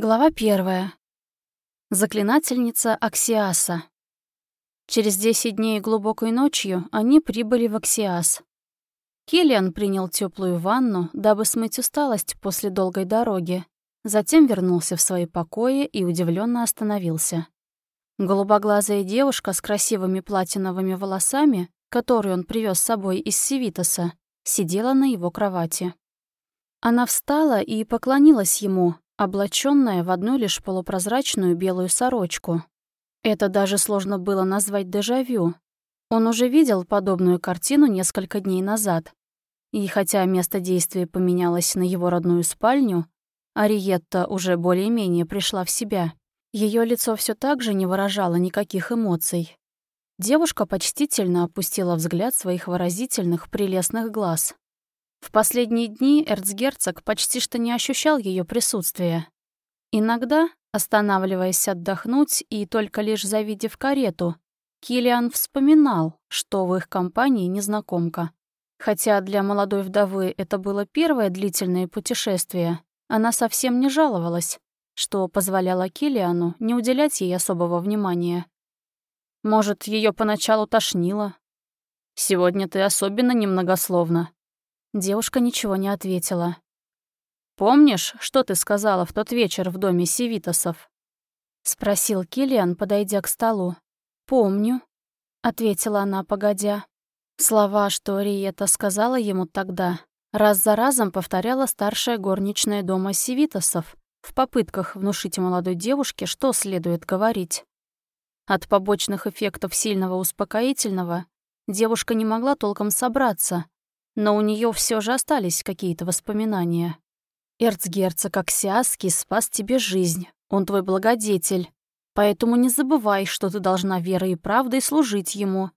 Глава первая. Заклинательница Аксиаса. Через 10 дней глубокой ночью они прибыли в Аксиас. Киллиан принял теплую ванну, дабы смыть усталость после долгой дороги. Затем вернулся в свои покои и удивленно остановился. Голубоглазая девушка с красивыми платиновыми волосами, которую он привез с собой из Севитоса, сидела на его кровати. Она встала и поклонилась ему, облаченная в одну лишь полупрозрачную белую сорочку. Это даже сложно было назвать дежавю. Он уже видел подобную картину несколько дней назад. И хотя место действия поменялось на его родную спальню, Ариетта уже более-менее пришла в себя. Ее лицо все так же не выражало никаких эмоций. Девушка почтительно опустила взгляд своих выразительных, прелестных глаз. В последние дни эрцгерцог почти что не ощущал ее присутствия. Иногда, останавливаясь отдохнуть и только лишь завидев карету, Килиан вспоминал, что в их компании незнакомка. Хотя для молодой вдовы это было первое длительное путешествие, она совсем не жаловалась, что позволяло Килиану не уделять ей особого внимания. Может, ее поначалу тошнило? «Сегодня ты особенно немногословна», Девушка ничего не ответила. «Помнишь, что ты сказала в тот вечер в доме Севитосов?» — спросил Килиан, подойдя к столу. «Помню», — ответила она, погодя. Слова, что Риета сказала ему тогда, раз за разом повторяла старшая горничная дома Севитосов в попытках внушить молодой девушке, что следует говорить. От побочных эффектов сильного успокоительного девушка не могла толком собраться, но у нее все же остались какие-то воспоминания. Эрцгерцог Аксиаский спас тебе жизнь, он твой благодетель. Поэтому не забывай, что ты должна верой и правдой служить ему.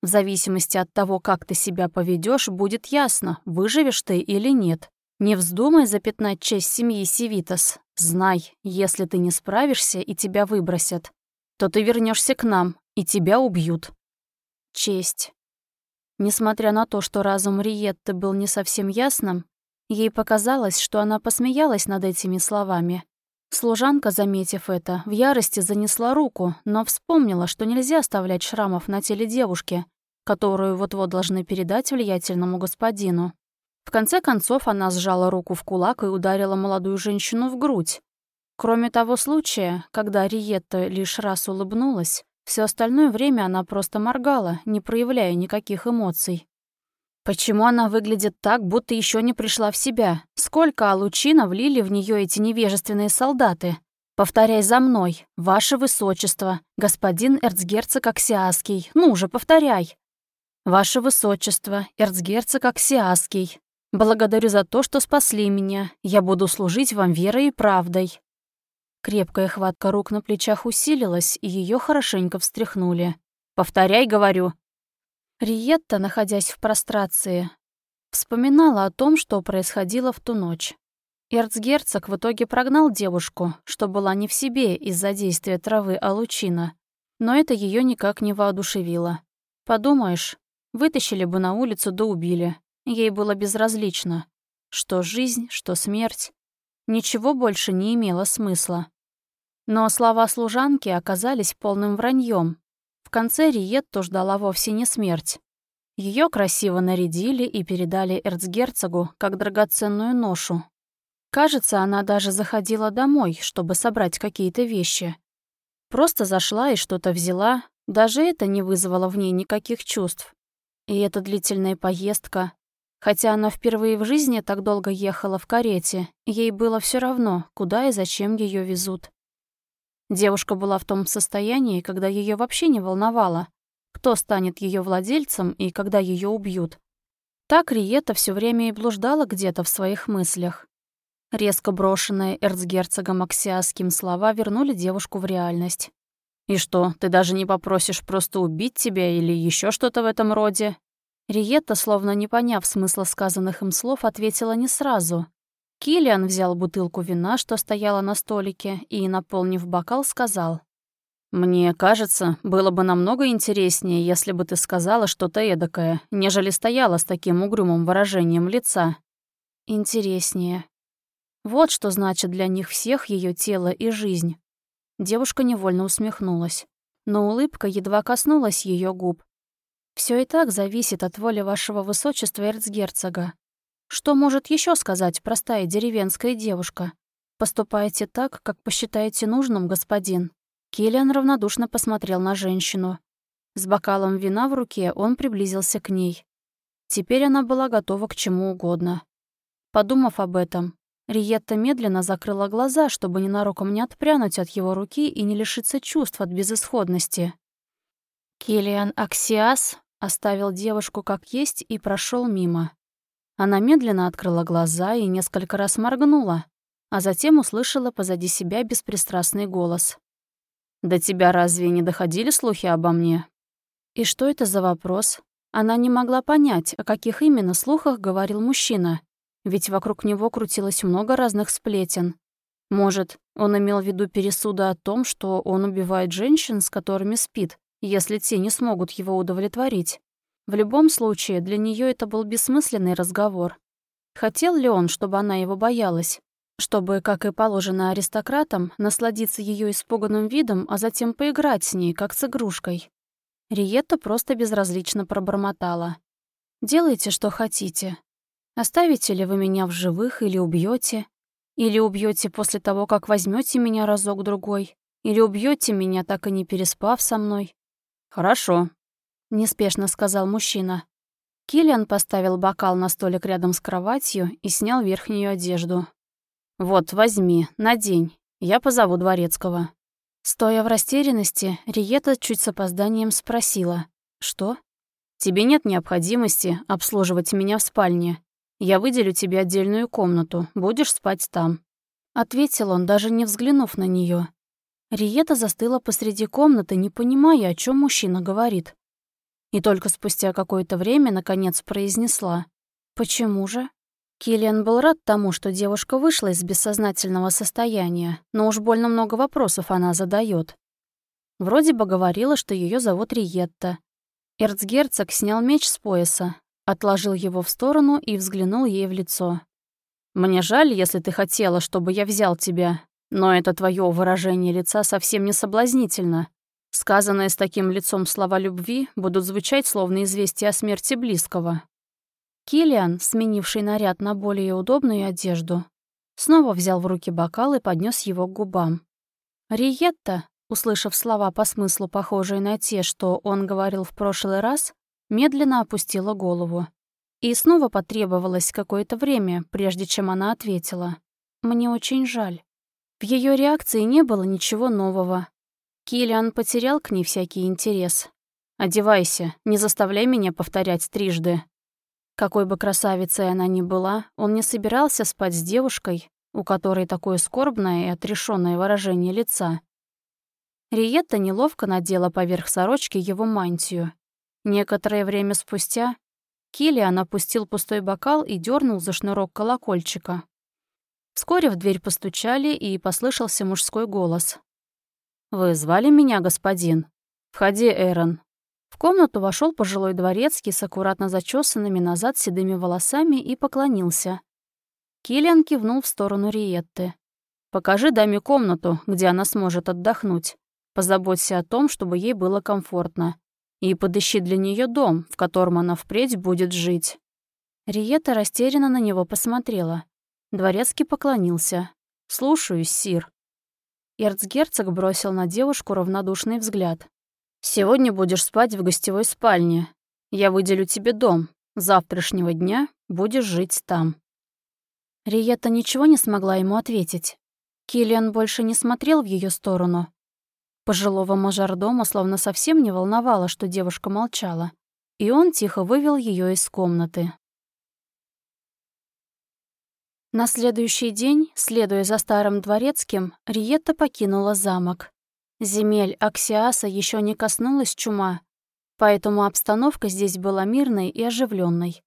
В зависимости от того, как ты себя поведешь, будет ясно, выживешь ты или нет. Не вздумай запятнать честь семьи Севитас. Знай, если ты не справишься и тебя выбросят, то ты вернешься к нам, и тебя убьют. Честь. Несмотря на то, что разум Риетты был не совсем ясным, ей показалось, что она посмеялась над этими словами. Служанка, заметив это, в ярости занесла руку, но вспомнила, что нельзя оставлять шрамов на теле девушки, которую вот-вот должны передать влиятельному господину. В конце концов она сжала руку в кулак и ударила молодую женщину в грудь. Кроме того случая, когда Риетта лишь раз улыбнулась, все остальное время она просто моргала, не проявляя никаких эмоций. Почему она выглядит так, будто еще не пришла в себя? Сколько алучина влили в нее эти невежественные солдаты? Повторяй за мной, ваше высочество, господин эрцгерцог Аксиаский. Ну же, повторяй. Ваше высочество, эрцгерцог Аксиаский. Благодарю за то, что спасли меня. Я буду служить вам верой и правдой. Крепкая хватка рук на плечах усилилась, и ее хорошенько встряхнули. «Повторяй, говорю». Риетта, находясь в прострации, вспоминала о том, что происходило в ту ночь. Эрцгерцог в итоге прогнал девушку, что была не в себе из-за действия травы алучина. Но это ее никак не воодушевило. Подумаешь, вытащили бы на улицу да убили. Ей было безразлично. Что жизнь, что смерть. Ничего больше не имело смысла. Но слова служанки оказались полным враньем. В конце Риетту ждала вовсе не смерть. Ее красиво нарядили и передали эрцгерцогу как драгоценную ношу. Кажется, она даже заходила домой, чтобы собрать какие-то вещи. Просто зашла и что-то взяла, даже это не вызвало в ней никаких чувств. И эта длительная поездка, Хотя она впервые в жизни так долго ехала в карете, ей было все равно, куда и зачем ее везут. Девушка была в том состоянии, когда ее вообще не волновало, кто станет ее владельцем и когда ее убьют. Так Риета все время и блуждала где-то в своих мыслях. Резко брошенные эрцгерцогом Аксиасским слова вернули девушку в реальность. «И что, ты даже не попросишь просто убить тебя или еще что-то в этом роде?» Риетта, словно не поняв смысла сказанных им слов, ответила не сразу. Килиан взял бутылку вина, что стояла на столике, и, наполнив бокал, сказал. «Мне кажется, было бы намного интереснее, если бы ты сказала что-то эдакое, нежели стояла с таким угрюмым выражением лица». «Интереснее». Вот что значит для них всех ее тело и жизнь. Девушка невольно усмехнулась, но улыбка едва коснулась ее губ. Все и так зависит от воли вашего высочества эрцгерцога. Что может еще сказать простая деревенская девушка? Поступайте так, как посчитаете нужным, господин. Киллиан равнодушно посмотрел на женщину. С бокалом вина в руке он приблизился к ней. Теперь она была готова к чему угодно. Подумав об этом, Риетта медленно закрыла глаза, чтобы ненароком не отпрянуть от его руки и не лишиться чувств от безысходности. Килиан Аксиас оставил девушку как есть и прошел мимо. Она медленно открыла глаза и несколько раз моргнула, а затем услышала позади себя беспристрастный голос. «До тебя разве не доходили слухи обо мне?» И что это за вопрос? Она не могла понять, о каких именно слухах говорил мужчина, ведь вокруг него крутилось много разных сплетен. Может, он имел в виду пересуды о том, что он убивает женщин, с которыми спит, если те не смогут его удовлетворить. В любом случае, для нее это был бессмысленный разговор. Хотел ли он, чтобы она его боялась? Чтобы, как и положено аристократам, насладиться ее испуганным видом, а затем поиграть с ней, как с игрушкой? Риетта просто безразлично пробормотала. «Делайте, что хотите. Оставите ли вы меня в живых или убьете? Или убьете после того, как возьмете меня разок-другой? Или убьете меня, так и не переспав со мной? Хорошо, неспешно сказал мужчина. Киллиан поставил бокал на столик рядом с кроватью и снял верхнюю одежду. «Вот, возьми, надень. Я позову дворецкого». Стоя в растерянности, Риета чуть с опозданием спросила. «Что?» «Тебе нет необходимости обслуживать меня в спальне. Я выделю тебе отдельную комнату, будешь спать там». Ответил он, даже не взглянув на нее. Риета застыла посреди комнаты, не понимая, о чем мужчина говорит. И только спустя какое-то время, наконец, произнесла. «Почему же?» Киллиан был рад тому, что девушка вышла из бессознательного состояния, но уж больно много вопросов она задает. Вроде бы говорила, что ее зовут Риетта. Эрцгерцог снял меч с пояса, Отложил его в сторону и взглянул ей в лицо. «Мне жаль, если ты хотела, чтобы я взял тебя, но это твое выражение лица совсем не соблазнительно. Сказанные с таким лицом слова любви будут звучать словно известие о смерти близкого». Килиан, сменивший наряд на более удобную одежду, снова взял в руки бокал и поднес его к губам. Риетта, услышав слова по смыслу похожие на те, что он говорил в прошлый раз, медленно опустила голову. И снова потребовалось какое-то время, прежде чем она ответила. «Мне очень жаль». В ее реакции не было ничего нового. Киллиан потерял к ней всякий интерес. «Одевайся, не заставляй меня повторять трижды». Какой бы красавицей она ни была, он не собирался спать с девушкой, у которой такое скорбное и отрешенное выражение лица. Риетта неловко надела поверх сорочки его мантию Некоторое время спустя Килиан опустил пустой бокал и дернул за шнурок колокольчика. Вскоре в дверь постучали, и послышался мужской голос. «Вы звали меня, господин? Входи, Эрон». В комнату вошел пожилой дворецкий с аккуратно зачесанными назад седыми волосами и поклонился. Киллиан кивнул в сторону Риетты. «Покажи даме комнату, где она сможет отдохнуть. Позаботься о том, чтобы ей было комфортно и подыщи для нее дом, в котором она впредь будет жить». Риета растерянно на него посмотрела. Дворецкий поклонился. «Слушаюсь, сир». Эрцгерцог бросил на девушку равнодушный взгляд. «Сегодня будешь спать в гостевой спальне. Я выделю тебе дом. Завтрашнего дня будешь жить там». Риета ничего не смогла ему ответить. Киллиан больше не смотрел в ее сторону, Пожилого мажордома словно совсем не волновало, что девушка молчала, и он тихо вывел ее из комнаты. На следующий день, следуя за старым дворецким, Риетта покинула замок. Земель Аксиаса еще не коснулась чума, поэтому обстановка здесь была мирной и оживленной.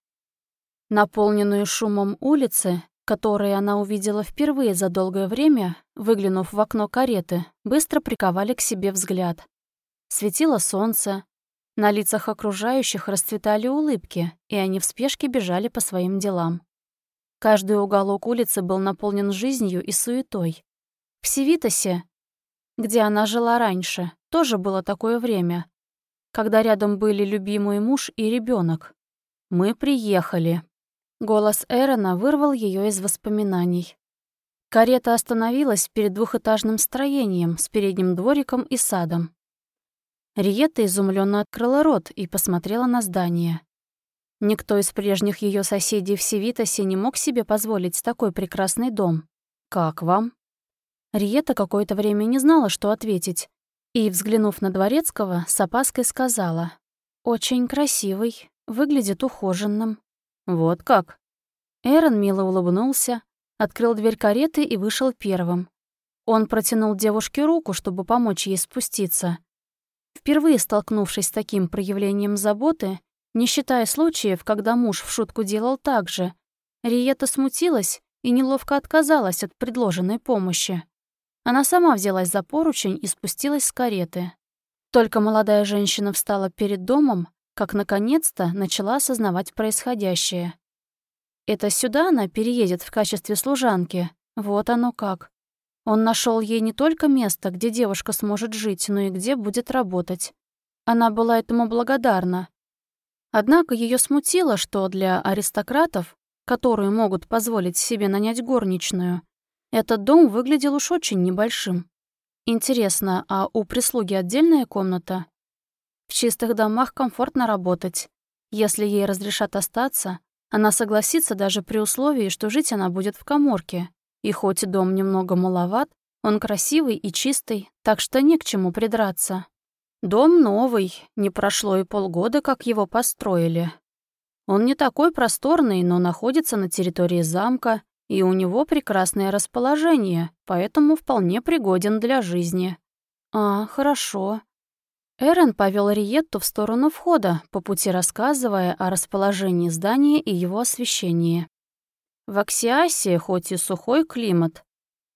Наполненную шумом улицы которые она увидела впервые за долгое время, выглянув в окно кареты, быстро приковали к себе взгляд. Светило солнце, на лицах окружающих расцветали улыбки, и они в спешке бежали по своим делам. Каждый уголок улицы был наполнен жизнью и суетой. В Севитосе, где она жила раньше, тоже было такое время, когда рядом были любимый муж и ребенок. «Мы приехали». Голос Эрона вырвал ее из воспоминаний. Карета остановилась перед двухэтажным строением с передним двориком и садом. Риета изумленно открыла рот и посмотрела на здание. Никто из прежних ее соседей в Севитосе не мог себе позволить такой прекрасный дом. «Как вам?» Риета какое-то время не знала, что ответить, и, взглянув на Дворецкого, с опаской сказала. «Очень красивый, выглядит ухоженным». «Вот как?» Эрон мило улыбнулся, открыл дверь кареты и вышел первым. Он протянул девушке руку, чтобы помочь ей спуститься. Впервые столкнувшись с таким проявлением заботы, не считая случаев, когда муж в шутку делал так же, Риета смутилась и неловко отказалась от предложенной помощи. Она сама взялась за поручень и спустилась с кареты. Только молодая женщина встала перед домом, как наконец-то начала осознавать происходящее. Это сюда она переедет в качестве служанки. Вот оно как. Он нашел ей не только место, где девушка сможет жить, но и где будет работать. Она была этому благодарна. Однако ее смутило, что для аристократов, которые могут позволить себе нанять горничную, этот дом выглядел уж очень небольшим. Интересно, а у прислуги отдельная комната? В чистых домах комфортно работать. Если ей разрешат остаться, она согласится даже при условии, что жить она будет в коморке. И хоть дом немного маловат, он красивый и чистый, так что не к чему придраться. Дом новый, не прошло и полгода, как его построили. Он не такой просторный, но находится на территории замка, и у него прекрасное расположение, поэтому вполне пригоден для жизни. А, хорошо. Эрен повел Риетту в сторону входа, по пути рассказывая о расположении здания и его освещении. В Аксиасе хоть и сухой климат,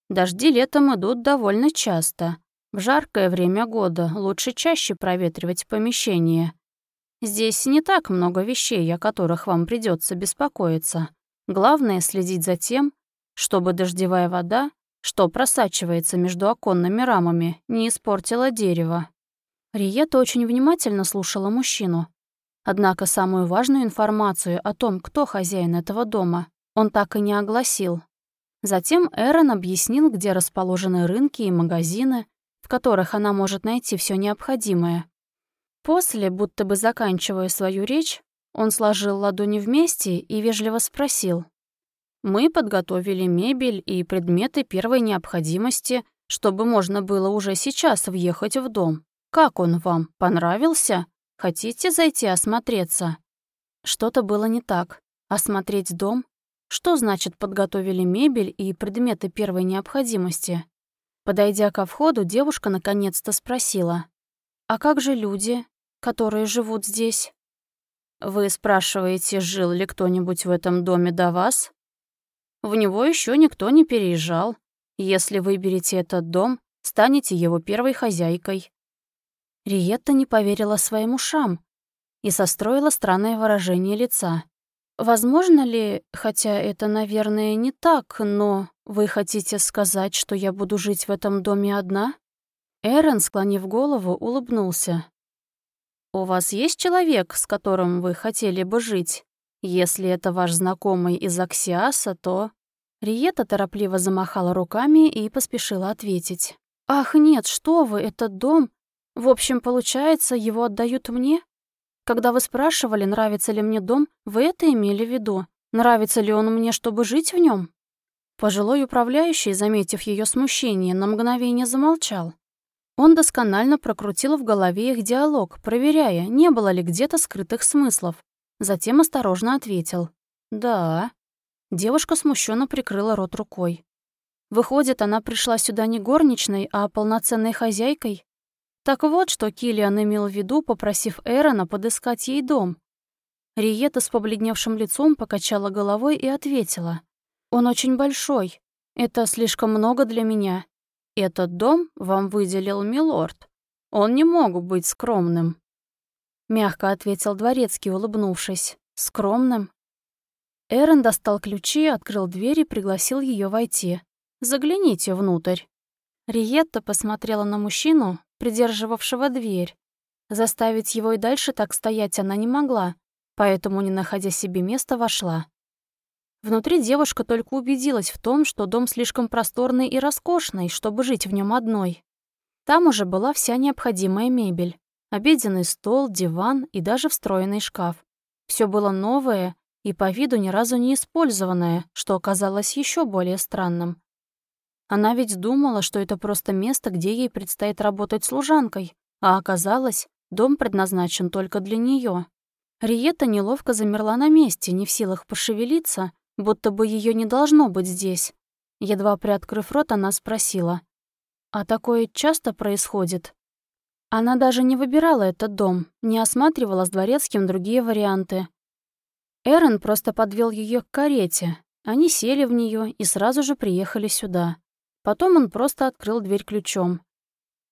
дожди летом идут довольно часто. В жаркое время года лучше чаще проветривать помещение. Здесь не так много вещей, о которых вам придется беспокоиться. Главное — следить за тем, чтобы дождевая вода, что просачивается между оконными рамами, не испортила дерево. Риета очень внимательно слушала мужчину. Однако самую важную информацию о том, кто хозяин этого дома, он так и не огласил. Затем Эрон объяснил, где расположены рынки и магазины, в которых она может найти все необходимое. После, будто бы заканчивая свою речь, он сложил ладони вместе и вежливо спросил. «Мы подготовили мебель и предметы первой необходимости, чтобы можно было уже сейчас въехать в дом. Как он вам? Понравился? Хотите зайти осмотреться?» Что-то было не так. Осмотреть дом? Что значит подготовили мебель и предметы первой необходимости? Подойдя ко входу, девушка наконец-то спросила. «А как же люди, которые живут здесь?» «Вы спрашиваете, жил ли кто-нибудь в этом доме до вас?» «В него еще никто не переезжал. Если выберете этот дом, станете его первой хозяйкой». Риетта не поверила своим ушам и состроила странное выражение лица. Возможно ли, хотя это, наверное, не так, но вы хотите сказать, что я буду жить в этом доме одна? Эрен, склонив голову, улыбнулся. У вас есть человек, с которым вы хотели бы жить? Если это ваш знакомый из Аксиаса, то... Риета торопливо замахала руками и поспешила ответить. «Ах, нет, что вы, этот дом... В общем, получается, его отдают мне? Когда вы спрашивали, нравится ли мне дом, вы это имели в виду. Нравится ли он мне, чтобы жить в нем? Пожилой управляющий, заметив ее смущение, на мгновение замолчал. Он досконально прокрутил в голове их диалог, проверяя, не было ли где-то скрытых смыслов. Затем осторожно ответил. «Да». Девушка смущенно прикрыла рот рукой. Выходит, она пришла сюда не горничной, а полноценной хозяйкой? Так вот, что Киллиан имел в виду, попросив Эрона подыскать ей дом. Риета с побледневшим лицом покачала головой и ответила. «Он очень большой. Это слишком много для меня. Этот дом вам выделил милорд. Он не мог быть скромным». Мягко ответил дворецкий, улыбнувшись. «Скромным? Эрен достал ключи, открыл дверь и пригласил ее войти. «Загляните внутрь». Риетта посмотрела на мужчину, придерживавшего дверь. Заставить его и дальше так стоять она не могла, поэтому, не находя себе места, вошла. Внутри девушка только убедилась в том, что дом слишком просторный и роскошный, чтобы жить в нем одной. Там уже была вся необходимая мебель. Обеденный стол, диван и даже встроенный шкаф. Все было новое и по виду ни разу не использованное, что оказалось еще более странным. Она ведь думала, что это просто место, где ей предстоит работать служанкой, а оказалось, дом предназначен только для нее. Риета неловко замерла на месте, не в силах пошевелиться, будто бы ее не должно быть здесь. Едва приоткрыв рот, она спросила. «А такое часто происходит?» Она даже не выбирала этот дом, не осматривала с дворецким другие варианты. Эрен просто подвел ее к карете. Они сели в нее и сразу же приехали сюда. Потом он просто открыл дверь ключом.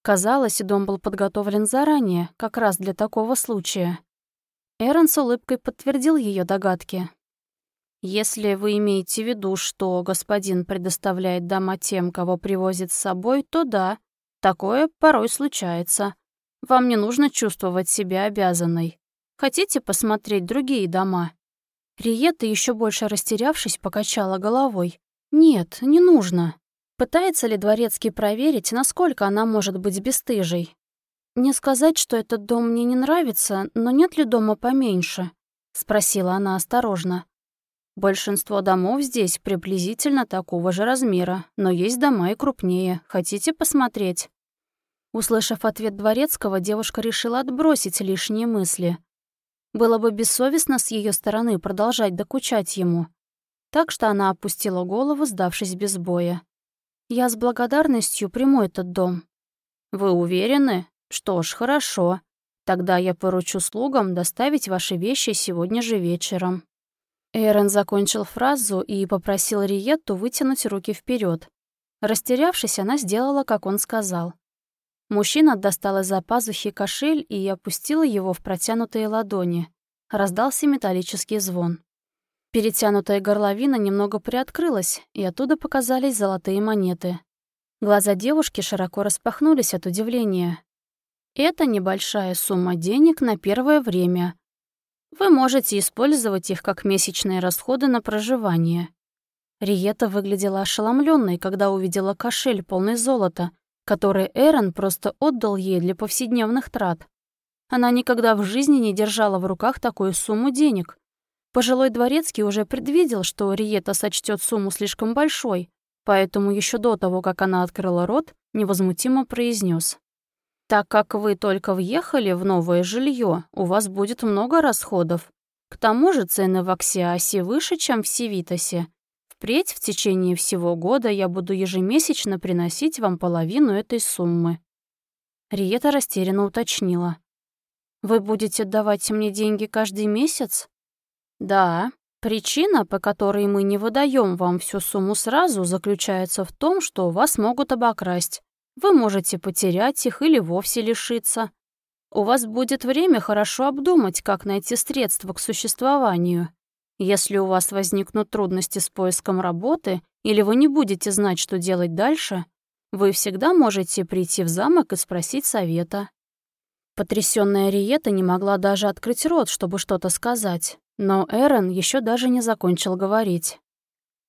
Казалось, дом был подготовлен заранее, как раз для такого случая. Эрен с улыбкой подтвердил ее догадки. «Если вы имеете в виду, что господин предоставляет дома тем, кого привозит с собой, то да, такое порой случается. Вам не нужно чувствовать себя обязанной. Хотите посмотреть другие дома?» Риета, еще больше растерявшись, покачала головой. «Нет, не нужно». Пытается ли Дворецкий проверить, насколько она может быть бесстыжей? «Не сказать, что этот дом мне не нравится, но нет ли дома поменьше?» — спросила она осторожно. «Большинство домов здесь приблизительно такого же размера, но есть дома и крупнее. Хотите посмотреть?» Услышав ответ Дворецкого, девушка решила отбросить лишние мысли. Было бы бессовестно с ее стороны продолжать докучать ему. Так что она опустила голову, сдавшись без боя. «Я с благодарностью приму этот дом». «Вы уверены? Что ж, хорошо. Тогда я поручу слугам доставить ваши вещи сегодня же вечером». Эрен закончил фразу и попросил Риетту вытянуть руки вперед. Растерявшись, она сделала, как он сказал. Мужчина достал из-за пазухи кошель и опустил его в протянутые ладони. Раздался металлический звон. Перетянутая горловина немного приоткрылась, и оттуда показались золотые монеты. Глаза девушки широко распахнулись от удивления. Это небольшая сумма денег на первое время. Вы можете использовать их как месячные расходы на проживание. Риета выглядела ошеломленной, когда увидела кошель полный золота — который Эрон просто отдал ей для повседневных трат. Она никогда в жизни не держала в руках такую сумму денег. Пожилой дворецкий уже предвидел, что Риета сочтет сумму слишком большой, поэтому еще до того, как она открыла рот, невозмутимо произнес: «Так как вы только въехали в новое жилье, у вас будет много расходов. К тому же цены в Аксиасе выше, чем в Севитосе, Впредь в течение всего года я буду ежемесячно приносить вам половину этой суммы». Риета растерянно уточнила. «Вы будете давать мне деньги каждый месяц?» «Да. Причина, по которой мы не выдаем вам всю сумму сразу, заключается в том, что вас могут обокрасть. Вы можете потерять их или вовсе лишиться. У вас будет время хорошо обдумать, как найти средства к существованию. Если у вас возникнут трудности с поиском работы или вы не будете знать, что делать дальше, вы всегда можете прийти в замок и спросить совета. Потрясённая Риета не могла даже открыть рот, чтобы что-то сказать, но Эрен еще даже не закончил говорить.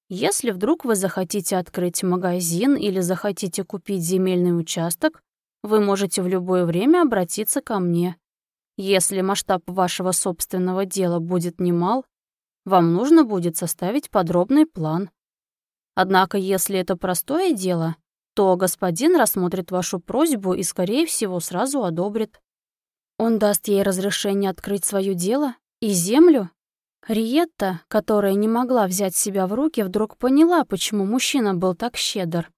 Если вдруг вы захотите открыть магазин или захотите купить земельный участок, вы можете в любое время обратиться ко мне. Если масштаб вашего собственного дела будет немал, вам нужно будет составить подробный план. Однако, если это простое дело, то господин рассмотрит вашу просьбу и, скорее всего, сразу одобрит. Он даст ей разрешение открыть свое дело и землю. Риетта, которая не могла взять себя в руки, вдруг поняла, почему мужчина был так щедр.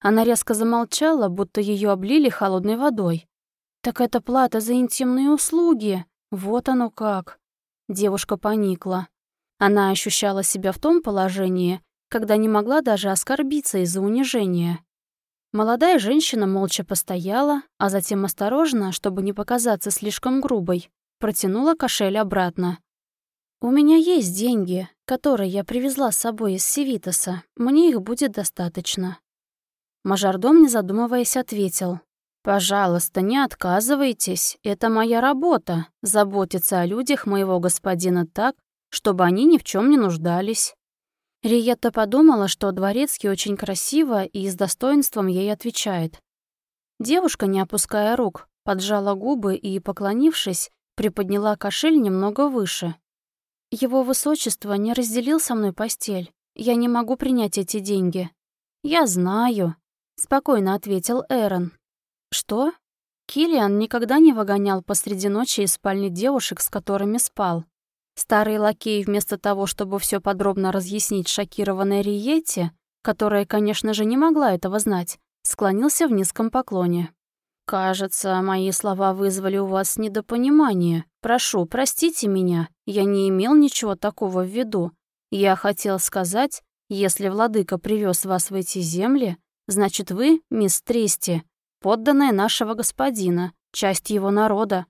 Она резко замолчала, будто ее облили холодной водой. «Так это плата за интимные услуги. Вот оно как». Девушка поникла. Она ощущала себя в том положении, когда не могла даже оскорбиться из-за унижения. Молодая женщина молча постояла, а затем осторожно, чтобы не показаться слишком грубой, протянула кошель обратно. «У меня есть деньги. которые я привезла с собой из Севитоса. Мне их будет достаточно». Мажордом, не задумываясь, ответил. «Пожалуйста, не отказывайтесь. Это моя работа — заботиться о людях моего господина так, чтобы они ни в чем не нуждались». Риетта подумала, что Дворецкий очень красиво и с достоинством ей отвечает. Девушка, не опуская рук, поджала губы и, поклонившись, приподняла кошель немного выше. «Его высочество не разделил со мной постель. Я не могу принять эти деньги». «Я знаю», — спокойно ответил Эрон. «Что?» Килиан никогда не выгонял посреди ночи из спальни девушек, с которыми спал. Старый лакей, вместо того, чтобы все подробно разъяснить шокированной Риете, которая, конечно же, не могла этого знать, склонился в низком поклоне. «Кажется, мои слова вызвали у вас недопонимание. Прошу, простите меня, я не имел ничего такого в виду. Я хотел сказать, если владыка привез вас в эти земли, значит вы, мисс Тристи, подданная нашего господина, часть его народа».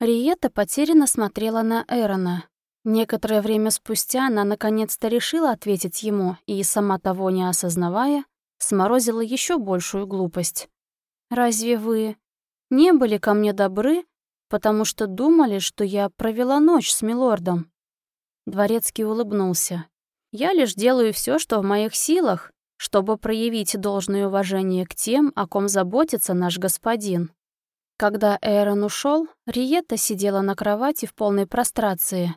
Риета потерянно смотрела на Эрона. Некоторое время спустя она наконец-то решила ответить ему и, сама того не осознавая, сморозила еще большую глупость. «Разве вы не были ко мне добры, потому что думали, что я провела ночь с милордом?» Дворецкий улыбнулся. «Я лишь делаю все, что в моих силах, чтобы проявить должное уважение к тем, о ком заботится наш господин». Когда Эрон ушел, Риетта сидела на кровати в полной прострации.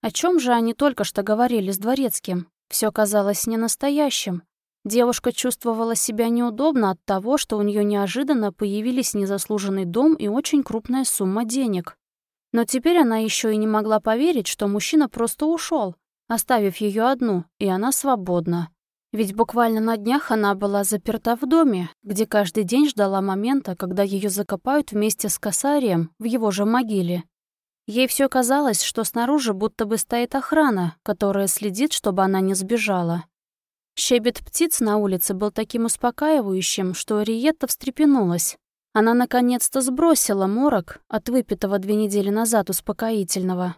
О чем же они только что говорили с Дворецким? Все казалось ненастоящим. Девушка чувствовала себя неудобно от того, что у нее неожиданно появились незаслуженный дом и очень крупная сумма денег. Но теперь она еще и не могла поверить, что мужчина просто ушел, оставив ее одну, и она свободна. Ведь буквально на днях она была заперта в доме, где каждый день ждала момента, когда ее закопают вместе с косарием в его же могиле. Ей все казалось, что снаружи будто бы стоит охрана, которая следит, чтобы она не сбежала. Щебет птиц на улице был таким успокаивающим, что Риетта встрепенулась. Она наконец-то сбросила морок от выпитого две недели назад успокоительного.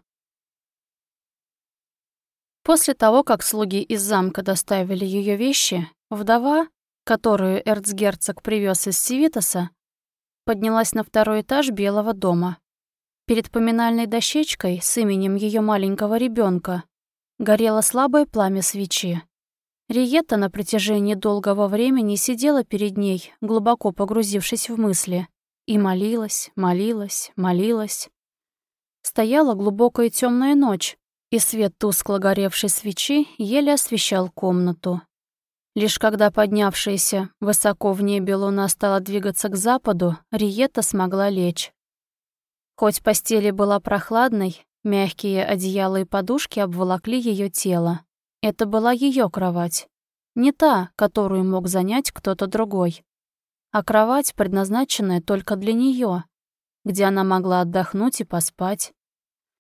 После того, как слуги из замка доставили ее вещи, вдова, которую эрцгерцог привез из Сивитоса, поднялась на второй этаж Белого дома. Перед поминальной дощечкой с именем ее маленького ребенка горело слабое пламя свечи. Риетта на протяжении долгого времени сидела перед ней, глубоко погрузившись в мысли, и молилась, молилась, молилась. Стояла глубокая темная ночь, и свет тускло горевшей свечи еле освещал комнату. Лишь когда поднявшаяся высоко в небе луна стала двигаться к западу, Риетта смогла лечь. Хоть постели была прохладной, мягкие одеяла и подушки обволокли ее тело. Это была ее кровать. Не та, которую мог занять кто-то другой. А кровать, предназначенная только для нее, где она могла отдохнуть и поспать.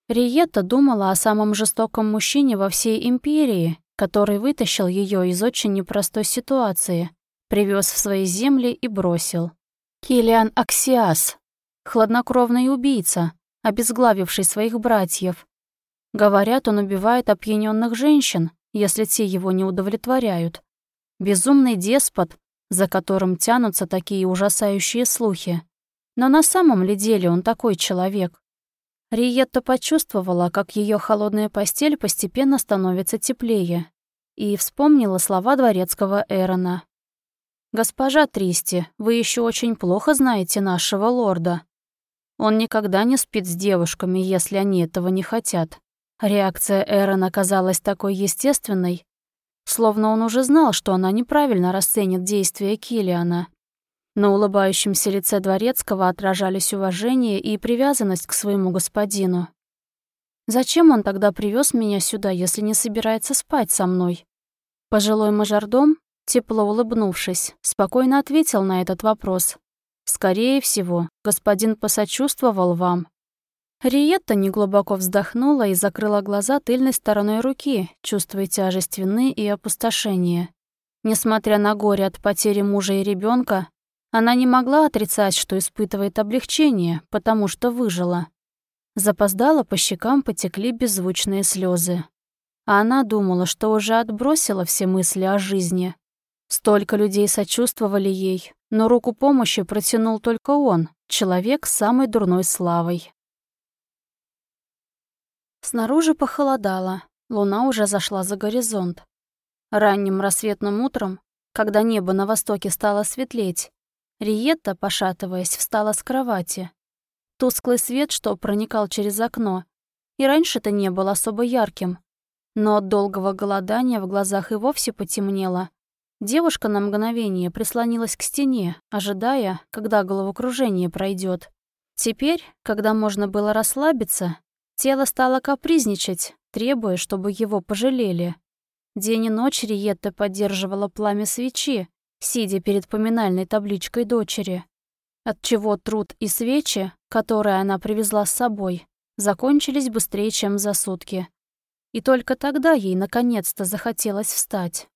Риетта думала о самом жестоком мужчине во всей империи, который вытащил ее из очень непростой ситуации, привез в свои земли и бросил. Килиан Аксиас, хладнокровный убийца, обезглавивший своих братьев. Говорят, он убивает опьяненных женщин, если те его не удовлетворяют. Безумный деспот, за которым тянутся такие ужасающие слухи. Но на самом ли деле он такой человек? Риетта почувствовала, как ее холодная постель постепенно становится теплее, и вспомнила слова дворецкого Эрона. «Госпожа Тристи, вы еще очень плохо знаете нашего лорда. Он никогда не спит с девушками, если они этого не хотят. Реакция Эрона казалась такой естественной, словно он уже знал, что она неправильно расценит действия Килиана. На улыбающемся лице Дворецкого отражались уважение и привязанность к своему господину. «Зачем он тогда привез меня сюда, если не собирается спать со мной?» Пожилой мажордом, тепло улыбнувшись, спокойно ответил на этот вопрос. «Скорее всего, господин посочувствовал вам, Риетта неглубоко вздохнула и закрыла глаза тыльной стороной руки, чувствуя тяжесть вины и опустошение. Несмотря на горе от потери мужа и ребенка, она не могла отрицать, что испытывает облегчение, потому что выжила. Запоздала, по щекам потекли беззвучные слезы. А она думала, что уже отбросила все мысли о жизни. Столько людей сочувствовали ей, но руку помощи протянул только он, человек с самой дурной славой. Снаружи похолодало, луна уже зашла за горизонт. Ранним рассветным утром, когда небо на востоке стало светлеть, Риетта, пошатываясь, встала с кровати. Тусклый свет, что проникал через окно, и раньше-то не был особо ярким, но от долгого голодания в глазах и вовсе потемнело. Девушка на мгновение прислонилась к стене, ожидая, когда головокружение пройдет. Теперь, когда можно было расслабиться, тело стало капризничать, требуя, чтобы его пожалели. День и ночь Риетта поддерживала пламя свечи, сидя перед поминальной табличкой дочери. Отчего труд и свечи, которые она привезла с собой, закончились быстрее, чем за сутки. И только тогда ей наконец-то захотелось встать.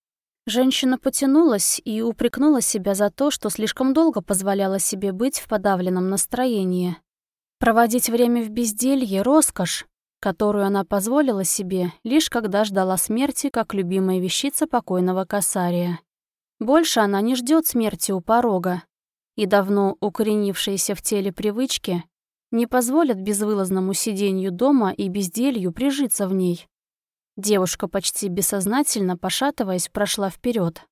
Женщина потянулась и упрекнула себя за то, что слишком долго позволяла себе быть в подавленном настроении. Проводить время в безделье — роскошь, которую она позволила себе, лишь когда ждала смерти как любимая вещица покойного косария. Больше она не ждет смерти у порога, и давно укоренившиеся в теле привычки не позволят безвылазному сиденью дома и безделью прижиться в ней. Девушка почти бессознательно, пошатываясь, прошла вперед.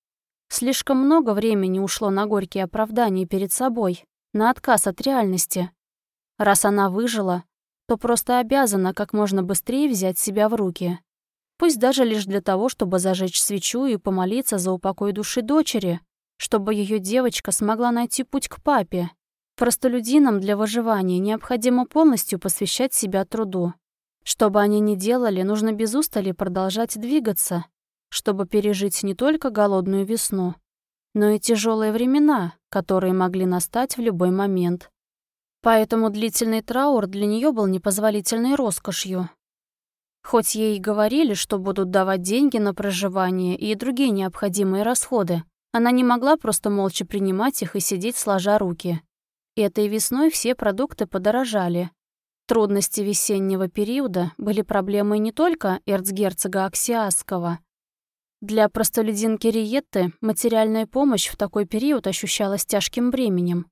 Слишком много времени ушло на горькие оправдания перед собой, на отказ от реальности. Раз она выжила, то просто обязана как можно быстрее взять себя в руки. Пусть даже лишь для того, чтобы зажечь свечу и помолиться за упокой души дочери, чтобы ее девочка смогла найти путь к папе. Простолюдинам для выживания необходимо полностью посвящать себя труду. Что бы они ни делали, нужно без устали продолжать двигаться, чтобы пережить не только голодную весну, но и тяжелые времена, которые могли настать в любой момент. Поэтому длительный траур для нее был непозволительной роскошью. Хоть ей и говорили, что будут давать деньги на проживание и другие необходимые расходы, она не могла просто молча принимать их и сидеть сложа руки. Этой весной все продукты подорожали, Трудности весеннего периода были проблемой не только эрцгерцога Аксиасского. Для простолюдинки Риетты материальная помощь в такой период ощущалась тяжким бременем.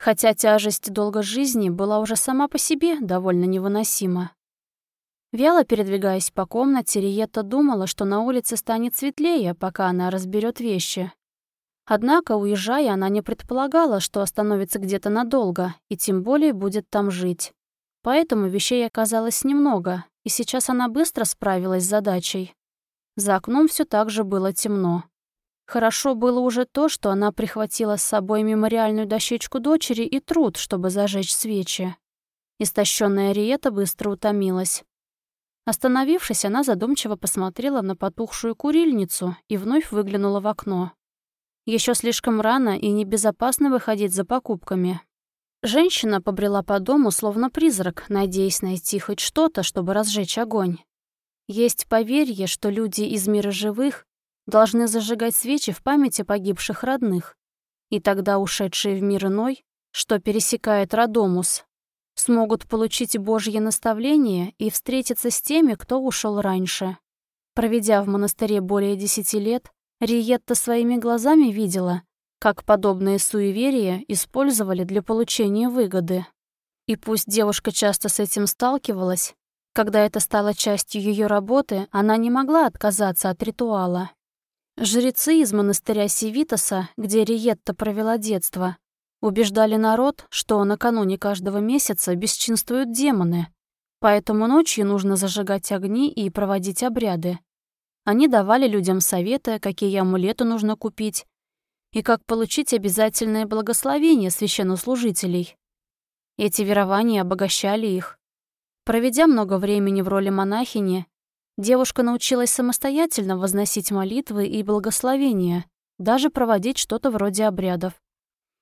Хотя тяжесть долга жизни была уже сама по себе довольно невыносима. Вяло передвигаясь по комнате, Риетта думала, что на улице станет светлее, пока она разберет вещи. Однако, уезжая, она не предполагала, что остановится где-то надолго, и тем более будет там жить. Поэтому вещей оказалось немного, и сейчас она быстро справилась с задачей. За окном все так же было темно. Хорошо было уже то, что она прихватила с собой мемориальную дощечку дочери и труд, чтобы зажечь свечи. Истощенная Риета быстро утомилась. Остановившись, она задумчиво посмотрела на потухшую курильницу и вновь выглянула в окно. Еще слишком рано и небезопасно выходить за покупками, Женщина побрела по дому, словно призрак, надеясь найти хоть что-то, чтобы разжечь огонь. Есть поверье, что люди из мира живых должны зажигать свечи в памяти погибших родных, и тогда ушедшие в мир иной, что пересекает Радомус, смогут получить Божье наставление и встретиться с теми, кто ушел раньше. Проведя в монастыре более десяти лет, Риетта своими глазами видела, как подобные суеверия использовали для получения выгоды. И пусть девушка часто с этим сталкивалась, когда это стало частью ее работы, она не могла отказаться от ритуала. Жрецы из монастыря Севитоса, где Риетта провела детство, убеждали народ, что накануне каждого месяца бесчинствуют демоны, поэтому ночью нужно зажигать огни и проводить обряды. Они давали людям советы, какие амулеты нужно купить, и как получить обязательное благословение священнослужителей. Эти верования обогащали их. Проведя много времени в роли монахини, девушка научилась самостоятельно возносить молитвы и благословения, даже проводить что-то вроде обрядов.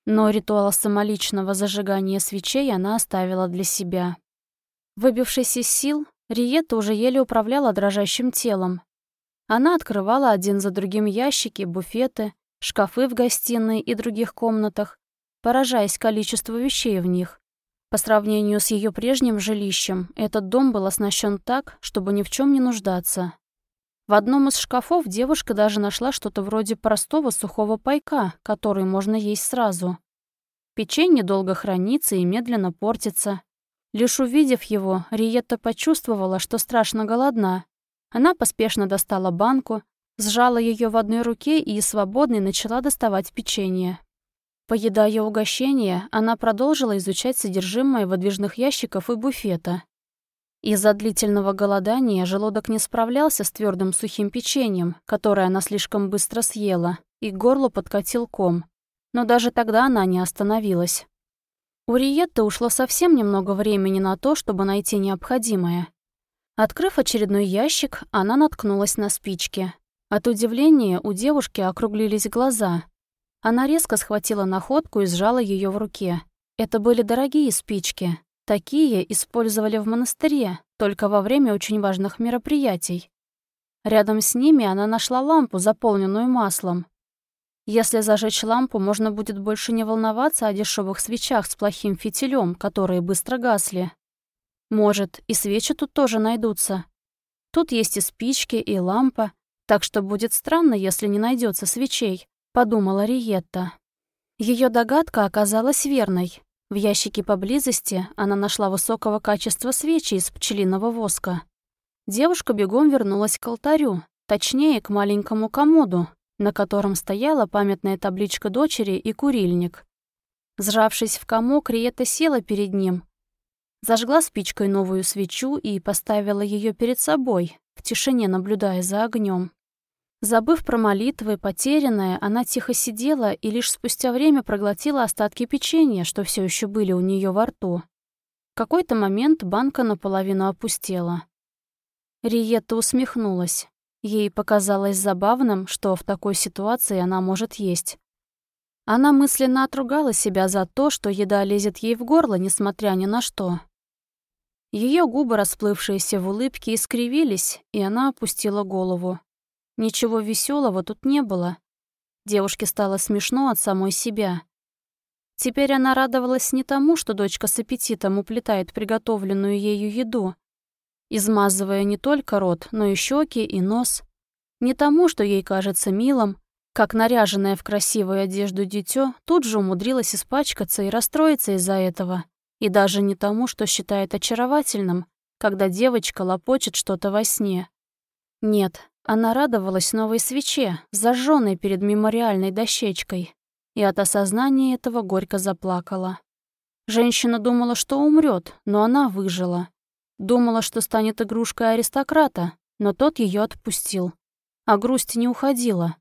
Но ритуал самоличного зажигания свечей она оставила для себя. Выбившись из сил, Риетта уже еле управляла дрожащим телом. Она открывала один за другим ящики, буфеты, шкафы в гостиной и других комнатах, поражаясь количеству вещей в них. По сравнению с ее прежним жилищем, этот дом был оснащен так, чтобы ни в чем не нуждаться. В одном из шкафов девушка даже нашла что-то вроде простого сухого пайка, который можно есть сразу. Печенье долго хранится и медленно портится. Лишь увидев его, Риетта почувствовала, что страшно голодна. Она поспешно достала банку, сжала ее в одной руке и свободной начала доставать печенье. Поедая угощение, она продолжила изучать содержимое выдвижных ящиков и буфета. Из-за длительного голодания желудок не справлялся с твердым сухим печеньем, которое она слишком быстро съела, и к горлу подкатил ком. Но даже тогда она не остановилась. У Риетты ушло совсем немного времени на то, чтобы найти необходимое. Открыв очередной ящик, она наткнулась на спички. От удивления у девушки округлились глаза. Она резко схватила находку и сжала ее в руке. Это были дорогие спички, Такие использовали в монастыре, только во время очень важных мероприятий. Рядом с ними она нашла лампу, заполненную маслом. Если зажечь лампу, можно будет больше не волноваться о дешевых свечах с плохим фитилем, которые быстро гасли. Может, и свечи тут тоже найдутся. Тут есть и спички, и лампа, так что будет странно, если не найдется свечей, подумала Риетта. Ее догадка оказалась верной. В ящике поблизости она нашла высокого качества свечи из пчелиного воска. Девушка бегом вернулась к алтарю, точнее, к маленькому комоду, на котором стояла памятная табличка дочери и курильник. Сжавшись в комок, Риета села перед ним, зажгла спичкой новую свечу и поставила ее перед собой, в тишине наблюдая за огнем. Забыв про молитвы, потерянная, она тихо сидела и лишь спустя время проглотила остатки печенья, что все еще были у нее во рту. В какой-то момент банка наполовину опустела. Риетта усмехнулась. Ей показалось забавным, что в такой ситуации она может есть. Она мысленно отругала себя за то, что еда лезет ей в горло, несмотря ни на что. Ее губы, расплывшиеся в улыбке, искривились, и она опустила голову. Ничего веселого тут не было. Девушке стало смешно от самой себя. Теперь она радовалась не тому, что дочка с аппетитом уплетает приготовленную ею еду, измазывая не только рот, но и щеки и нос. Не тому, что ей кажется милым, как наряженная в красивую одежду дитё тут же умудрилась испачкаться и расстроиться из-за этого. И даже не тому, что считает очаровательным, когда девочка лопочет что-то во сне. Нет, она радовалась новой свече, зажженной перед мемориальной дощечкой, и от осознания этого горько заплакала. Женщина думала, что умрет, но она выжила. Думала, что станет игрушкой аристократа, но тот ее отпустил. А грусть не уходила.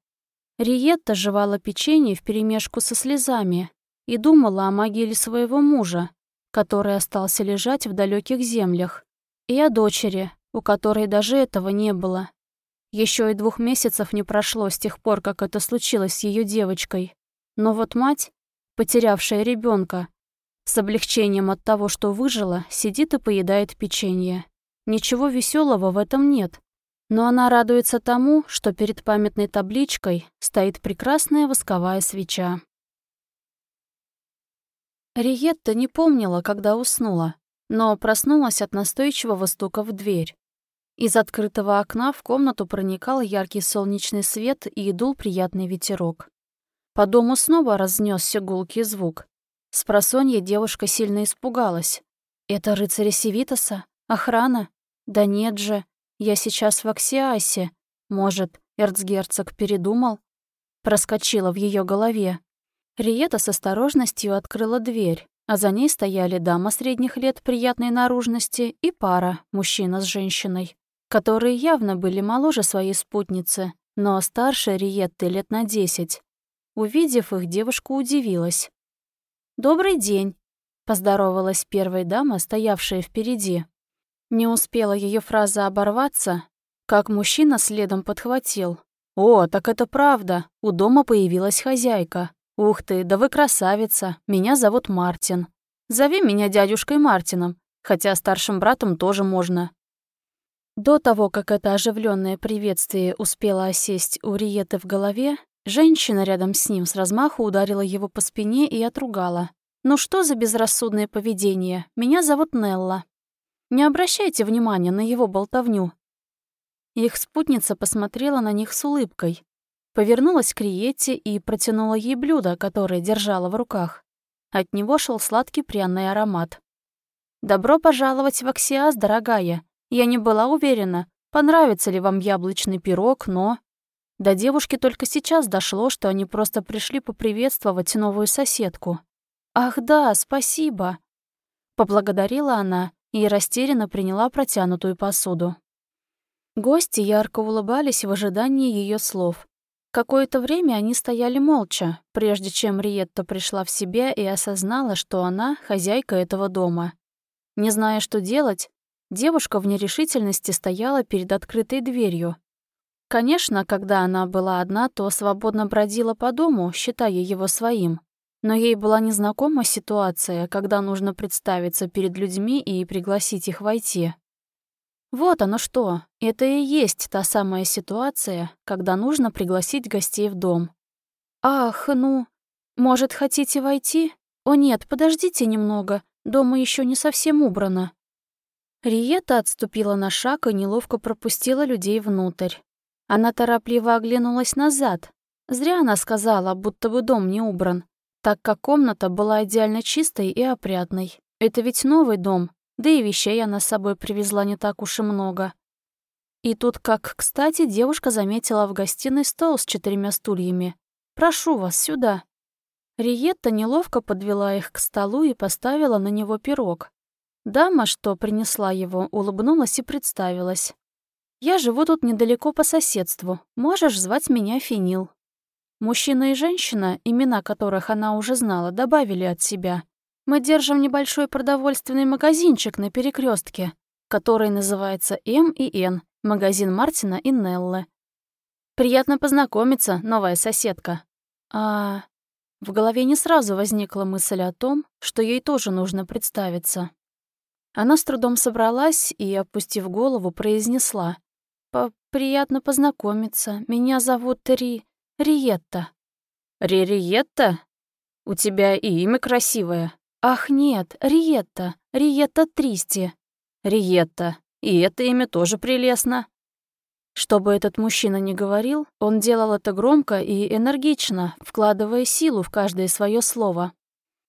Риетта жевала печенье вперемешку со слезами и думала о могиле своего мужа, который остался лежать в далеких землях, и о дочери, у которой даже этого не было. Еще и двух месяцев не прошло с тех пор, как это случилось с ее девочкой. Но вот мать, потерявшая ребенка, с облегчением от того, что выжила, сидит и поедает печенье. Ничего веселого в этом нет. Но она радуется тому, что перед памятной табличкой стоит прекрасная восковая свеча. Риетта не помнила, когда уснула, но проснулась от настойчивого стука в дверь. Из открытого окна в комнату проникал яркий солнечный свет и дул приятный ветерок. По дому снова разнесся гулкий звук. С просонья девушка сильно испугалась. «Это рыцари Севитоса? Охрана? Да нет же, я сейчас в Аксиасе. Может, эрцгерцог передумал?» Проскочила в ее голове. Риета с осторожностью открыла дверь, а за ней стояли дама средних лет приятной наружности и пара, мужчина с женщиной которые явно были моложе своей спутницы, но старше Риетты лет на десять. Увидев их, девушка удивилась. «Добрый день», — поздоровалась первая дама, стоявшая впереди. Не успела ее фраза оборваться, как мужчина следом подхватил. «О, так это правда, у дома появилась хозяйка. Ух ты, да вы красавица, меня зовут Мартин. Зови меня дядюшкой Мартином, хотя старшим братом тоже можно. До того, как это оживленное приветствие успело осесть у Риеты в голове, женщина рядом с ним с размаху ударила его по спине и отругала. «Ну что за безрассудное поведение? Меня зовут Нелла. Не обращайте внимания на его болтовню». Их спутница посмотрела на них с улыбкой, повернулась к Риете и протянула ей блюдо, которое держала в руках. От него шел сладкий пряный аромат. «Добро пожаловать в Аксиас, дорогая. Я не была уверена, понравится ли вам яблочный пирог, но...» До девушки только сейчас дошло, что они просто пришли поприветствовать новую соседку. «Ах да, спасибо!» Поблагодарила она и растерянно приняла протянутую посуду. Гости ярко улыбались в ожидании ее слов. Какое-то время они стояли молча, прежде чем Риетта пришла в себя и осознала, что она хозяйка этого дома. Не зная, что делать, девушка в нерешительности стояла перед открытой дверью, Конечно, когда она была одна, то свободно бродила по дому, считая его своим. Но ей была незнакома ситуация, когда нужно представиться перед людьми и пригласить их войти. Вот оно что, это и есть та самая ситуация, когда нужно пригласить гостей в дом. «Ах, ну, может, хотите войти? О нет, подождите немного, дома еще не совсем убрано». Риета отступила на шаг и неловко пропустила людей внутрь. Она торопливо оглянулась назад. Зря она сказала, будто бы дом не убран, так как комната была идеально чистой и опрятной. Это ведь новый дом, да и вещей она с собой привезла не так уж и много. И тут, как кстати, девушка заметила в гостиной стол с четырьмя стульями. «Прошу вас, сюда». Риетта неловко подвела их к столу и поставила на него пирог. Дама, что принесла его, улыбнулась и представилась. Я живу тут недалеко по соседству. Можешь звать меня Финил». Мужчина и женщина, имена которых она уже знала, добавили от себя. «Мы держим небольшой продовольственный магазинчик на перекрестке, который называется М и Н, магазин Мартина и Неллы. Приятно познакомиться, новая соседка». А в голове не сразу возникла мысль о том, что ей тоже нужно представиться. Она с трудом собралась и, опустив голову, произнесла. «Приятно познакомиться. Меня зовут Ри... Риетта». «Ри-Риетта? У тебя и имя красивое». «Ах, нет, Риетта. Риетта Тристи». «Риетта. И это имя тоже прелестно». Что бы этот мужчина ни говорил, он делал это громко и энергично, вкладывая силу в каждое свое слово.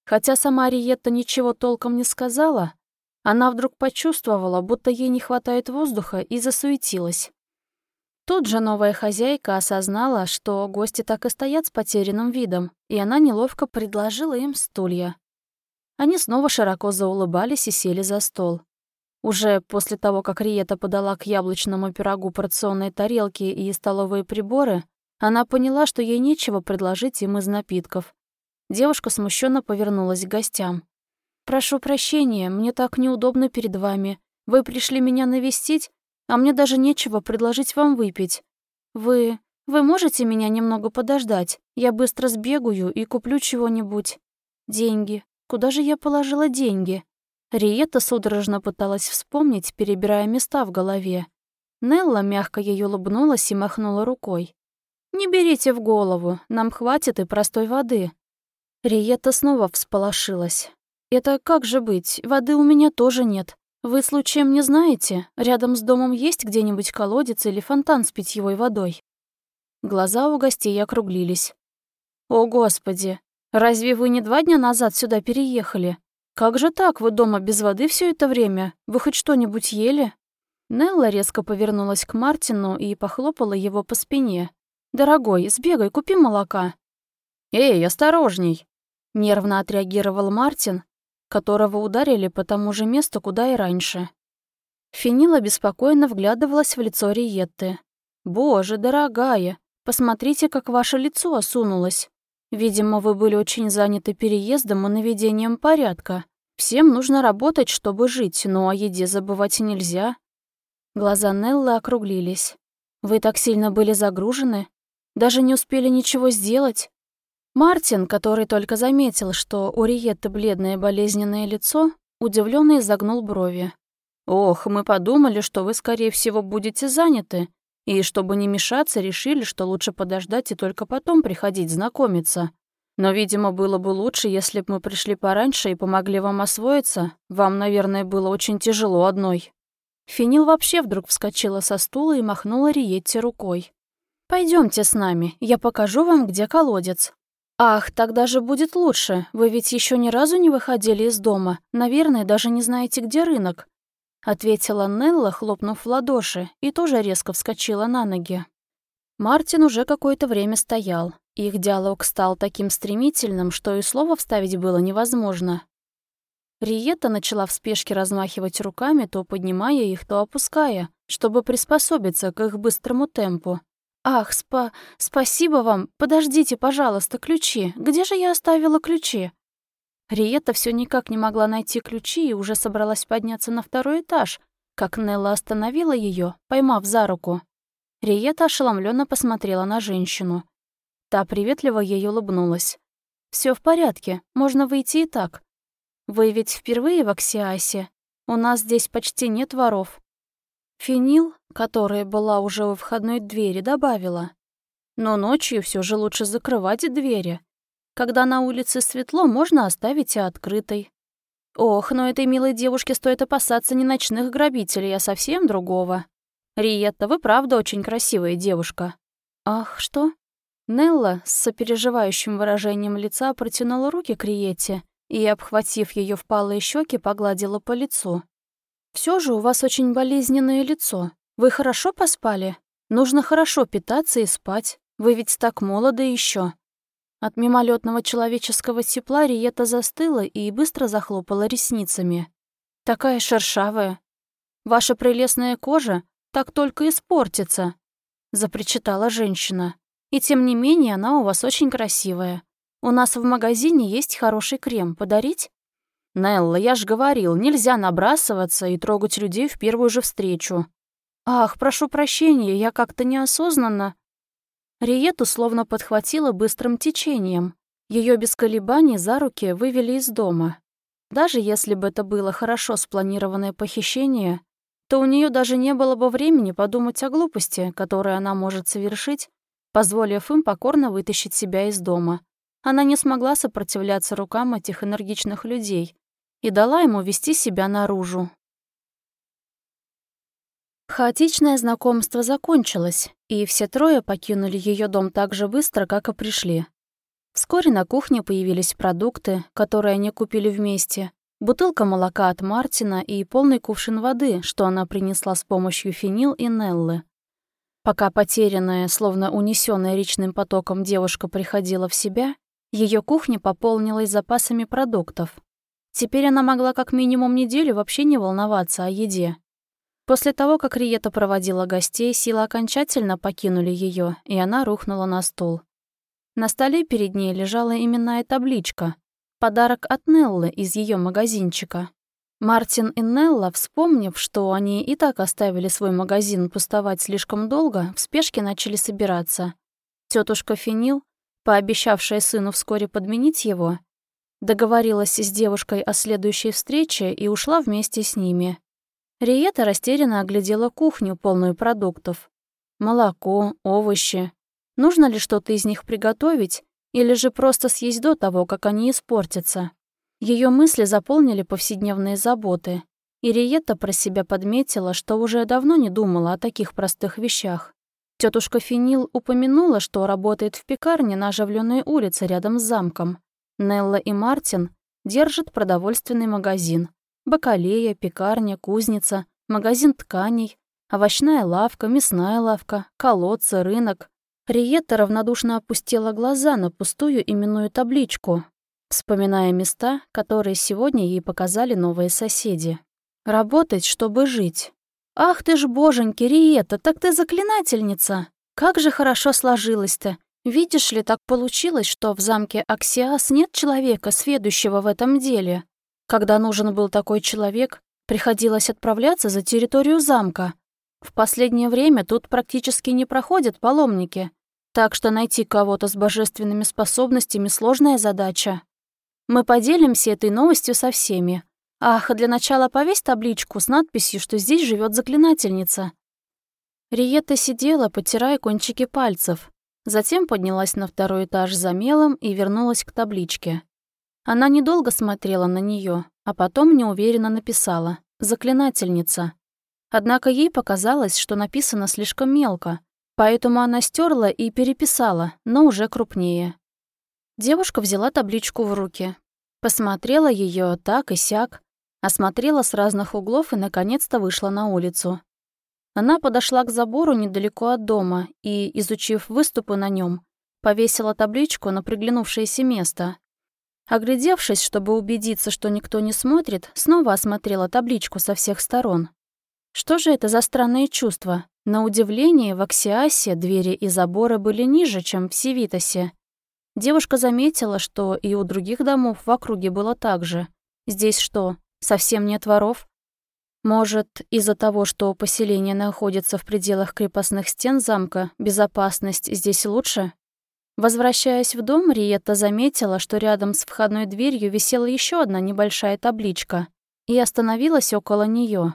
Хотя сама Риетта ничего толком не сказала, она вдруг почувствовала, будто ей не хватает воздуха, и засуетилась. Тут же новая хозяйка осознала, что гости так и стоят с потерянным видом, и она неловко предложила им стулья. Они снова широко заулыбались и сели за стол. Уже после того, как Риета подала к яблочному пирогу порционные тарелки и столовые приборы, она поняла, что ей нечего предложить им из напитков. Девушка смущенно повернулась к гостям. «Прошу прощения, мне так неудобно перед вами. Вы пришли меня навестить, а мне даже нечего предложить вам выпить. Вы... вы можете меня немного подождать? Я быстро сбегаю и куплю чего-нибудь. Деньги. Куда же я положила деньги?» Риета судорожно пыталась вспомнить, перебирая места в голове. Нелла мягко ей улыбнулась и махнула рукой. «Не берите в голову, нам хватит и простой воды». Риета снова всполошилась. «Это как же быть? Воды у меня тоже нет. Вы случаем не знаете, рядом с домом есть где-нибудь колодец или фонтан с питьевой водой?» Глаза у гостей округлились. «О, Господи! Разве вы не два дня назад сюда переехали? Как же так, вы дома без воды все это время? Вы хоть что-нибудь ели?» Нелла резко повернулась к Мартину и похлопала его по спине. «Дорогой, сбегай, купи молока». «Эй, осторожней!» Нервно отреагировал Мартин, которого ударили по тому же месту, куда и раньше. Финила беспокойно вглядывалась в лицо Риетты. «Боже, дорогая, посмотрите, как ваше лицо осунулось. Видимо, вы были очень заняты переездом и наведением порядка. Всем нужно работать, чтобы жить, но о еде забывать нельзя». Глаза Неллы округлились. «Вы так сильно были загружены? Даже не успели ничего сделать? Мартин, который только заметил, что у Риетты бледное болезненное лицо, удивленно изогнул брови. «Ох, мы подумали, что вы, скорее всего, будете заняты, и, чтобы не мешаться, решили, что лучше подождать и только потом приходить знакомиться. Но, видимо, было бы лучше, если бы мы пришли пораньше и помогли вам освоиться. Вам, наверное, было очень тяжело одной». Финил вообще вдруг вскочила со стула и махнула Риетте рукой. Пойдемте с нами, я покажу вам, где колодец». «Ах, тогда же будет лучше. Вы ведь еще ни разу не выходили из дома. Наверное, даже не знаете, где рынок», — ответила Нелла, хлопнув в ладоши, и тоже резко вскочила на ноги. Мартин уже какое-то время стоял. Их диалог стал таким стремительным, что и слова вставить было невозможно. Риета начала в спешке размахивать руками, то поднимая их, то опуская, чтобы приспособиться к их быстрому темпу. «Ах, спа... спасибо вам! Подождите, пожалуйста, ключи! Где же я оставила ключи?» Риета все никак не могла найти ключи и уже собралась подняться на второй этаж, как Нелла остановила ее, поймав за руку. Риета ошеломленно посмотрела на женщину. Та приветливо ей улыбнулась. Все в порядке, можно выйти и так. Вы ведь впервые в Аксиасе? У нас здесь почти нет воров». Финил, которая была уже у входной двери, добавила. «Но ночью все же лучше закрывать двери. Когда на улице светло, можно оставить и открытой. Ох, но этой милой девушке стоит опасаться не ночных грабителей, а совсем другого. Риетта, вы правда очень красивая девушка». «Ах, что?» Нелла с сопереживающим выражением лица протянула руки к Риете и, обхватив ее впалые щеки, погладила по лицу. Все же у вас очень болезненное лицо. Вы хорошо поспали? Нужно хорошо питаться и спать. Вы ведь так молоды еще. От мимолетного человеческого тепла Риета застыла и быстро захлопала ресницами. Такая шершавая. Ваша прелестная кожа так только испортится, запричитала женщина. И тем не менее она у вас очень красивая. У нас в магазине есть хороший крем. Подарить?» «Нелла, я ж говорил, нельзя набрасываться и трогать людей в первую же встречу». «Ах, прошу прощения, я как-то неосознанно...» Риету словно подхватила быстрым течением. Ее без колебаний за руки вывели из дома. Даже если бы это было хорошо спланированное похищение, то у нее даже не было бы времени подумать о глупости, которую она может совершить, позволив им покорно вытащить себя из дома. Она не смогла сопротивляться рукам этих энергичных людей и дала ему вести себя наружу. Хаотичное знакомство закончилось, и все трое покинули ее дом так же быстро, как и пришли. Вскоре на кухне появились продукты, которые они купили вместе, бутылка молока от Мартина и полный кувшин воды, что она принесла с помощью Финил и Неллы. Пока потерянная, словно унесенная речным потоком девушка приходила в себя, ее кухня пополнилась запасами продуктов. Теперь она могла как минимум неделю вообще не волноваться о еде. После того, как Риета проводила гостей, силы окончательно покинули ее, и она рухнула на стул. На столе перед ней лежала именная табличка «Подарок от Неллы из ее магазинчика». Мартин и Нелла, вспомнив, что они и так оставили свой магазин пустовать слишком долго, в спешке начали собираться. Тетушка Финил пообещавшая сыну вскоре подменить его, договорилась с девушкой о следующей встрече и ушла вместе с ними. Риета растерянно оглядела кухню, полную продуктов. Молоко, овощи. Нужно ли что-то из них приготовить, или же просто съесть до того, как они испортятся? Ее мысли заполнили повседневные заботы, и Риета про себя подметила, что уже давно не думала о таких простых вещах. Тетушка Финил упомянула, что работает в пекарне на оживленной улице рядом с замком. Нелла и Мартин держат продовольственный магазин. Бакалея, пекарня, кузница, магазин тканей, овощная лавка, мясная лавка, колодцы, рынок. Риетта равнодушно опустила глаза на пустую именную табличку, вспоминая места, которые сегодня ей показали новые соседи. Работать, чтобы жить. «Ах ты ж, боженьки, Риета, так ты заклинательница! Как же хорошо сложилось-то! Видишь ли, так получилось, что в замке Аксиас нет человека, сведущего в этом деле. Когда нужен был такой человек, приходилось отправляться за территорию замка. В последнее время тут практически не проходят паломники, так что найти кого-то с божественными способностями — сложная задача. Мы поделимся этой новостью со всеми, Ах, для начала повесь табличку с надписью, что здесь живет заклинательница. Риетта сидела, потирая кончики пальцев. Затем поднялась на второй этаж за мелом и вернулась к табличке. Она недолго смотрела на нее, а потом неуверенно написала «Заклинательница». Однако ей показалось, что написано слишком мелко, поэтому она стерла и переписала, но уже крупнее. Девушка взяла табличку в руки, посмотрела ее так и сяк, осмотрела с разных углов и, наконец-то, вышла на улицу. Она подошла к забору недалеко от дома и, изучив выступы на нем, повесила табличку на приглянувшееся место. Оглядевшись, чтобы убедиться, что никто не смотрит, снова осмотрела табличку со всех сторон. Что же это за странные чувства? На удивление, в Аксиасе двери и заборы были ниже, чем в Севитосе. Девушка заметила, что и у других домов в округе было так же. Здесь что, совсем нет воров? Может, из-за того, что поселение находится в пределах крепостных стен замка, безопасность здесь лучше? Возвращаясь в дом, Риетта заметила, что рядом с входной дверью висела еще одна небольшая табличка, и остановилась около нее.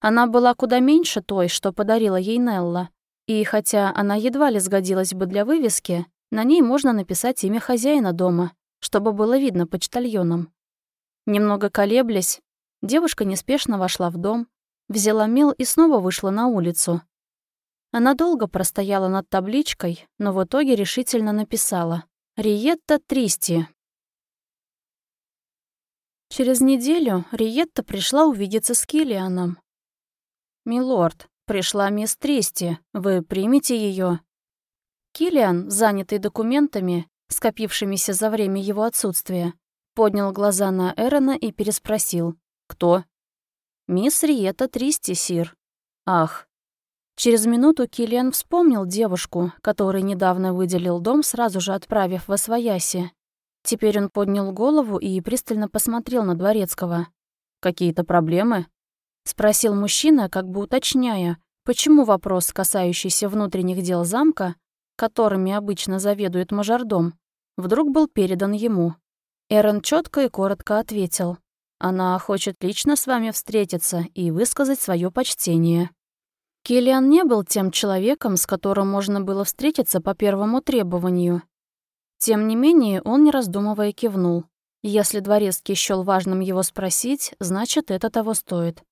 Она была куда меньше той, что подарила ей Нелла, и хотя она едва ли сгодилась бы для вывески, на ней можно написать имя хозяина дома, чтобы было видно почтальонам. Немного колеблясь, девушка неспешно вошла в дом, взяла мел и снова вышла на улицу, она долго простояла над табличкой, но в итоге решительно написала «Риетта Тристи». Через неделю Риетта пришла увидеться с Килианом. «Милорд, пришла мисс Тристи, вы примете ее. Килиан, занятый документами, скопившимися за время его отсутствия, поднял глаза на Эрона и переспросил «Кто?» «Мисс Риетта Тристи, сир». «Ах, Через минуту Киллиан вспомнил девушку, которой недавно выделил дом, сразу же отправив в Освояси. Теперь он поднял голову и пристально посмотрел на Дворецкого. «Какие-то проблемы?» — спросил мужчина, как бы уточняя, почему вопрос, касающийся внутренних дел замка, которыми обычно заведует мажордом, вдруг был передан ему. Эрен четко и коротко ответил. «Она хочет лично с вами встретиться и высказать свое почтение». Киллиан не был тем человеком, с которым можно было встретиться по первому требованию. Тем не менее, он, не раздумывая, кивнул. Если дворецкий счёл важным его спросить, значит, это того стоит.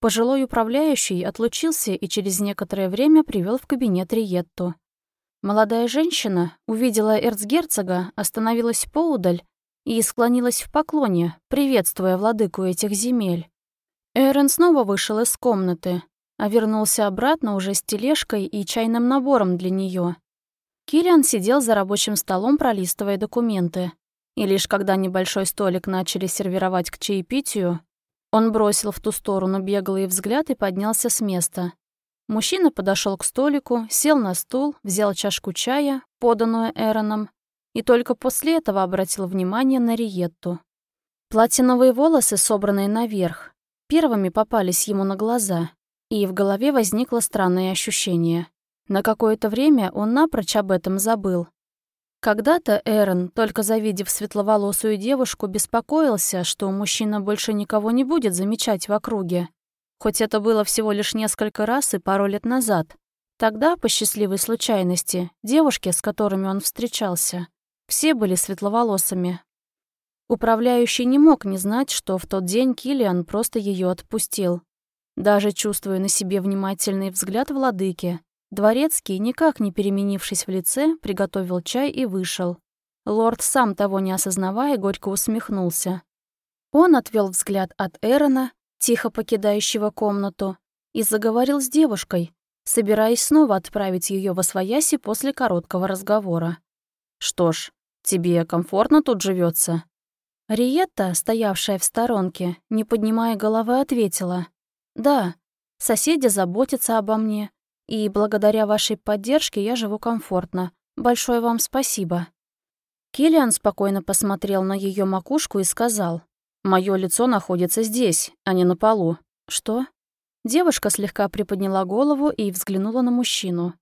Пожилой управляющий отлучился и через некоторое время привел в кабинет Риетту. Молодая женщина увидела эрцгерцога, остановилась поудаль и склонилась в поклоне, приветствуя владыку этих земель. Эрен снова вышел из комнаты, а вернулся обратно уже с тележкой и чайным набором для нее. Киллиан сидел за рабочим столом, пролистывая документы. И лишь когда небольшой столик начали сервировать к чаепитию, он бросил в ту сторону беглый взгляд и поднялся с места. Мужчина подошел к столику, сел на стул, взял чашку чая, поданную Эроном, и только после этого обратил внимание на Риетту. Платиновые волосы, собранные наверх, первыми попались ему на глаза, и в голове возникло странное ощущение. На какое-то время он напрочь об этом забыл. Когда-то Эрон, только завидев светловолосую девушку, беспокоился, что мужчина больше никого не будет замечать в округе. Хоть это было всего лишь несколько раз и пару лет назад. Тогда, по счастливой случайности, девушки, с которыми он встречался, все были светловолосыми. Управляющий не мог не знать, что в тот день Килиан просто ее отпустил. Даже чувствуя на себе внимательный взгляд владыки, дворецкий, никак не переменившись в лице, приготовил чай и вышел. Лорд, сам того не осознавая, горько усмехнулся. Он отвел взгляд от Эрона, тихо покидающего комнату, и заговорил с девушкой, собираясь снова отправить ее во свояси после короткого разговора. «Что ж, тебе комфортно тут живется? Риетта, стоявшая в сторонке, не поднимая головы, ответила. Да, соседи заботятся обо мне, и благодаря вашей поддержке я живу комфортно. Большое вам спасибо». Киллиан спокойно посмотрел на ее макушку и сказал, «Мое лицо находится здесь, а не на полу». «Что?» Девушка слегка приподняла голову и взглянула на мужчину.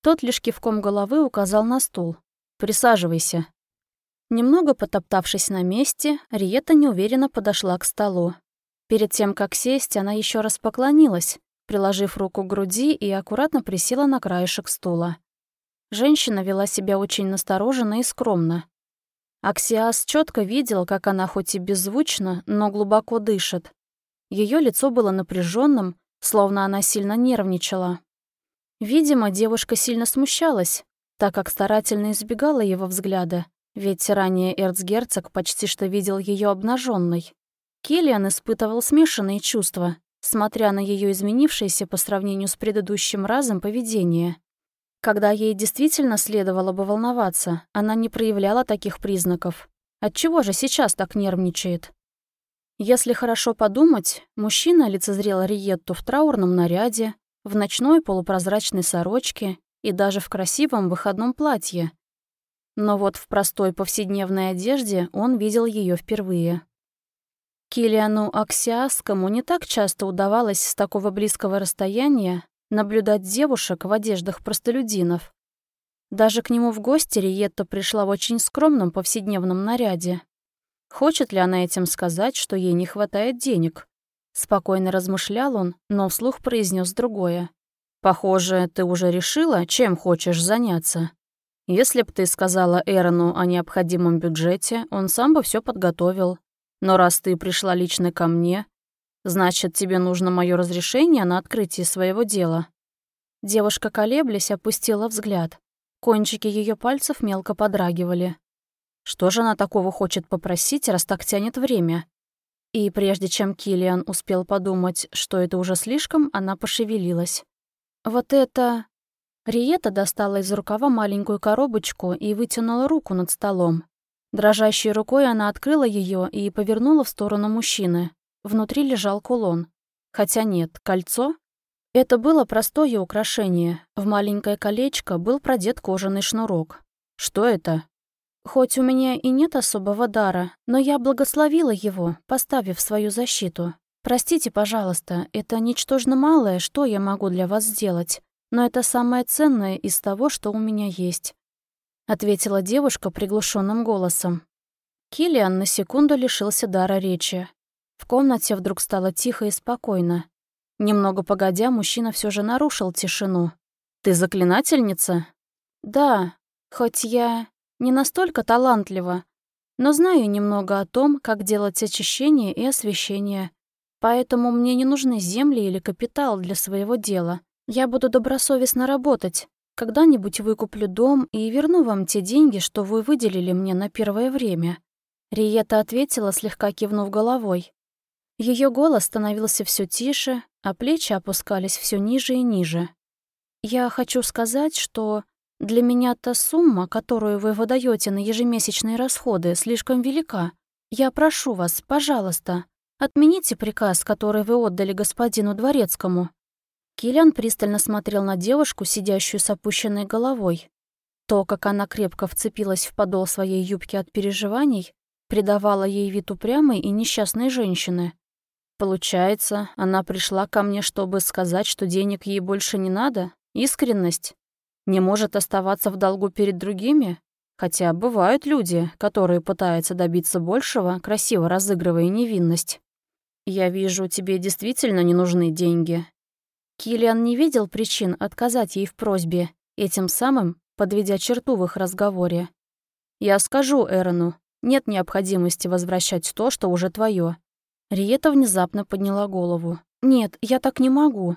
Тот лишь кивком головы указал на стул. «Присаживайся». Немного потоптавшись на месте, Риета неуверенно подошла к столу. Перед тем, как сесть, она еще раз поклонилась, приложив руку к груди и аккуратно присела на краешек стула. Женщина вела себя очень настороженно и скромно. Аксиас четко видел, как она хоть и беззвучно, но глубоко дышит. Ее лицо было напряженным, словно она сильно нервничала. Видимо, девушка сильно смущалась, так как старательно избегала его взгляда, ведь ранее эрцгерцог почти что видел ее обнаженной. Киллиан испытывал смешанные чувства, смотря на ее изменившееся по сравнению с предыдущим разом поведение. Когда ей действительно следовало бы волноваться, она не проявляла таких признаков. Отчего же сейчас так нервничает? Если хорошо подумать, мужчина лицезрел Риетту в траурном наряде, в ночной полупрозрачной сорочке и даже в красивом выходном платье. Но вот в простой повседневной одежде он видел ее впервые. Килиану Аксиаскому не так часто удавалось с такого близкого расстояния наблюдать девушек в одеждах простолюдинов. Даже к нему в гости Риетта пришла в очень скромном повседневном наряде. Хочет ли она этим сказать, что ей не хватает денег? Спокойно размышлял он, но вслух произнес другое. «Похоже, ты уже решила, чем хочешь заняться. Если б ты сказала Эрону о необходимом бюджете, он сам бы все подготовил. Но раз ты пришла лично ко мне, значит, тебе нужно мое разрешение на открытие своего дела». Девушка, колеблясь, опустила взгляд. Кончики ее пальцев мелко подрагивали. Что же она такого хочет попросить, раз так тянет время? И прежде чем Килиан успел подумать, что это уже слишком, она пошевелилась. «Вот это...» Риета достала из рукава маленькую коробочку и вытянула руку над столом. Дрожащей рукой она открыла ее и повернула в сторону мужчины. Внутри лежал кулон. Хотя нет, кольцо? Это было простое украшение. В маленькое колечко был продет кожаный шнурок. Что это? Хоть у меня и нет особого дара, но я благословила его, поставив свою защиту. Простите, пожалуйста, это ничтожно малое, что я могу для вас сделать, но это самое ценное из того, что у меня есть», — ответила девушка приглушенным голосом. Килиан на секунду лишился дара речи. В комнате вдруг стало тихо и спокойно. Немного погодя, мужчина все же нарушил тишину. «Ты заклинательница?» «Да, хоть я не настолько талантлива, но знаю немного о том, как делать очищение и освещение. Поэтому мне не нужны земли или капитал для своего дела. Я буду добросовестно работать. Когда-нибудь выкуплю дом и верну вам те деньги, что вы выделили мне на первое время». Риета ответила, слегка кивнув головой. Ее голос становился все тише, а плечи опускались все ниже и ниже. «Я хочу сказать, что для меня та сумма, которую вы выдаете на ежемесячные расходы, слишком велика. Я прошу вас, пожалуйста, отмените приказ, который вы отдали господину Дворецкому». Киллиан пристально смотрел на девушку, сидящую с опущенной головой. То, как она крепко вцепилась в подол своей юбки от переживаний, придавало ей вид упрямой и несчастной женщины. Получается, она пришла ко мне, чтобы сказать, что денег ей больше не надо? Искренность? Не может оставаться в долгу перед другими? Хотя бывают люди, которые пытаются добиться большего, красиво разыгрывая невинность. Я вижу, тебе действительно не нужны деньги. Килиан не видел причин отказать ей в просьбе, этим самым подведя черту в их разговоре. Я скажу Эрону, нет необходимости возвращать то, что уже твое. Риета внезапно подняла голову. «Нет, я так не могу».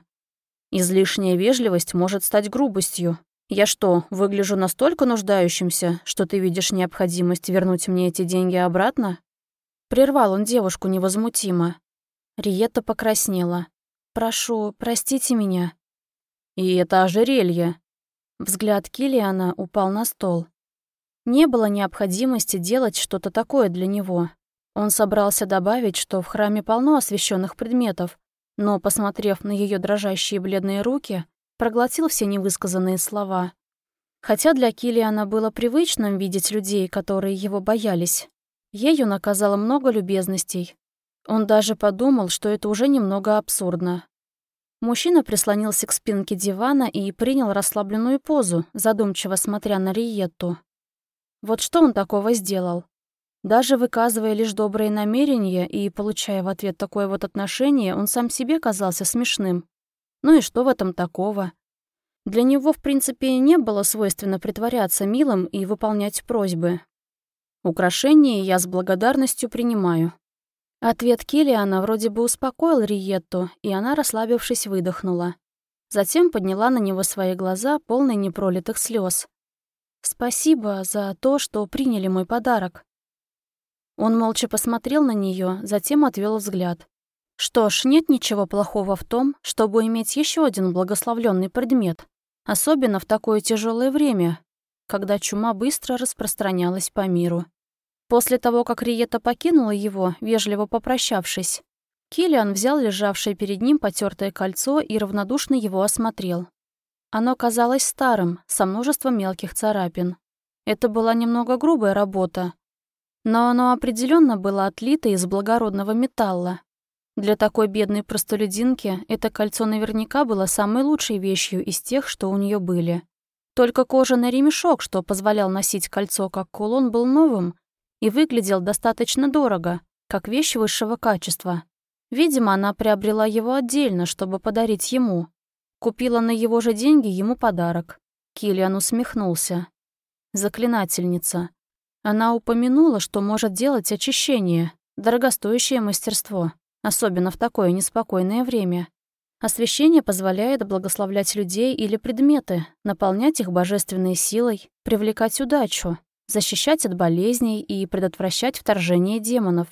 «Излишняя вежливость может стать грубостью. Я что, выгляжу настолько нуждающимся, что ты видишь необходимость вернуть мне эти деньги обратно?» Прервал он девушку невозмутимо. Риетта покраснела. «Прошу, простите меня». «И это ожерелье». Взгляд Килиана упал на стол. Не было необходимости делать что-то такое для него. Он собрался добавить, что в храме полно освященных предметов, но, посмотрев на ее дрожащие бледные руки, проглотил все невысказанные слова. Хотя для Килиана было привычным видеть людей, которые его боялись. Ею наказало много любезностей. Он даже подумал, что это уже немного абсурдно. Мужчина прислонился к спинке дивана и принял расслабленную позу, задумчиво смотря на Риетту. Вот что он такого сделал? Даже выказывая лишь добрые намерения и получая в ответ такое вот отношение, он сам себе казался смешным. Ну и что в этом такого? Для него, в принципе, не было свойственно притворяться милым и выполнять просьбы. Украшение я с благодарностью принимаю. Ответ Килиана вроде бы успокоил Риетту, и она, расслабившись, выдохнула. Затем подняла на него свои глаза, полные непролитых слез. «Спасибо за то, что приняли мой подарок». Он молча посмотрел на нее, затем отвел взгляд. Что ж, нет ничего плохого в том, чтобы иметь еще один благословленный предмет, особенно в такое тяжелое время, когда чума быстро распространялась по миру. После того, как Риета покинула его, вежливо попрощавшись, Килиан взял лежавшее перед ним потертое кольцо и равнодушно его осмотрел. Оно казалось старым, со множеством мелких царапин. Это была немного грубая работа, но оно определенно было отлито из благородного металла. Для такой бедной простолюдинки это кольцо наверняка было самой лучшей вещью из тех, что у нее были. Только кожаный ремешок, что позволял носить кольцо как кулон, был новым и выглядел достаточно дорого, как вещь высшего качества. Видимо, она приобрела его отдельно, чтобы подарить ему. Купила на его же деньги ему подарок. Киллиан усмехнулся. Заклинательница. Она упомянула, что может делать очищение, дорогостоящее мастерство, особенно в такое неспокойное время. Освящение позволяет благословлять людей или предметы, наполнять их божественной силой, привлекать удачу, защищать от болезней и предотвращать вторжение демонов.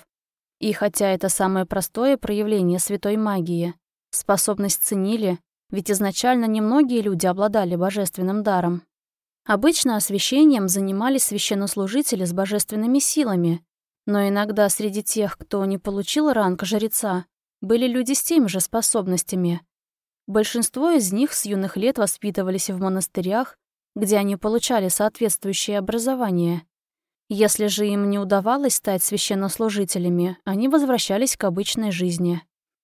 И хотя это самое простое проявление святой магии, способность ценили, ведь изначально немногие люди обладали божественным даром. Обычно освящением занимались священнослужители с божественными силами, но иногда среди тех, кто не получил ранг жреца, были люди с теми же способностями. Большинство из них с юных лет воспитывались в монастырях где они получали соответствующее образование. Если же им не удавалось стать священнослужителями, они возвращались к обычной жизни.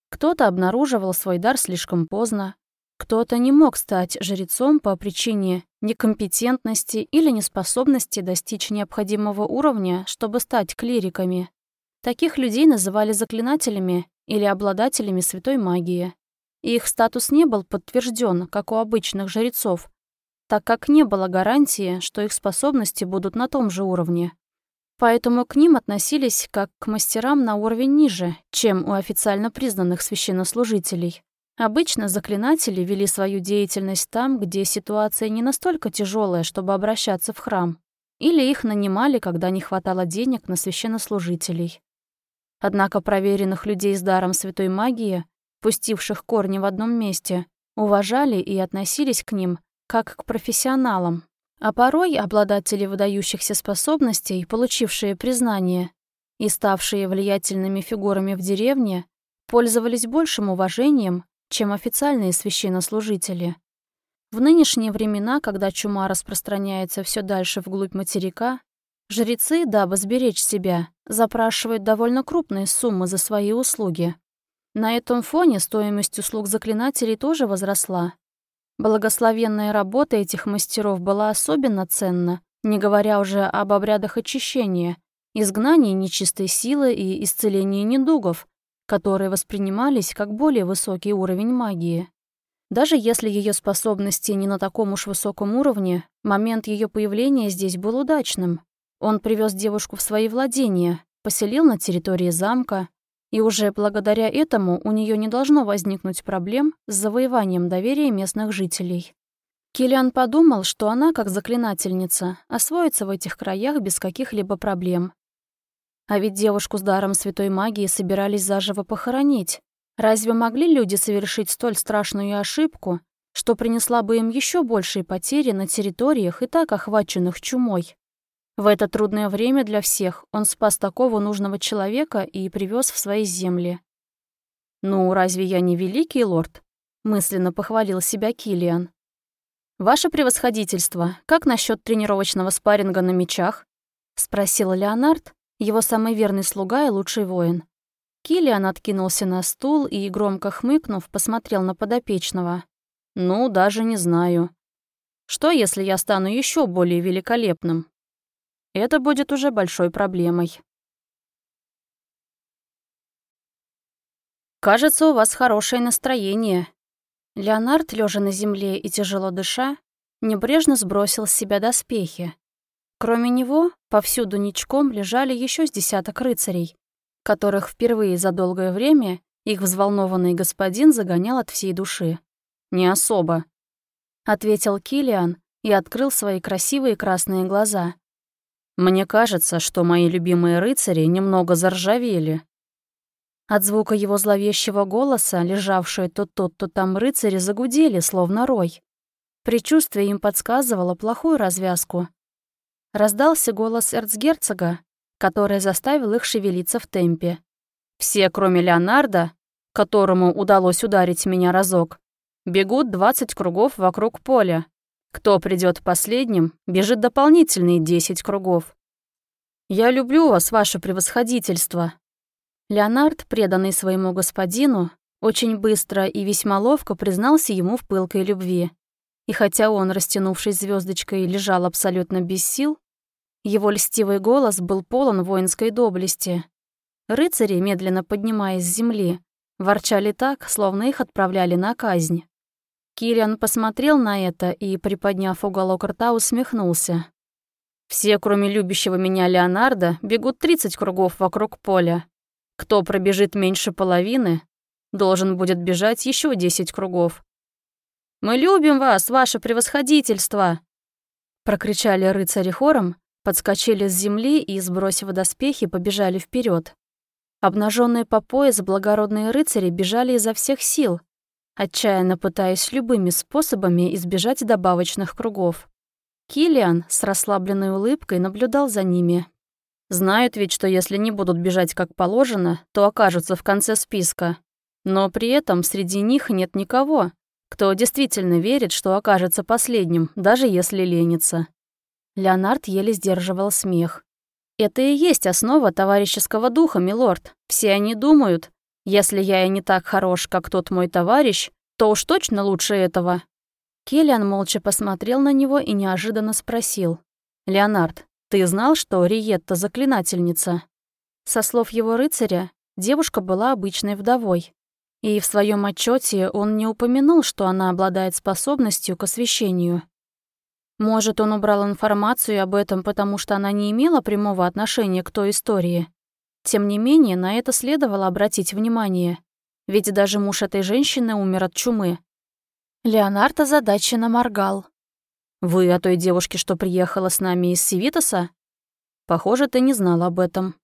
Кто-то обнаруживал свой дар слишком поздно, кто-то не мог стать жрецом по причине некомпетентности или неспособности достичь необходимого уровня, чтобы стать клириками. Таких людей называли заклинателями или обладателями святой магии. их статус не был подтвержден, как у обычных жрецов, так как не было гарантии, что их способности будут на том же уровне. Поэтому к ним относились как к мастерам на уровень ниже, чем у официально признанных священнослужителей. Обычно заклинатели вели свою деятельность там, где ситуация не настолько тяжелая, чтобы обращаться в храм, или их нанимали, когда не хватало денег на священнослужителей. Однако проверенных людей с даром святой магии, пустивших корни в одном месте, уважали и относились к ним как к профессионалам. А порой обладатели выдающихся способностей, получившие признание и ставшие влиятельными фигурами в деревне, пользовались большим уважением, чем официальные священнослужители. В нынешние времена, когда чума распространяется все дальше вглубь материка, жрецы, дабы сберечь себя, запрашивают довольно крупные суммы за свои услуги. На этом фоне стоимость услуг заклинателей тоже возросла, Благословенная работа этих мастеров была особенно ценна, не говоря уже об обрядах очищения, изгнании нечистой силы и исцелении недугов, которые воспринимались как более высокий уровень магии. Даже если ее способности не на таком уж высоком уровне, момент ее появления здесь был удачным. Он привез девушку в свои владения, поселил на территории замка, и уже благодаря этому у нее не должно возникнуть проблем с завоеванием доверия местных жителей. Киллиан подумал, что она, как заклинательница, освоится в этих краях без каких-либо проблем. А ведь девушку с даром святой магии собирались заживо похоронить. Разве могли люди совершить столь страшную ошибку, что принесла бы им еще большие потери на территориях и так охваченных чумой? В это трудное время для всех он спас такого нужного человека и привез в свои земли. «Ну, разве я не великий лорд?» — мысленно похвалил себя Килиан. «Ваше превосходительство, как насчет тренировочного спарринга на мечах?» — спросил Леонард, его самый верный слуга и лучший воин. Килиан откинулся на стул и, громко хмыкнув, посмотрел на подопечного. «Ну, даже не знаю. Что, если я стану еще более великолепным?» Это будет уже большой проблемой. «Кажется, у вас хорошее настроение». Леонард, лежа на земле и тяжело дыша, небрежно сбросил с себя доспехи. Кроме него, повсюду ничком лежали еще с десяток рыцарей, которых впервые за долгое время их взволнованный господин загонял от всей души. «Не особо», — ответил Килиан и открыл свои красивые красные глаза. «Мне кажется, что мои любимые рыцари немного заржавели». От звука его зловещего голоса, лежавшие то тут, то там рыцари загудели, словно рой. Причувствие им подсказывало плохую развязку. Раздался голос эрцгерцога, который заставил их шевелиться в темпе. Все, кроме Леонардо, которому удалось ударить меня разок, бегут 20 кругов вокруг поля. Кто придет последним, бежит дополнительные 10 кругов. «Я люблю вас, ваше превосходительство». Леонард, преданный своему господину, очень быстро и весьма ловко признался ему в пылкой любви. И хотя он, растянувшись звездочкой, лежал абсолютно без сил, его льстивый голос был полон воинской доблести. Рыцари, медленно поднимаясь с земли, ворчали так, словно их отправляли на казнь. Киллиан посмотрел на это и, приподняв уголок рта, усмехнулся. «Все, кроме любящего меня Леонардо, бегут 30 кругов вокруг поля. Кто пробежит меньше половины, должен будет бежать еще 10 кругов. «Мы любим вас, ваше превосходительство!» Прокричали рыцари хором, подскочили с земли и, сбросив доспехи, побежали вперед. Обнаженные по пояс благородные рыцари бежали изо всех сил, отчаянно пытаясь любыми способами избежать добавочных кругов. Килиан с расслабленной улыбкой наблюдал за ними. Знают ведь, что если не будут бежать как положено, то окажутся в конце списка. Но при этом среди них нет никого, кто действительно верит, что окажется последним, даже если ленится. Леонард еле сдерживал смех. «Это и есть основа товарищеского духа, милорд. Все они думают, если я и не так хорош, как тот мой товарищ, то уж точно лучше этого». Келлиан молча посмотрел на него и неожиданно спросил. «Леонард, ты знал, что Риетта заклинательница?» Со слов его рыцаря, девушка была обычной вдовой. И в своем отчете он не упомянул, что она обладает способностью к освещению. Может, он убрал информацию об этом, потому что она не имела прямого отношения к той истории. Тем не менее, на это следовало обратить внимание, ведь даже муж этой женщины умер от чумы. Леонард озадаченно моргал. «Вы о той девушке, что приехала с нами из Севитоса? Похоже, ты не знал об этом».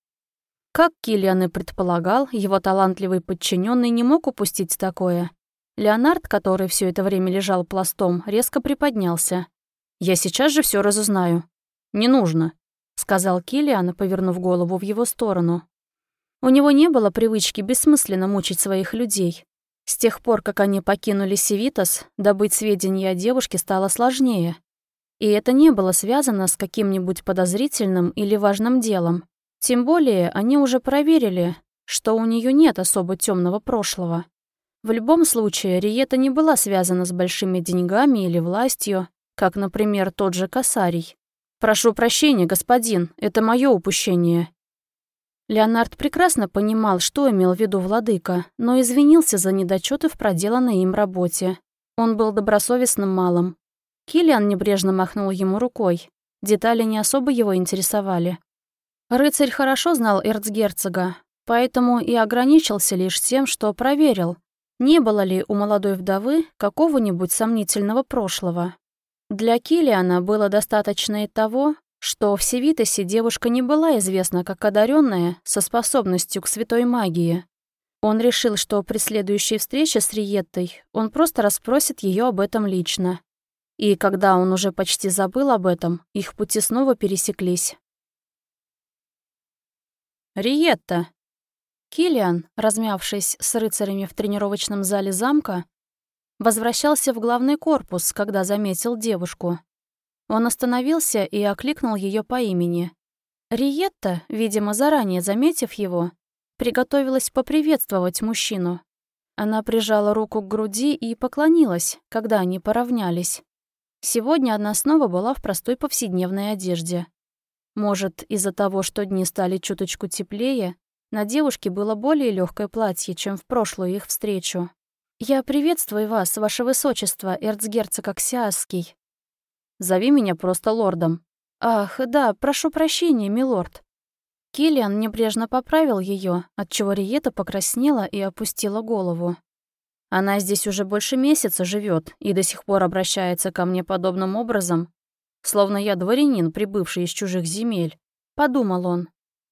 Как Киллиан и предполагал, его талантливый подчиненный не мог упустить такое. Леонард, который все это время лежал пластом, резко приподнялся. «Я сейчас же все разузнаю». «Не нужно», — сказал Киллиан, повернув голову в его сторону. У него не было привычки бессмысленно мучить своих людей. С тех пор, как они покинули Севитас, добыть сведения о девушке стало сложнее. И это не было связано с каким-нибудь подозрительным или важным делом. Тем более они уже проверили, что у нее нет особо темного прошлого. В любом случае, Риета не была связана с большими деньгами или властью, как, например, тот же Касарий. «Прошу прощения, господин, это мое упущение», Леонард прекрасно понимал, что имел в виду владыка, но извинился за недочеты в проделанной им работе. Он был добросовестным малым. Киллиан небрежно махнул ему рукой. Детали не особо его интересовали. Рыцарь хорошо знал эрцгерцога, поэтому и ограничился лишь тем, что проверил, не было ли у молодой вдовы какого-нибудь сомнительного прошлого. Для Килиана было достаточно и того, что в Севитосе девушка не была известна как одаренная со способностью к святой магии. Он решил, что при следующей встрече с Риеттой он просто расспросит ее об этом лично. И когда он уже почти забыл об этом, их пути снова пересеклись. «Риетта!» Килиан, размявшись с рыцарями в тренировочном зале замка, возвращался в главный корпус, когда заметил девушку. Он остановился и окликнул ее по имени. Риетта, видимо, заранее заметив его, приготовилась поприветствовать мужчину. Она прижала руку к груди и поклонилась, когда они поравнялись. Сегодня она снова была в простой повседневной одежде. Может, из-за того, что дни стали чуточку теплее, на девушке было более легкое платье, чем в прошлую их встречу. «Я приветствую вас, ваше высочество, эрцгерцог Аксиасский», Зови меня просто лордом». «Ах, да, прошу прощения, милорд». Киллиан небрежно поправил ее, отчего Риета покраснела и опустила голову. Она здесь уже больше месяца живет и до сих пор обращается ко мне подобным образом, словно я дворянин, прибывший из чужих земель. Подумал он.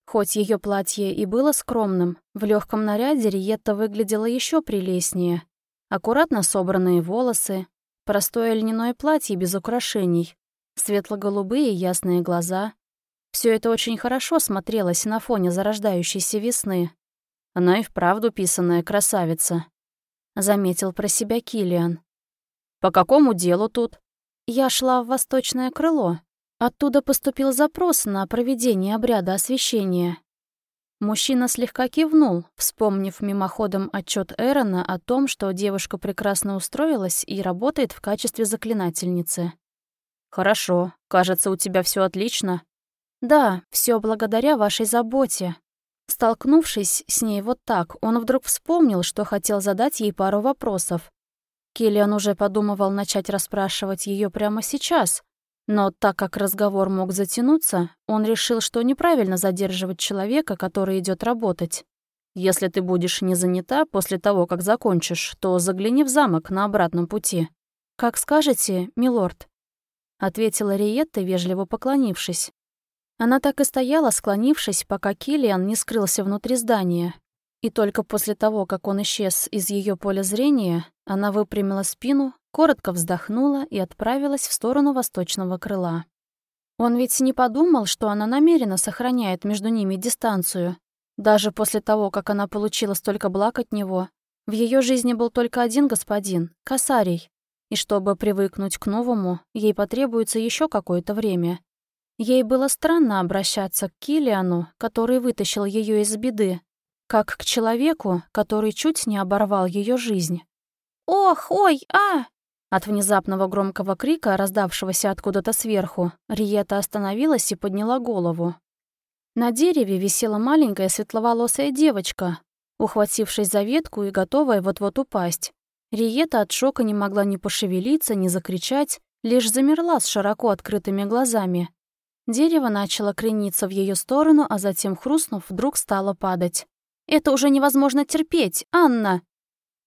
Хоть ее платье и было скромным, в легком наряде Риетта выглядела еще прелестнее. Аккуратно собранные волосы, простое льняное платье без украшений, светло-голубые ясные глаза. Все это очень хорошо смотрелось на фоне зарождающейся весны. Она и вправду писаная красавица заметил про себя Килиан. По какому делу тут? Я шла в восточное крыло. Оттуда поступил запрос на проведение обряда освящения. Мужчина слегка кивнул, вспомнив мимоходом отчет Эрона о том, что девушка прекрасно устроилась и работает в качестве заклинательницы. «Хорошо. Кажется, у тебя все отлично». «Да, все благодаря вашей заботе», Столкнувшись с ней вот так, он вдруг вспомнил, что хотел задать ей пару вопросов. Киллиан уже подумывал начать расспрашивать ее прямо сейчас, но так как разговор мог затянуться, он решил, что неправильно задерживать человека, который идет работать. «Если ты будешь не занята после того, как закончишь, то загляни в замок на обратном пути». «Как скажете, милорд», — ответила Риетта, вежливо поклонившись. Она так и стояла, склонившись, пока Килиан не скрылся внутри здания. И только после того, как он исчез из ее поля зрения, она выпрямила спину, коротко вздохнула и отправилась в сторону восточного крыла. Он ведь не подумал, что она намеренно сохраняет между ними дистанцию. Даже после того, как она получила столько благ от него, в ее жизни был только один господин — Касарий. И чтобы привыкнуть к новому, ей потребуется еще какое-то время. Ей было странно обращаться к Килиану, который вытащил ее из беды, как к человеку, который чуть не оборвал ее жизнь. «Ох, ой, а!» От внезапного громкого крика, раздавшегося откуда-то сверху, Риета остановилась и подняла голову. На дереве висела маленькая светловолосая девочка, ухватившись за ветку и готовая вот-вот упасть. Риета от шока не могла ни пошевелиться, ни закричать, лишь замерла с широко открытыми глазами. Дерево начало крениться в ее сторону, а затем, хрустнув, вдруг стало падать. «Это уже невозможно терпеть, Анна!»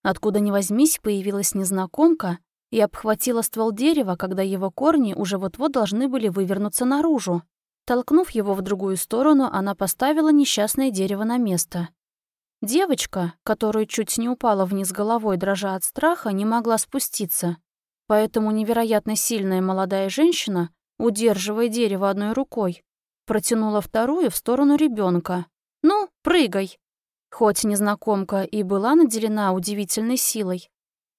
Откуда ни возьмись, появилась незнакомка и обхватила ствол дерева, когда его корни уже вот-вот должны были вывернуться наружу. Толкнув его в другую сторону, она поставила несчастное дерево на место. Девочка, которая чуть не упала вниз головой, дрожа от страха, не могла спуститься. Поэтому невероятно сильная молодая женщина удерживая дерево одной рукой, протянула вторую в сторону ребенка. «Ну, прыгай!» Хоть незнакомка и была наделена удивительной силой,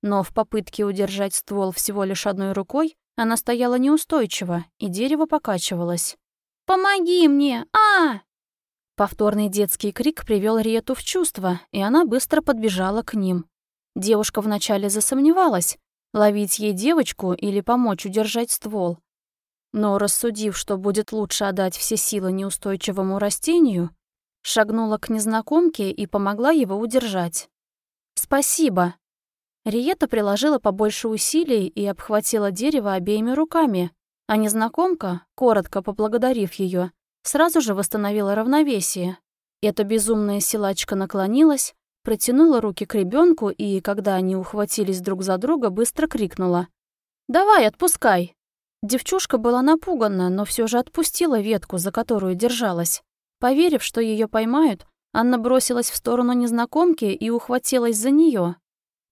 но в попытке удержать ствол всего лишь одной рукой она стояла неустойчиво, и дерево покачивалось. «Помоги мне! а Повторный детский крик привел Риету в чувство, и она быстро подбежала к ним. Девушка вначале засомневалась, ловить ей девочку или помочь удержать ствол. Но, рассудив, что будет лучше отдать все силы неустойчивому растению, шагнула к незнакомке и помогла его удержать. «Спасибо!» Риета приложила побольше усилий и обхватила дерево обеими руками, а незнакомка, коротко поблагодарив ее, сразу же восстановила равновесие. Эта безумная силачка наклонилась, протянула руки к ребенку и, когда они ухватились друг за друга, быстро крикнула. «Давай, отпускай!» Девчушка была напугана, но все же отпустила ветку, за которую держалась. Поверив, что ее поймают, Анна бросилась в сторону незнакомки и ухватилась за нее.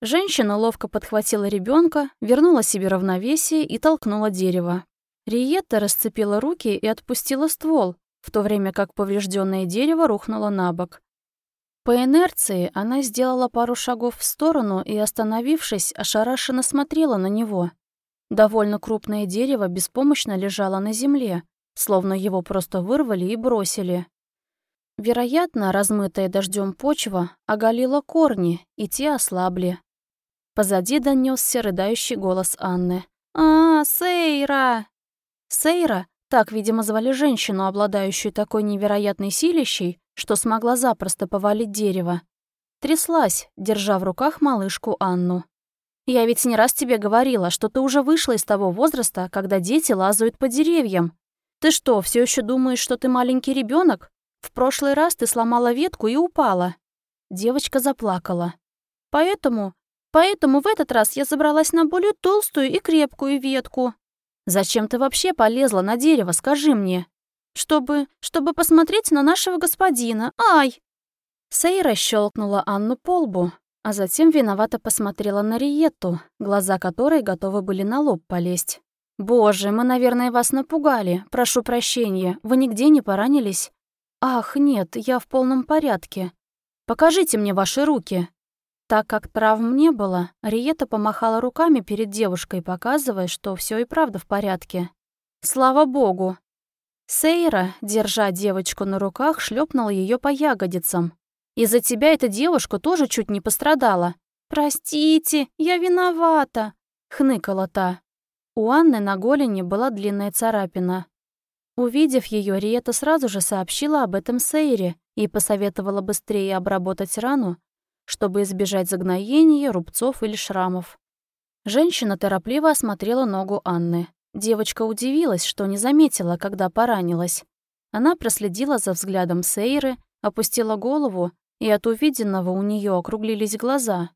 Женщина ловко подхватила ребенка, вернула себе равновесие и толкнула дерево. Риетта расцепила руки и отпустила ствол, в то время как поврежденное дерево рухнуло на бок. По инерции она сделала пару шагов в сторону и, остановившись, ошарашенно смотрела на него. Довольно крупное дерево беспомощно лежало на земле, словно его просто вырвали и бросили. Вероятно, размытая дождем почва оголила корни, и те ослабли. Позади донесся рыдающий голос Анны. «А, Сейра!» Сейра, так, видимо, звали женщину, обладающую такой невероятной силищей, что смогла запросто повалить дерево. Тряслась, держа в руках малышку Анну. Я ведь не раз тебе говорила, что ты уже вышла из того возраста, когда дети лазают по деревьям. Ты что, все еще думаешь, что ты маленький ребенок? В прошлый раз ты сломала ветку и упала». Девочка заплакала. «Поэтому... Поэтому в этот раз я забралась на более толстую и крепкую ветку. Зачем ты вообще полезла на дерево, скажи мне?» «Чтобы... чтобы посмотреть на нашего господина. Ай!» Сейра щелкнула Анну по лбу, а затем виновато посмотрела на Риетту, глаза которой готовы были на лоб полезть. «Боже, мы, наверное, вас напугали. Прошу прощения. Вы нигде не поранились?» «Ах, нет, я в полном порядке. Покажите мне ваши руки». Так как травм не было, Риета помахала руками перед девушкой, показывая, что все и правда в порядке. «Слава богу!» Сейра, держа девочку на руках, шлепнула ее по ягодицам. «Из-за тебя эта девушка тоже чуть не пострадала». «Простите, я виновата», — хныкала та. У Анны на голени была длинная царапина. Увидев ее, Риета сразу же сообщила об этом Сейре и посоветовала быстрее обработать рану, чтобы избежать загноения, рубцов или шрамов. Женщина торопливо осмотрела ногу Анны. Девочка удивилась, что не заметила, когда поранилась. Она проследила за взглядом Сейры, опустила голову, и от увиденного у нее округлились глаза.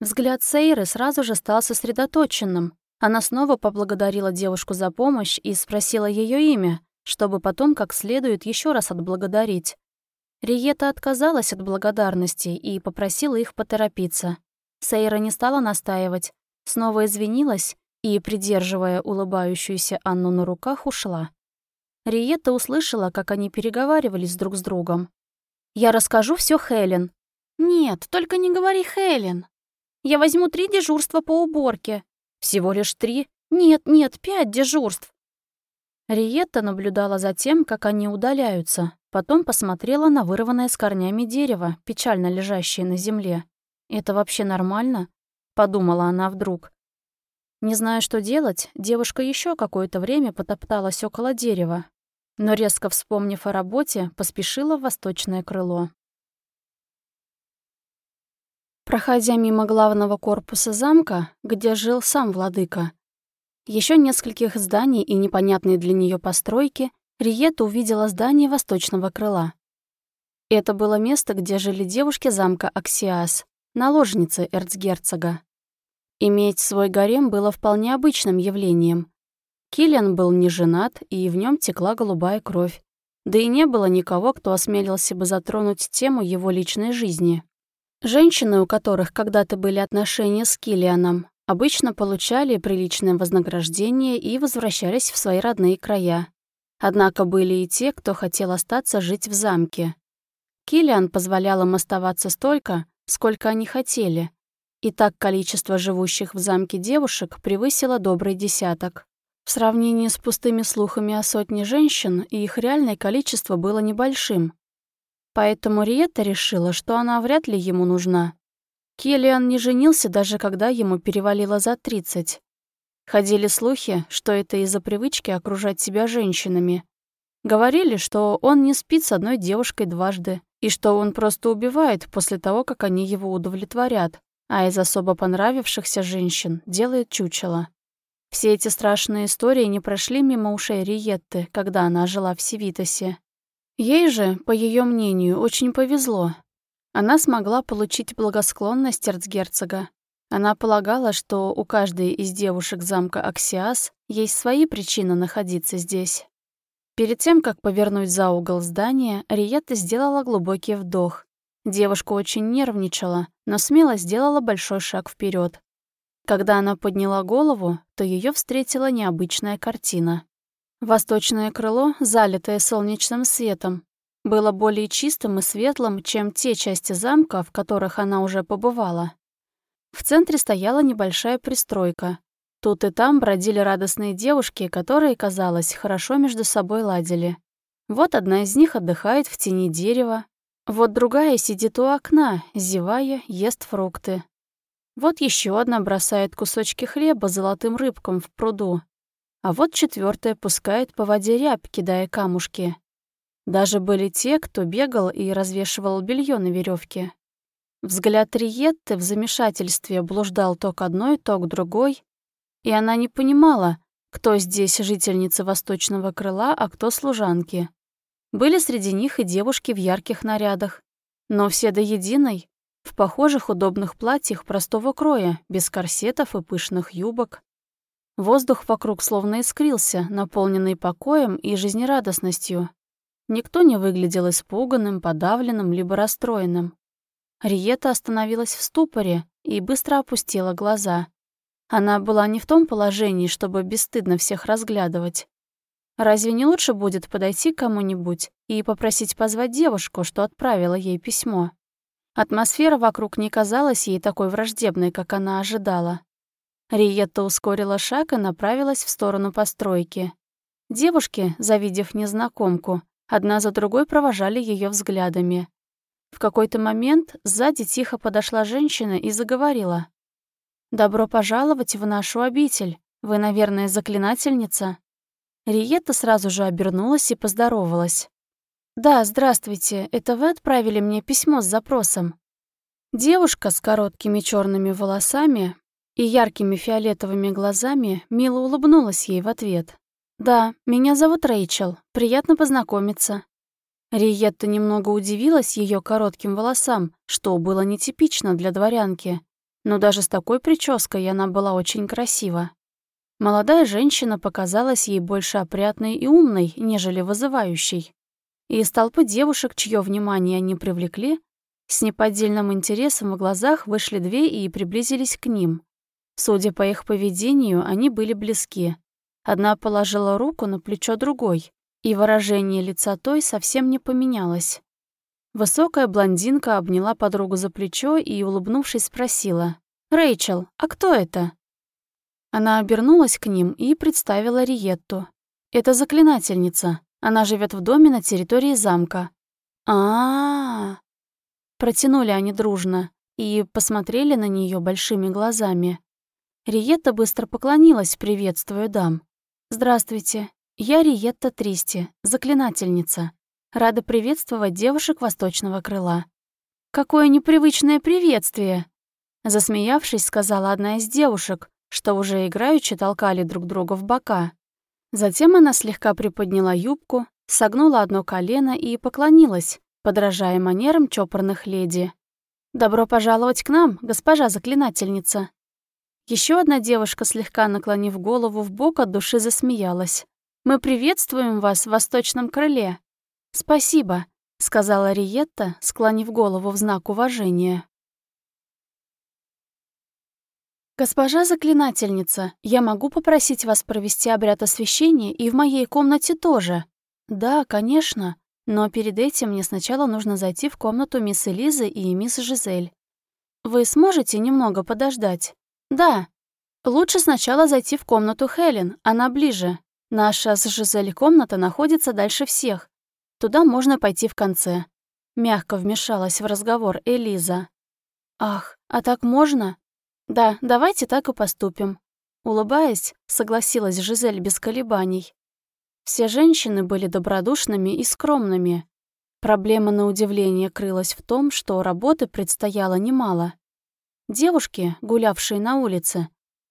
Взгляд Сейры сразу же стал сосредоточенным, она снова поблагодарила девушку за помощь и спросила ее имя, чтобы потом как следует еще раз отблагодарить. Риета отказалась от благодарности и попросила их поторопиться. Сейра не стала настаивать, снова извинилась и, придерживая улыбающуюся Анну на руках, ушла. Риета услышала, как они переговаривались друг с другом. «Я расскажу все Хелен». «Нет, только не говори Хелен. Я возьму три дежурства по уборке, всего лишь три? Нет, нет, пять дежурств. Риетта наблюдала за тем, как они удаляются, потом посмотрела на вырванное с корнями дерево, печально лежащее на земле. «Это вообще нормально?» — подумала она вдруг. Не зная, что делать, девушка еще какое-то время потопталась около дерева, но, резко вспомнив о работе, поспешила в восточное крыло. Проходя мимо главного корпуса замка, где жил сам владыка, еще нескольких зданий и непонятные для нее постройки, Риета увидела здание восточного крыла. Это было место, где жили девушки замка Аксиас, наложницы эрцгерцога. Иметь свой гарем было вполне обычным явлением. Киллиан был не женат, и в нем текла голубая кровь. Да и не было никого, кто осмелился бы затронуть тему его личной жизни. Женщины, у которых когда-то были отношения с Килианом, обычно получали приличное вознаграждение и возвращались в свои родные края. Однако были и те, кто хотел остаться жить в замке. Килиан позволял им оставаться столько, сколько они хотели, и так количество живущих в замке девушек превысило добрый десяток. В сравнении с пустыми слухами о сотне женщин, их реальное количество было небольшим, Поэтому Риетта решила, что она вряд ли ему нужна. Киллиан не женился даже когда ему перевалило за 30. Ходили слухи, что это из-за привычки окружать себя женщинами. Говорили, что он не спит с одной девушкой дважды, и что он просто убивает после того, как они его удовлетворят, а из особо понравившихся женщин делает чучело. Все эти страшные истории не прошли мимо ушей Риетты, когда она жила в Севитосе. Ей же, по ее мнению, очень повезло. Она смогла получить благосклонность эрцгерцога. Она полагала, что у каждой из девушек замка Аксиас есть свои причины находиться здесь. Перед тем, как повернуть за угол здания, Риетта сделала глубокий вдох. Девушка очень нервничала, но смело сделала большой шаг вперед. Когда она подняла голову, то ее встретила необычная картина. Восточное крыло, залитое солнечным светом, было более чистым и светлым, чем те части замка, в которых она уже побывала. В центре стояла небольшая пристройка. Тут и там бродили радостные девушки, которые, казалось, хорошо между собой ладили. Вот одна из них отдыхает в тени дерева, вот другая сидит у окна, зевая, ест фрукты. Вот еще одна бросает кусочки хлеба золотым рыбкам в пруду, а вот четвертая пускает по воде рябь, кидая камушки. Даже были те, кто бегал и развешивал белье на веревке. Взгляд Риетты в замешательстве блуждал то к одной, то к другой, и она не понимала, кто здесь жительница восточного крыла, а кто служанки. Были среди них и девушки в ярких нарядах, но все до единой, в похожих удобных платьях простого кроя, без корсетов и пышных юбок. Воздух вокруг словно искрился, наполненный покоем и жизнерадостностью. Никто не выглядел испуганным, подавленным либо расстроенным. Риета остановилась в ступоре и быстро опустила глаза. Она была не в том положении, чтобы бесстыдно всех разглядывать. Разве не лучше будет подойти к кому-нибудь и попросить позвать девушку, что отправила ей письмо? Атмосфера вокруг не казалась ей такой враждебной, как она ожидала. Риетта ускорила шаг и направилась в сторону постройки. Девушки, завидев незнакомку, одна за другой провожали ее взглядами. В какой-то момент сзади тихо подошла женщина и заговорила. «Добро пожаловать в нашу обитель. Вы, наверное, заклинательница?» Риетта сразу же обернулась и поздоровалась. «Да, здравствуйте. Это вы отправили мне письмо с запросом?» Девушка с короткими черными волосами и яркими фиолетовыми глазами мило улыбнулась ей в ответ. «Да, меня зовут Рэйчел. Приятно познакомиться». Риетта немного удивилась ее коротким волосам, что было нетипично для дворянки. Но даже с такой прической она была очень красива. Молодая женщина показалась ей больше опрятной и умной, нежели вызывающей. И из толпы девушек, чье внимание они привлекли, с неподдельным интересом в глазах вышли две и приблизились к ним. Судя по их поведению, они были близки. Одна положила руку на плечо другой, и выражение лица той совсем не поменялось. Высокая блондинка обняла подругу за плечо и, улыбнувшись, спросила. «Рэйчел, а кто это?» Она обернулась к ним и представила Риетту. «Это заклинательница. Она живет в доме на территории замка». А, -а, а Протянули они дружно и посмотрели на нее большими глазами. Риетта быстро поклонилась, приветствуя дам. «Здравствуйте. Я Риетта Тристи, заклинательница. Рада приветствовать девушек Восточного Крыла». «Какое непривычное приветствие!» Засмеявшись, сказала одна из девушек, что уже играючи толкали друг друга в бока. Затем она слегка приподняла юбку, согнула одно колено и поклонилась, подражая манерам чопорных леди. «Добро пожаловать к нам, госпожа заклинательница!» Еще одна девушка, слегка наклонив голову в бок, от души засмеялась. «Мы приветствуем вас в восточном крыле!» «Спасибо», — сказала Риетта, склонив голову в знак уважения. «Госпожа заклинательница, я могу попросить вас провести обряд освящения и в моей комнате тоже?» «Да, конечно. Но перед этим мне сначала нужно зайти в комнату мисс Элизы и мисс Жизель. Вы сможете немного подождать?» «Да. Лучше сначала зайти в комнату Хелен, она ближе. Наша с Жизель комната находится дальше всех. Туда можно пойти в конце». Мягко вмешалась в разговор Элиза. «Ах, а так можно?» «Да, давайте так и поступим». Улыбаясь, согласилась Жизель без колебаний. Все женщины были добродушными и скромными. Проблема на удивление крылась в том, что работы предстояло немало. Девушки, гулявшие на улице,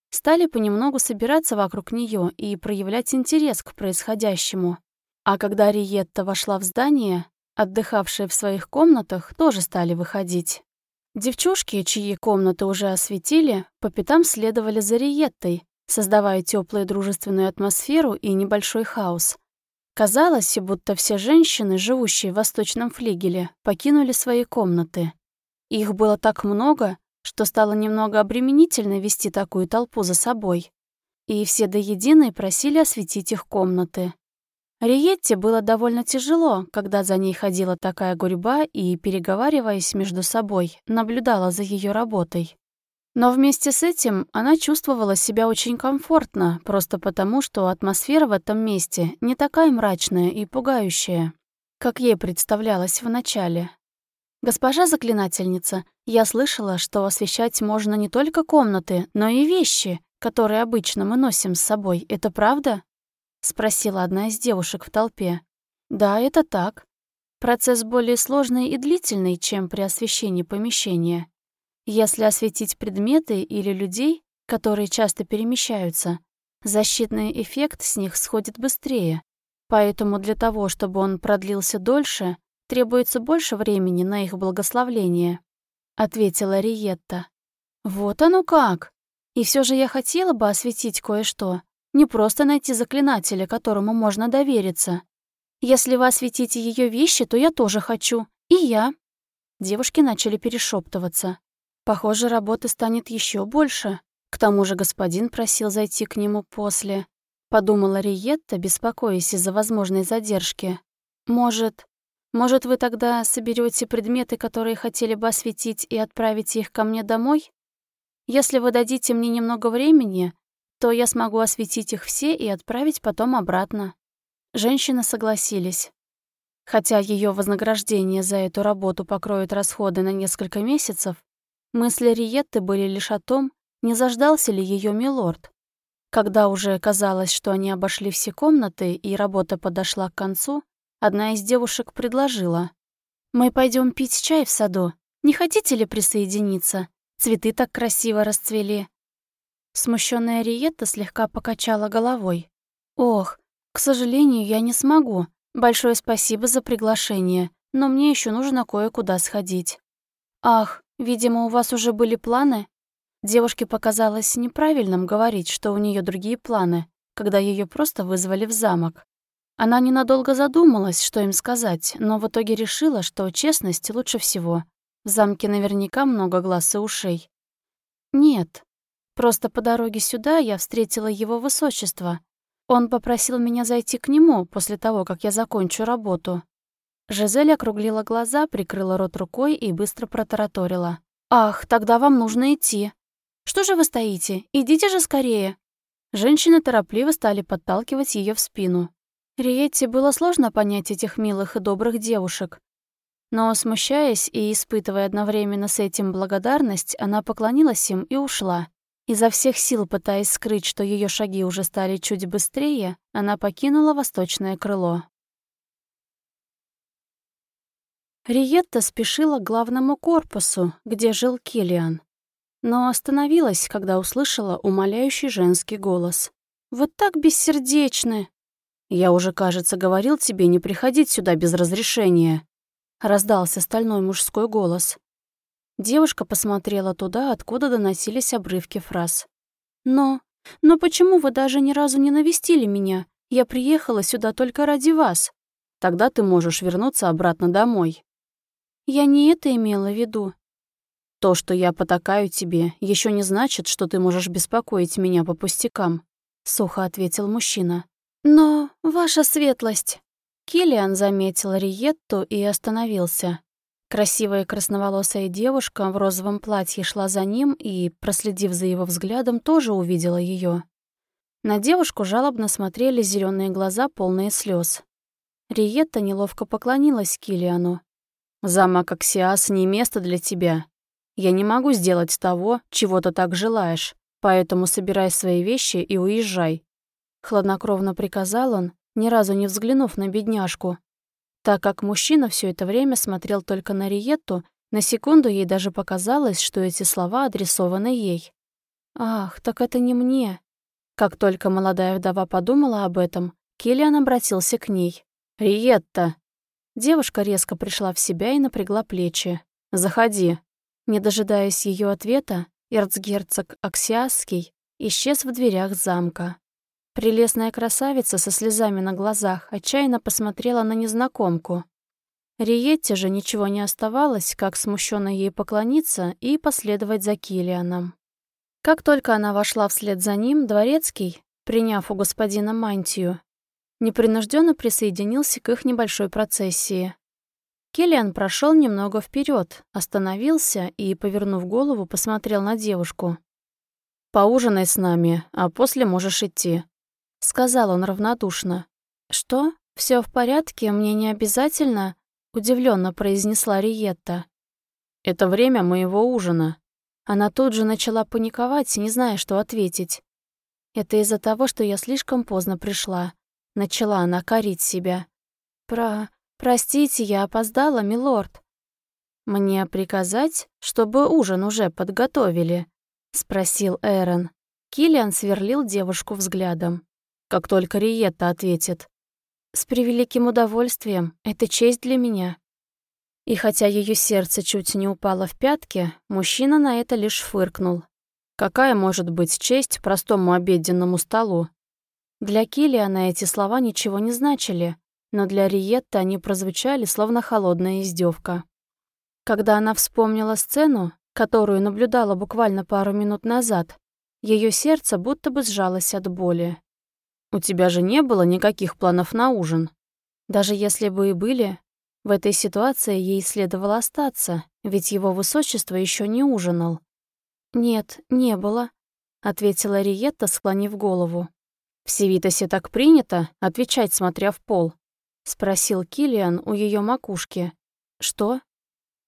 стали понемногу собираться вокруг нее и проявлять интерес к происходящему. А когда Риетта вошла в здание, отдыхавшие в своих комнатах тоже стали выходить. Девчушки, чьи комнаты уже осветили, по пятам следовали за Риеттой, создавая теплую дружественную атмосферу и небольшой хаос. Казалось, будто все женщины, живущие в восточном флигеле, покинули свои комнаты. Их было так много, что стало немного обременительно вести такую толпу за собой. И все до единой просили осветить их комнаты. Риетте было довольно тяжело, когда за ней ходила такая гурьба и, переговариваясь между собой, наблюдала за ее работой. Но вместе с этим она чувствовала себя очень комфортно, просто потому, что атмосфера в этом месте не такая мрачная и пугающая, как ей представлялось вначале. «Госпожа заклинательница, я слышала, что освещать можно не только комнаты, но и вещи, которые обычно мы носим с собой. Это правда?» спросила одна из девушек в толпе. Да, это так. Процесс более сложный и длительный, чем при освещении помещения. Если осветить предметы или людей, которые часто перемещаются, защитный эффект с них сходит быстрее. Поэтому для того, чтобы он продлился дольше, требуется больше времени на их благословление», — ответила Риетта. «Вот оно как! И все же я хотела бы осветить кое-что. Не просто найти заклинателя, которому можно довериться. Если вы осветите ее вещи, то я тоже хочу. И я». Девушки начали перешептываться. Похоже, работы станет еще больше. К тому же господин просил зайти к нему после. Подумала Риетта, беспокоясь из-за возможной задержки. «Может, может, вы тогда соберете предметы, которые хотели бы осветить, и отправите их ко мне домой? Если вы дадите мне немного времени, то я смогу осветить их все и отправить потом обратно». Женщины согласились. Хотя ее вознаграждение за эту работу покроет расходы на несколько месяцев, мысли Риетты были лишь о том, не заждался ли ее милорд. Когда уже казалось, что они обошли все комнаты и работа подошла к концу, одна из девушек предложила. «Мы пойдем пить чай в саду. Не хотите ли присоединиться? Цветы так красиво расцвели». Смущенная Риетта слегка покачала головой. «Ох, к сожалению, я не смогу. Большое спасибо за приглашение, но мне еще нужно кое-куда сходить». «Ах, видимо, у вас уже были планы?» Девушке показалось неправильным говорить, что у нее другие планы, когда ее просто вызвали в замок. Она ненадолго задумалась, что им сказать, но в итоге решила, что честность лучше всего. В замке наверняка много глаз и ушей. «Нет, просто по дороге сюда я встретила его высочество. Он попросил меня зайти к нему после того, как я закончу работу». Жизель округлила глаза, прикрыла рот рукой и быстро протараторила. «Ах, тогда вам нужно идти. Что же вы стоите? Идите же скорее!» Женщины торопливо стали подталкивать ее в спину. Риетте было сложно понять этих милых и добрых девушек. Но, смущаясь и испытывая одновременно с этим благодарность, она поклонилась им и ушла. Изо всех сил пытаясь скрыть, что ее шаги уже стали чуть быстрее, она покинула восточное крыло. Риетта спешила к главному корпусу, где жил Килиан но остановилась, когда услышала умоляющий женский голос. «Вот так бессердечны!» «Я уже, кажется, говорил тебе не приходить сюда без разрешения», — раздался стальной мужской голос. Девушка посмотрела туда, откуда доносились обрывки фраз. «Но... но почему вы даже ни разу не навестили меня? Я приехала сюда только ради вас. Тогда ты можешь вернуться обратно домой». «Я не это имела в виду. То, что я потакаю тебе, еще не значит, что ты можешь беспокоить меня по пустякам», — сухо ответил мужчина. «Но, ваша светлость...» Киллиан заметил Риетту и остановился. Красивая красноволосая девушка в розовом платье шла за ним и, проследив за его взглядом, тоже увидела ее. На девушку жалобно смотрели зеленые глаза, полные слез. Риетта неловко поклонилась Килиану. «Замок Аксиас не место для тебя. Я не могу сделать того, чего ты так желаешь, поэтому собирай свои вещи и уезжай». Хладнокровно приказал он, ни разу не взглянув на бедняжку. Так как мужчина все это время смотрел только на Риетту, на секунду ей даже показалось, что эти слова адресованы ей. «Ах, так это не мне». Как только молодая вдова подумала об этом, Киллиан обратился к ней. «Риетта!» Девушка резко пришла в себя и напрягла плечи. «Заходи». Не дожидаясь ее ответа, эрцгерцог Аксиасский исчез в дверях замка. Прелестная красавица со слезами на глазах отчаянно посмотрела на незнакомку. Риетте же ничего не оставалось, как смущенно ей поклониться и последовать за Килианом. Как только она вошла вслед за ним, дворецкий, приняв у господина мантию, непринужденно присоединился к их небольшой процессии. Келлиан прошел немного вперед, остановился и, повернув голову, посмотрел на девушку. «Поужинай с нами, а после можешь идти», — сказал он равнодушно. «Что? Все в порядке? Мне не обязательно?» — удивленно произнесла Риетта. «Это время моего ужина». Она тут же начала паниковать, не зная, что ответить. «Это из-за того, что я слишком поздно пришла». Начала она корить себя. «Про... «Простите, я опоздала, милорд». «Мне приказать, чтобы ужин уже подготовили?» — спросил Эрон. Киллиан сверлил девушку взглядом. «Как только Риетта ответит». «С превеликим удовольствием. Это честь для меня». И хотя ее сердце чуть не упало в пятки, мужчина на это лишь фыркнул. Какая может быть честь простому обеденному столу? Для Килиана эти слова ничего не значили, но для Риетты они прозвучали, словно холодная издевка. Когда она вспомнила сцену, которую наблюдала буквально пару минут назад, ее сердце будто бы сжалось от боли. «У тебя же не было никаких планов на ужин?» Даже если бы и были, в этой ситуации ей следовало остаться, ведь его высочество еще не ужинал. «Нет, не было», — ответила Риетта, склонив голову. «В Севитосе так принято отвечать, смотря в пол», — спросил Килиан у ее макушки. «Что?»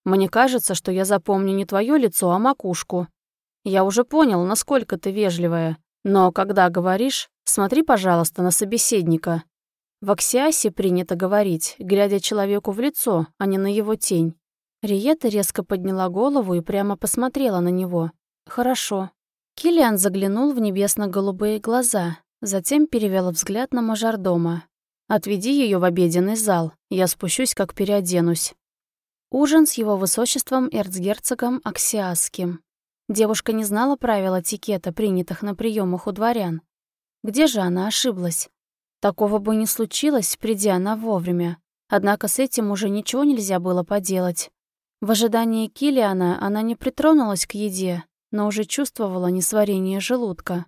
«Мне кажется, что я запомню не твое лицо, а макушку. Я уже понял, насколько ты вежливая, но когда говоришь, смотри, пожалуйста, на собеседника. В Аксиасе принято говорить, глядя человеку в лицо, а не на его тень. Риета резко подняла голову и прямо посмотрела на него. «Хорошо». Килиан заглянул в небесно-голубые глаза, затем перевел взгляд на мажордома. «Отведи ее в обеденный зал, я спущусь, как переоденусь». Ужин с его высочеством эрцгерцогом Аксиасским. Девушка не знала правил этикета, принятых на приемах у дворян. Где же она ошиблась? Такого бы не случилось, придя она вовремя. Однако с этим уже ничего нельзя было поделать. В ожидании Килиана она не притронулась к еде, но уже чувствовала несварение желудка.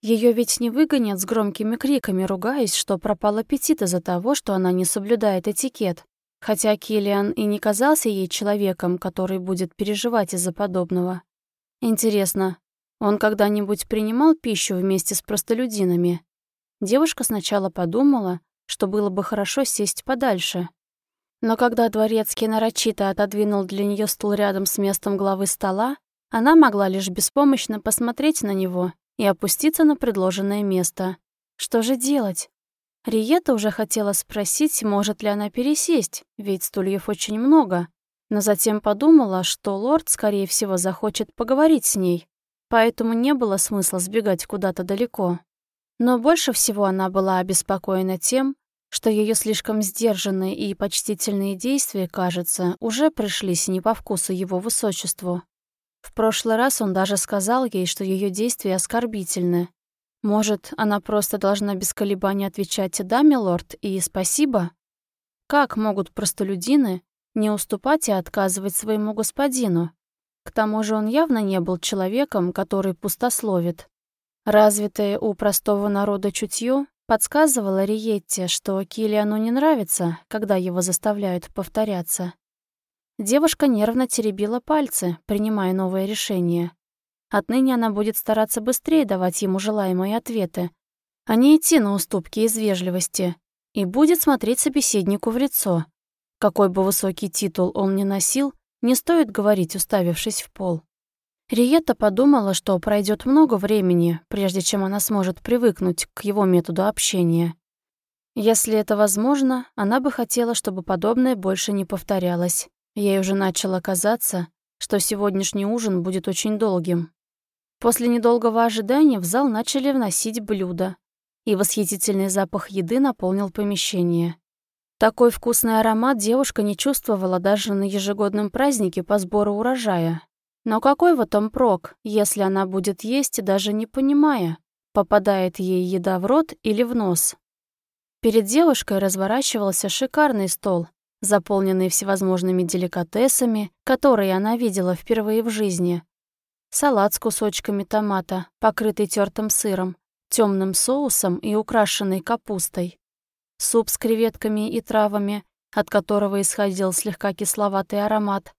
Ее ведь не выгонят с громкими криками, ругаясь, что пропал аппетит из-за того, что она не соблюдает этикет. Хотя Килиан и не казался ей человеком, который будет переживать из-за подобного. Интересно, он когда-нибудь принимал пищу вместе с простолюдинами? Девушка сначала подумала, что было бы хорошо сесть подальше. Но когда дворецкий нарочито отодвинул для нее стул рядом с местом главы стола, она могла лишь беспомощно посмотреть на него и опуститься на предложенное место. Что же делать? Риета уже хотела спросить, может ли она пересесть, ведь стульев очень много, но затем подумала, что лорд, скорее всего, захочет поговорить с ней, поэтому не было смысла сбегать куда-то далеко. Но больше всего она была обеспокоена тем, что ее слишком сдержанные и почтительные действия, кажется, уже пришлись не по вкусу его высочеству. В прошлый раз он даже сказал ей, что ее действия оскорбительны. Может, она просто должна без колебаний отвечать «да, милорд» и «спасибо»? Как могут простолюдины не уступать и отказывать своему господину? К тому же он явно не был человеком, который пустословит. Развитое у простого народа чутье подсказывало Риетте, что Килиану не нравится, когда его заставляют повторяться. Девушка нервно теребила пальцы, принимая новое решение. Отныне она будет стараться быстрее давать ему желаемые ответы, а не идти на уступки из вежливости, и будет смотреть собеседнику в лицо. Какой бы высокий титул он ни носил, не стоит говорить, уставившись в пол. Риетта подумала, что пройдет много времени, прежде чем она сможет привыкнуть к его методу общения. Если это возможно, она бы хотела, чтобы подобное больше не повторялось. Ей уже начало казаться, что сегодняшний ужин будет очень долгим. После недолгого ожидания в зал начали вносить блюда, и восхитительный запах еды наполнил помещение. Такой вкусный аромат девушка не чувствовала даже на ежегодном празднике по сбору урожая. Но какой в этом прок, если она будет есть, даже не понимая, попадает ей еда в рот или в нос? Перед девушкой разворачивался шикарный стол, заполненный всевозможными деликатесами, которые она видела впервые в жизни. Салат с кусочками томата, покрытый тертым сыром, темным соусом и украшенный капустой. Суп с креветками и травами, от которого исходил слегка кисловатый аромат.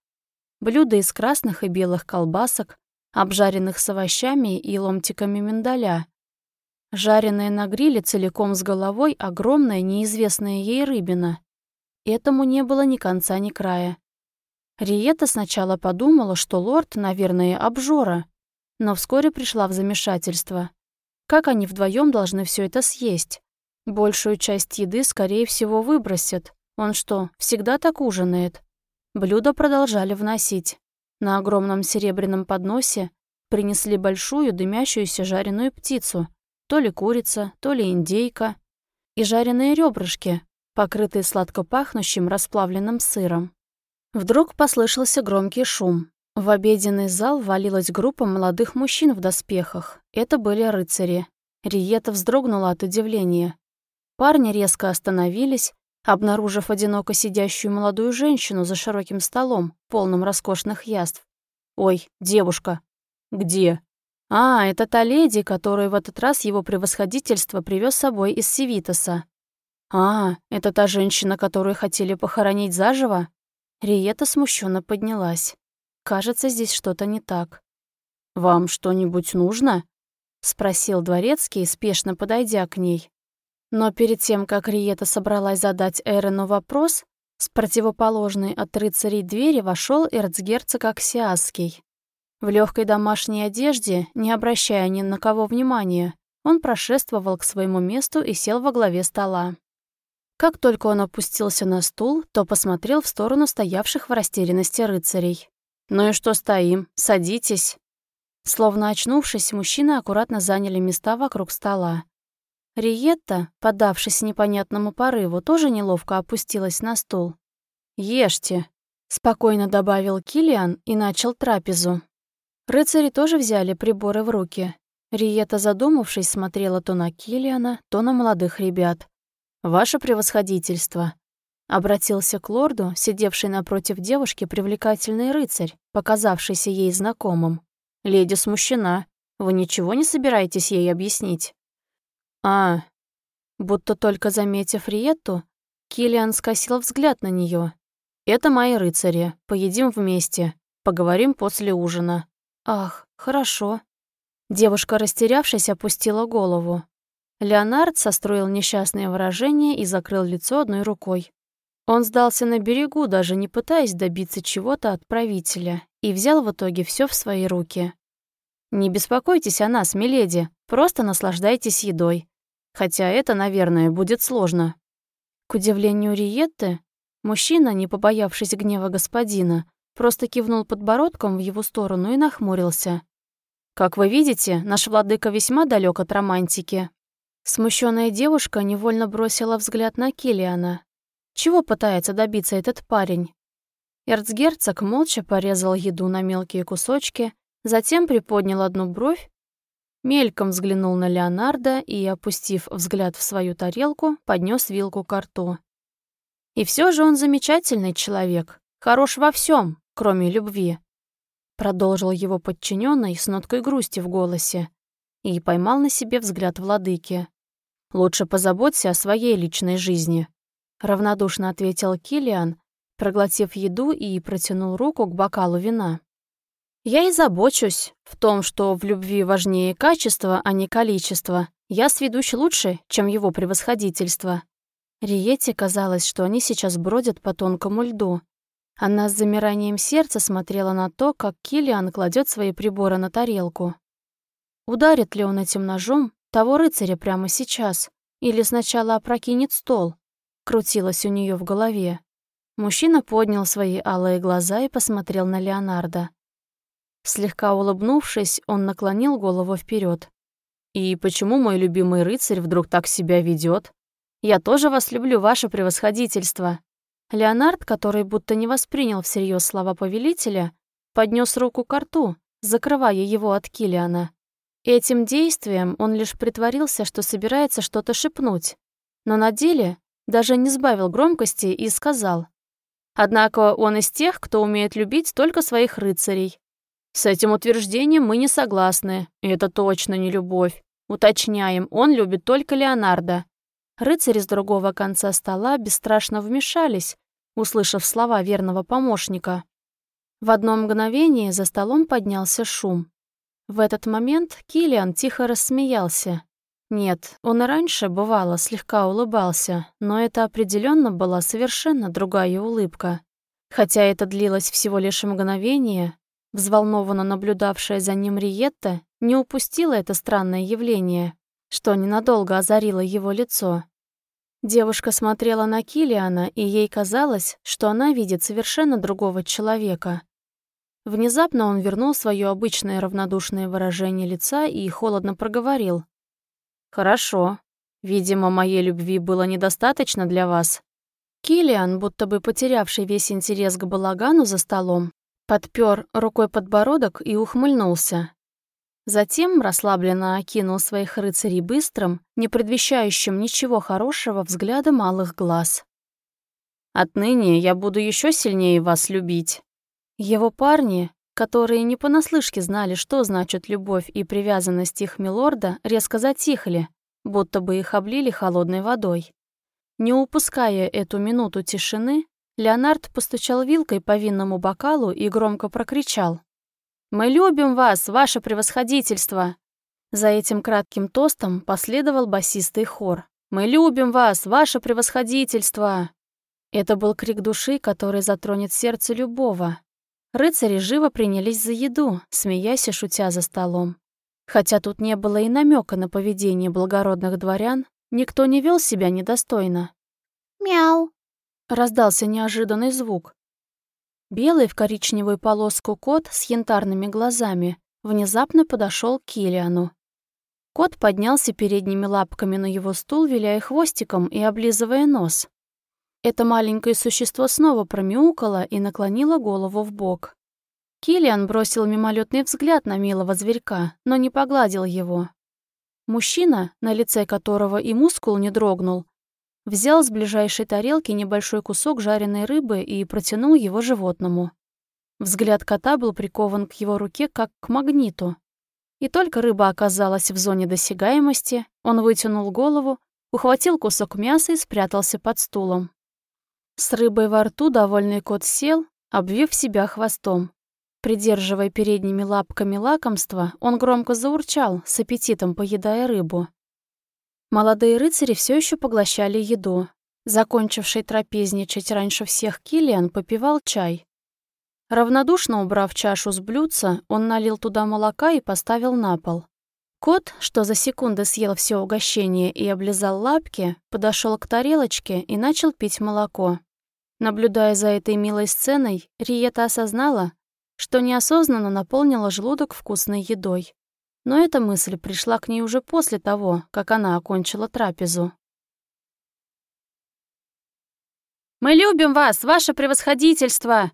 Блюда из красных и белых колбасок, обжаренных с овощами и ломтиками миндаля. Жареная на гриле целиком с головой огромная неизвестная ей рыбина. Этому не было ни конца, ни края. Риета сначала подумала, что лорд, наверное, обжора, но вскоре пришла в замешательство. Как они вдвоем должны все это съесть? Большую часть еды, скорее всего, выбросят. Он что, всегда так ужинает? Блюда продолжали вносить. На огромном серебряном подносе принесли большую дымящуюся жареную птицу, то ли курица, то ли индейка, и жареные ребрышки, покрытые сладко пахнущим расплавленным сыром. Вдруг послышался громкий шум. В обеденный зал валилась группа молодых мужчин в доспехах. Это были рыцари. Риета вздрогнула от удивления. Парни резко остановились, обнаружив одиноко сидящую молодую женщину за широким столом, полным роскошных яств. «Ой, девушка!» «Где?» «А, это та леди, которую в этот раз его превосходительство привез с собой из Севитоса». «А, это та женщина, которую хотели похоронить заживо?» Риета смущенно поднялась. «Кажется, здесь что-то не так». «Вам что-нибудь нужно?» — спросил дворецкий, спешно подойдя к ней. Но перед тем, как Риета собралась задать Эрену вопрос, с противоположной от рыцарей двери вошел эрцгерцог Аксиасский. В легкой домашней одежде, не обращая ни на кого внимания, он прошествовал к своему месту и сел во главе стола. Как только он опустился на стул, то посмотрел в сторону стоявших в растерянности рыцарей. «Ну и что стоим? Садитесь!» Словно очнувшись, мужчины аккуратно заняли места вокруг стола. Риетта, подавшись непонятному порыву, тоже неловко опустилась на стул. «Ешьте», — спокойно добавил Килиан и начал трапезу. Рыцари тоже взяли приборы в руки. Риета, задумавшись, смотрела то на Килиана, то на молодых ребят. «Ваше превосходительство», — обратился к лорду, сидевший напротив девушки привлекательный рыцарь, показавшийся ей знакомым. «Леди смущена. Вы ничего не собираетесь ей объяснить?» «А...» Будто только заметив Риетту, Килиан скосил взгляд на нее. «Это мои рыцари. Поедим вместе. Поговорим после ужина». «Ах, хорошо». Девушка, растерявшись, опустила голову. Леонард состроил несчастное выражение и закрыл лицо одной рукой. Он сдался на берегу, даже не пытаясь добиться чего-то от правителя, и взял в итоге все в свои руки. «Не беспокойтесь о нас, миледи, просто наслаждайтесь едой. Хотя это, наверное, будет сложно». К удивлению Риетты, мужчина, не побоявшись гнева господина, просто кивнул подбородком в его сторону и нахмурился. «Как вы видите, наш владыка весьма далек от романтики». Смущенная девушка невольно бросила взгляд на Килиана. Чего пытается добиться этот парень? Эрцгерцог молча порезал еду на мелкие кусочки, затем приподнял одну бровь Мельком взглянул на Леонардо и, опустив взгляд в свою тарелку, поднес вилку к рту. И все же он замечательный человек, хорош во всем, кроме любви. Продолжил его подчиненный с ноткой грусти в голосе и поймал на себе взгляд владыки. «Лучше позаботься о своей личной жизни», — равнодушно ответил Килиан, проглотив еду и протянул руку к бокалу вина. Я и забочусь в том, что в любви важнее качество, а не количество. Я сведущ лучше, чем его превосходительство. Риете казалось, что они сейчас бродят по тонкому льду. Она с замиранием сердца смотрела на то, как Килиан кладет свои приборы на тарелку. Ударит ли он этим ножом того рыцаря прямо сейчас? Или сначала опрокинет стол? Крутилось у нее в голове. Мужчина поднял свои алые глаза и посмотрел на Леонардо. Слегка улыбнувшись, он наклонил голову вперед. «И почему мой любимый рыцарь вдруг так себя ведет? Я тоже вас люблю, ваше превосходительство». Леонард, который будто не воспринял всерьез слова повелителя, поднес руку к рту, закрывая его от Килиана. Этим действием он лишь притворился, что собирается что-то шепнуть, но на деле даже не сбавил громкости и сказал. Однако он из тех, кто умеет любить только своих рыцарей. С этим утверждением мы не согласны. Это точно не любовь. Уточняем, он любит только Леонардо. Рыцари с другого конца стола бесстрашно вмешались, услышав слова верного помощника. В одно мгновение за столом поднялся шум. В этот момент Килиан тихо рассмеялся. Нет, он и раньше, бывало, слегка улыбался, но это определенно была совершенно другая улыбка. Хотя это длилось всего лишь мгновение, Взволнованно наблюдавшая за ним Риетта не упустила это странное явление, что ненадолго озарило его лицо. Девушка смотрела на Килиана, и ей казалось, что она видит совершенно другого человека. Внезапно он вернул свое обычное равнодушное выражение лица и холодно проговорил. «Хорошо. Видимо, моей любви было недостаточно для вас. Килиан, будто бы потерявший весь интерес к балагану за столом, подпер рукой подбородок и ухмыльнулся. Затем расслабленно окинул своих рыцарей быстрым, не предвещающим ничего хорошего взглядом малых глаз. «Отныне я буду еще сильнее вас любить». Его парни, которые не понаслышке знали, что значит любовь и привязанность их милорда, резко затихли, будто бы их облили холодной водой. Не упуская эту минуту тишины, Леонард постучал вилкой по винному бокалу и громко прокричал. «Мы любим вас, ваше превосходительство!» За этим кратким тостом последовал басистый хор. «Мы любим вас, ваше превосходительство!» Это был крик души, который затронет сердце любого, Рыцари живо принялись за еду, смеясь и шутя за столом. Хотя тут не было и намека на поведение благородных дворян, никто не вел себя недостойно. «Мяу!» — раздался неожиданный звук. Белый в коричневую полоску кот с янтарными глазами внезапно подошел к Килиану. Кот поднялся передними лапками на его стул, виляя хвостиком и облизывая нос. Это маленькое существо снова промяукало и наклонило голову в бок. Килиан бросил мимолетный взгляд на милого зверька, но не погладил его. Мужчина, на лице которого и мускул не дрогнул, взял с ближайшей тарелки небольшой кусок жареной рыбы и протянул его животному. Взгляд кота был прикован к его руке, как к магниту. И только рыба оказалась в зоне досягаемости, он вытянул голову, ухватил кусок мяса и спрятался под стулом. С рыбой во рту довольный кот сел, обвив себя хвостом. Придерживая передними лапками лакомства, он громко заурчал, с аппетитом поедая рыбу. Молодые рыцари все еще поглощали еду. Закончивший трапезничать раньше всех Киллиан попивал чай. Равнодушно убрав чашу с блюдца, он налил туда молока и поставил на пол. Кот, что за секунды съел все угощение и облизал лапки, подошел к тарелочке и начал пить молоко. Наблюдая за этой милой сценой, Риета осознала, что неосознанно наполнила желудок вкусной едой. Но эта мысль пришла к ней уже после того, как она окончила трапезу. «Мы любим вас, ваше превосходительство!»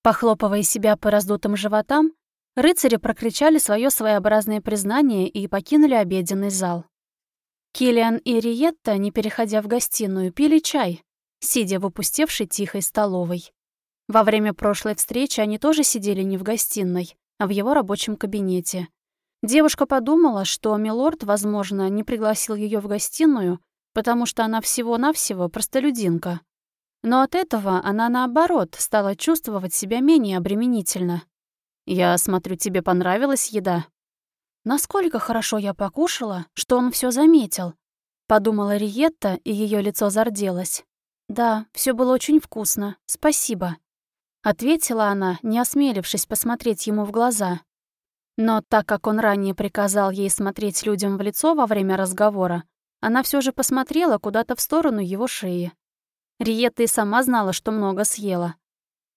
Похлопывая себя по раздутым животам, рыцари прокричали свое своеобразное признание и покинули обеденный зал. Килиан и Риетта, не переходя в гостиную, пили чай, сидя в опустевшей тихой столовой. Во время прошлой встречи они тоже сидели не в гостиной, а в его рабочем кабинете. Девушка подумала, что милорд, возможно, не пригласил ее в гостиную, потому что она всего-навсего простолюдинка. Но от этого она, наоборот, стала чувствовать себя менее обременительно. «Я смотрю, тебе понравилась еда?» «Насколько хорошо я покушала, что он все заметил», — подумала Риетта, и ее лицо зарделось. «Да, все было очень вкусно. Спасибо», — ответила она, не осмелившись посмотреть ему в глаза. Но так как он ранее приказал ей смотреть людям в лицо во время разговора, она все же посмотрела куда-то в сторону его шеи. Риетта и сама знала, что много съела.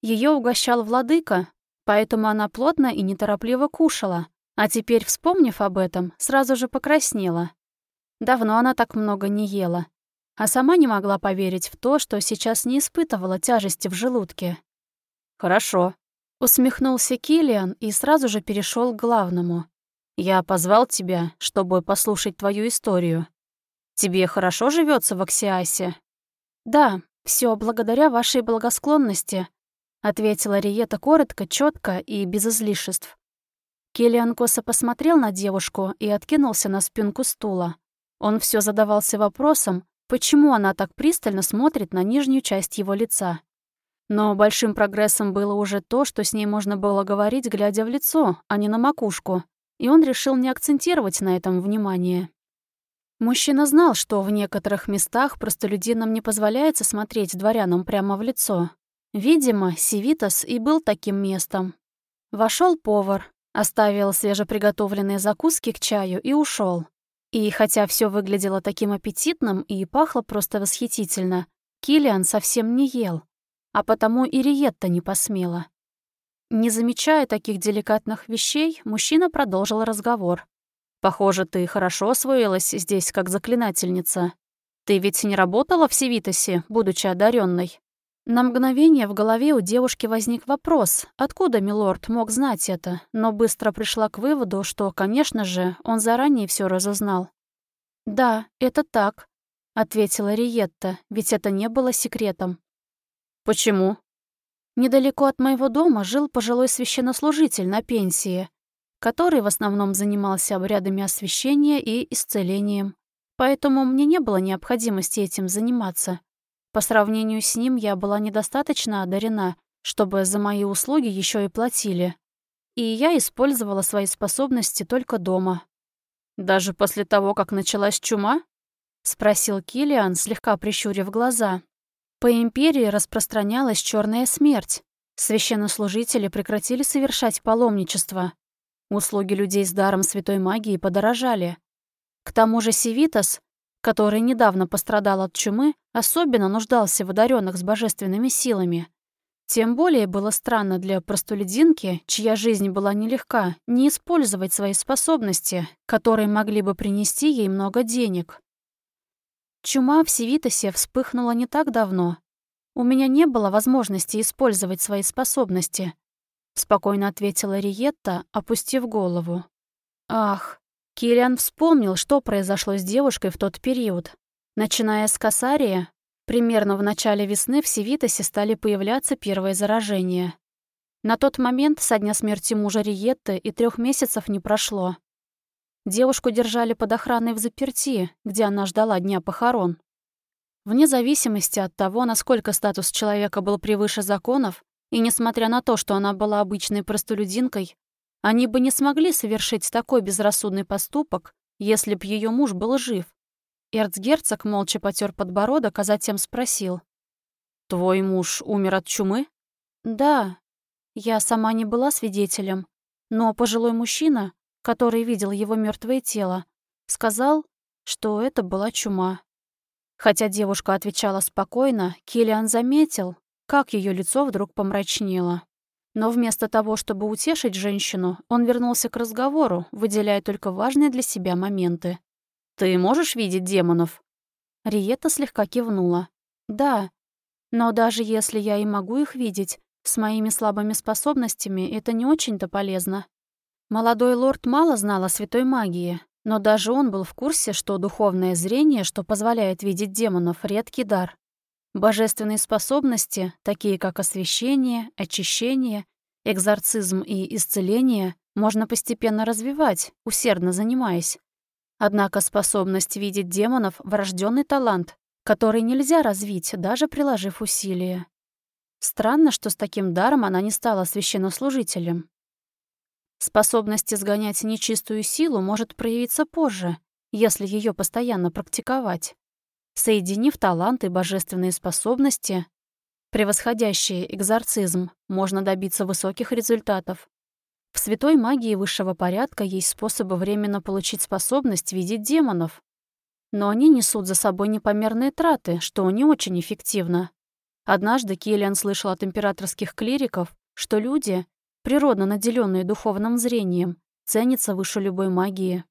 Ее угощал владыка, поэтому она плотно и неторопливо кушала, а теперь, вспомнив об этом, сразу же покраснела. Давно она так много не ела, а сама не могла поверить в то, что сейчас не испытывала тяжести в желудке. «Хорошо», — усмехнулся Килиан и сразу же перешел к главному. «Я позвал тебя, чтобы послушать твою историю. Тебе хорошо живется в Аксиасе?» «Да, все благодаря вашей благосклонности», — ответила Риета коротко, четко и без излишеств. Киллиан косо посмотрел на девушку и откинулся на спинку стула. Он все задавался вопросом, Почему она так пристально смотрит на нижнюю часть его лица? Но большим прогрессом было уже то, что с ней можно было говорить, глядя в лицо, а не на макушку, и он решил не акцентировать на этом внимание. Мужчина знал, что в некоторых местах простолюдинам не позволяется смотреть дворянам прямо в лицо. Видимо, Севитас и был таким местом. Вошел повар, оставил свежеприготовленные закуски к чаю и ушел. И хотя все выглядело таким аппетитным и пахло просто восхитительно, Килиан совсем не ел, а потому и Риетта не посмела. Не замечая таких деликатных вещей, мужчина продолжил разговор. «Похоже, ты хорошо освоилась здесь как заклинательница. Ты ведь не работала в Севитосе, будучи одаренной? На мгновение в голове у девушки возник вопрос, откуда Милорд мог знать это, но быстро пришла к выводу, что, конечно же, он заранее все разузнал. «Да, это так», — ответила Риетта, ведь это не было секретом. «Почему?» Недалеко от моего дома жил пожилой священнослужитель на пенсии, который в основном занимался обрядами освящения и исцелением. Поэтому мне не было необходимости этим заниматься. По сравнению с ним я была недостаточно одарена, чтобы за мои услуги еще и платили. И я использовала свои способности только дома. «Даже после того, как началась чума?» — спросил Килиан, слегка прищурив глаза. По империи распространялась черная смерть. Священнослужители прекратили совершать паломничество. Услуги людей с даром святой магии подорожали. К тому же Севитас который недавно пострадал от чумы, особенно нуждался в одаренных с божественными силами. Тем более было странно для простолюдинки, чья жизнь была нелегка, не использовать свои способности, которые могли бы принести ей много денег. Чума в Севитосе вспыхнула не так давно. У меня не было возможности использовать свои способности, спокойно ответила Риетта, опустив голову. Ах, Киллиан вспомнил, что произошло с девушкой в тот период. Начиная с Касария, примерно в начале весны в Севитосе стали появляться первые заражения. На тот момент со дня смерти мужа Риетты и трех месяцев не прошло. Девушку держали под охраной в заперти, где она ждала дня похорон. Вне зависимости от того, насколько статус человека был превыше законов, и несмотря на то, что она была обычной простолюдинкой, они бы не смогли совершить такой безрассудный поступок, если б ее муж был жив. Эрцгерцог молча потер подбородок, а затем спросил. «Твой муж умер от чумы?» «Да. Я сама не была свидетелем, но пожилой мужчина, который видел его мертвое тело, сказал, что это была чума. Хотя девушка отвечала спокойно, Килиан заметил, как ее лицо вдруг помрачнело. Но вместо того, чтобы утешить женщину, он вернулся к разговору, выделяя только важные для себя моменты. «Ты можешь видеть демонов?» Риета слегка кивнула. «Да. Но даже если я и могу их видеть, с моими слабыми способностями это не очень-то полезно. Молодой лорд мало знал о святой магии, но даже он был в курсе, что духовное зрение, что позволяет видеть демонов, редкий дар. Божественные способности, такие как освящение, очищение, экзорцизм и исцеление, можно постепенно развивать, усердно занимаясь. Однако способность видеть демонов — врожденный талант, который нельзя развить, даже приложив усилия. Странно, что с таким даром она не стала священнослужителем. Способность изгонять нечистую силу может проявиться позже, если ее постоянно практиковать. Соединив талант и божественные способности, превосходящие экзорцизм, можно добиться высоких результатов. В святой магии высшего порядка есть способы временно получить способность видеть демонов. Но они несут за собой непомерные траты, что не очень эффективно. Однажды Киллиан слышал от императорских клириков, что люди, природно наделенные духовным зрением, ценятся выше любой магии.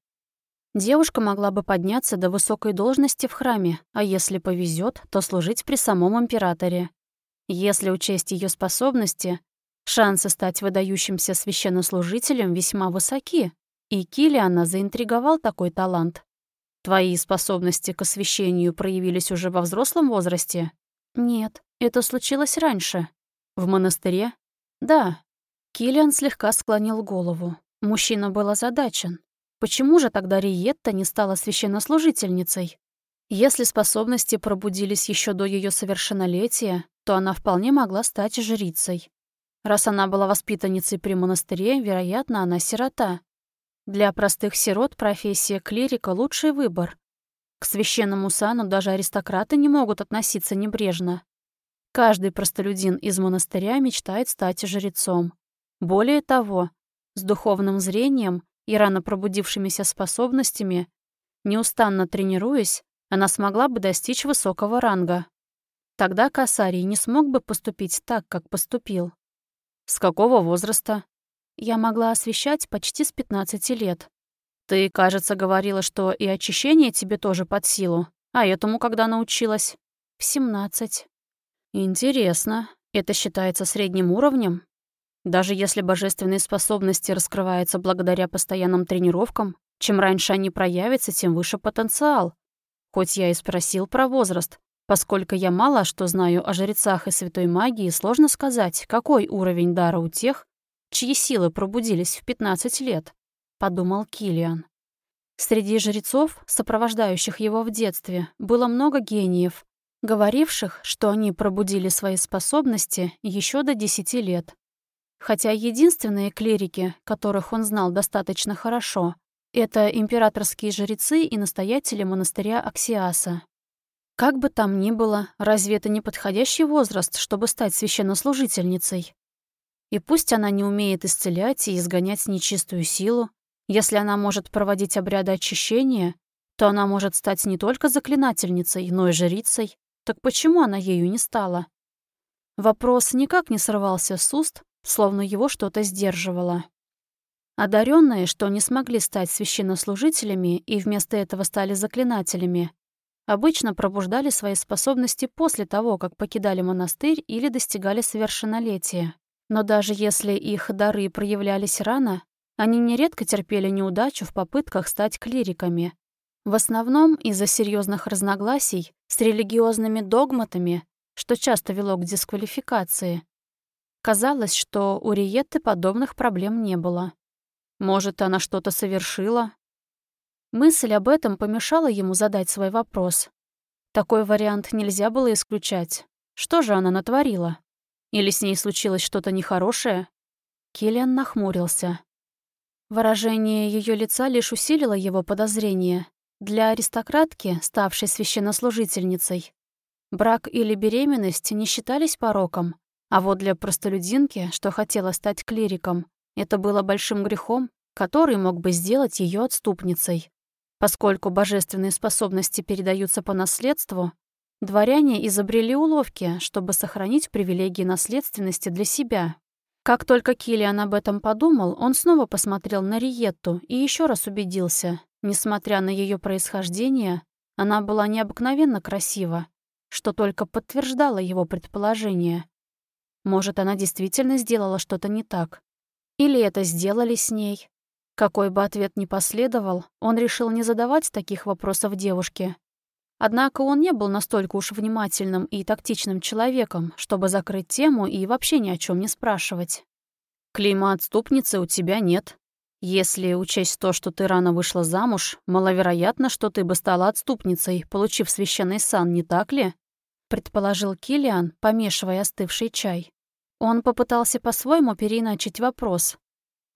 Девушка могла бы подняться до высокой должности в храме, а если повезет, то служить при самом императоре. Если учесть ее способности, шансы стать выдающимся священнослужителем весьма высоки, и Килиана заинтриговал такой талант. Твои способности к освящению проявились уже во взрослом возрасте? Нет, это случилось раньше. В монастыре? Да. Килиан слегка склонил голову. Мужчина был озадачен. Почему же тогда Риетта не стала священнослужительницей? Если способности пробудились еще до ее совершеннолетия, то она вполне могла стать жрицей. Раз она была воспитанницей при монастыре, вероятно, она сирота. Для простых сирот профессия клирика — лучший выбор. К священному сану даже аристократы не могут относиться небрежно. Каждый простолюдин из монастыря мечтает стать жрецом. Более того, с духовным зрением и рано пробудившимися способностями, неустанно тренируясь, она смогла бы достичь высокого ранга. Тогда Касарий не смог бы поступить так, как поступил. С какого возраста? Я могла освещать почти с 15 лет. Ты, кажется, говорила, что и очищение тебе тоже под силу. А этому когда научилась? В 17. Интересно. Это считается средним уровнем? Даже если божественные способности раскрываются благодаря постоянным тренировкам, чем раньше они проявятся, тем выше потенциал. Хоть я и спросил про возраст, поскольку я мало что знаю о жрецах и святой магии, сложно сказать, какой уровень дара у тех, чьи силы пробудились в 15 лет, подумал Килиан. Среди жрецов, сопровождающих его в детстве, было много гениев, говоривших, что они пробудили свои способности еще до 10 лет. Хотя единственные клирики, которых он знал достаточно хорошо, это императорские жрецы и настоятели монастыря Аксиаса. Как бы там ни было, разве это не подходящий возраст, чтобы стать священнослужительницей? И пусть она не умеет исцелять и изгонять нечистую силу, если она может проводить обряды очищения, то она может стать не только заклинательницей, но и жрицей. Так почему она ею не стала? Вопрос никак не сорвался с уст, словно его что-то сдерживало. Одаренные, что не смогли стать священнослужителями и вместо этого стали заклинателями, обычно пробуждали свои способности после того, как покидали монастырь или достигали совершеннолетия. Но даже если их дары проявлялись рано, они нередко терпели неудачу в попытках стать клириками. В основном из-за серьезных разногласий с религиозными догматами, что часто вело к дисквалификации. Казалось, что у Риетты подобных проблем не было. Может, она что-то совершила? Мысль об этом помешала ему задать свой вопрос. Такой вариант нельзя было исключать. Что же она натворила? Или с ней случилось что-то нехорошее? Киллиан нахмурился. Выражение ее лица лишь усилило его подозрение. Для аристократки, ставшей священнослужительницей, брак или беременность не считались пороком, а вот для простолюдинки, что хотела стать клириком, это было большим грехом, который мог бы сделать ее отступницей. Поскольку божественные способности передаются по наследству, дворяне изобрели уловки, чтобы сохранить привилегии наследственности для себя. Как только Килиан об этом подумал, он снова посмотрел на Риетту и еще раз убедился, несмотря на ее происхождение, она была необыкновенно красива, что только подтверждало его предположение. Может, она действительно сделала что-то не так, или это сделали с ней? Какой бы ответ ни последовал, он решил не задавать таких вопросов девушке. Однако он не был настолько уж внимательным и тактичным человеком, чтобы закрыть тему и вообще ни о чем не спрашивать. «Клейма отступницы у тебя нет. Если учесть то, что ты рано вышла замуж, маловероятно, что ты бы стала отступницей, получив священный сан, не так ли?» Предположил Килиан, помешивая остывший чай. Он попытался по-своему переиначить вопрос,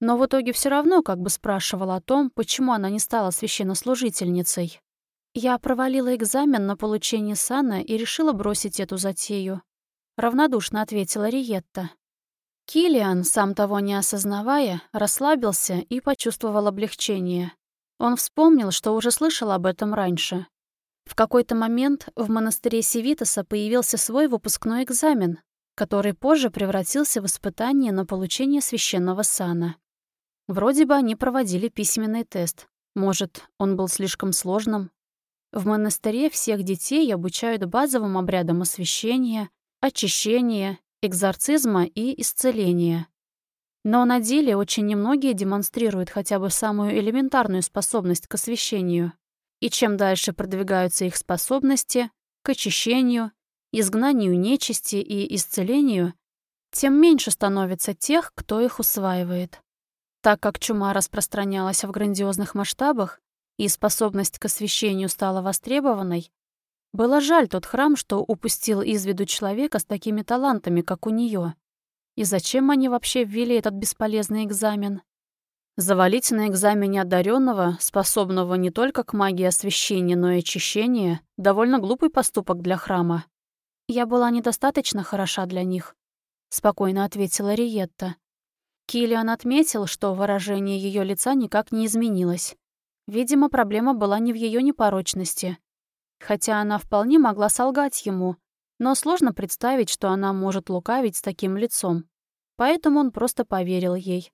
но в итоге все равно как бы спрашивал о том, почему она не стала священнослужительницей. Я провалила экзамен на получение сана и решила бросить эту затею. Равнодушно ответила Риетта. Килиан, сам того не осознавая, расслабился и почувствовал облегчение. Он вспомнил, что уже слышал об этом раньше. В какой-то момент в монастыре Севитоса появился свой выпускной экзамен, который позже превратился в испытание на получение священного сана. Вроде бы они проводили письменный тест. Может, он был слишком сложным? В монастыре всех детей обучают базовым обрядам освящения, очищения, экзорцизма и исцеления. Но на деле очень немногие демонстрируют хотя бы самую элементарную способность к освящению. И чем дальше продвигаются их способности к очищению, изгнанию нечисти и исцелению, тем меньше становится тех, кто их усваивает. Так как чума распространялась в грандиозных масштабах и способность к освещению стала востребованной, было жаль тот храм, что упустил из виду человека с такими талантами, как у нее. И зачем они вообще ввели этот бесполезный экзамен? Завалить на экзамене одаренного, способного не только к магии освещения, но и очищения, довольно глупый поступок для храма. «Я была недостаточно хороша для них», — спокойно ответила Риетта. Килиан отметил, что выражение ее лица никак не изменилось. Видимо, проблема была не в ее непорочности. Хотя она вполне могла солгать ему, но сложно представить, что она может лукавить с таким лицом. Поэтому он просто поверил ей.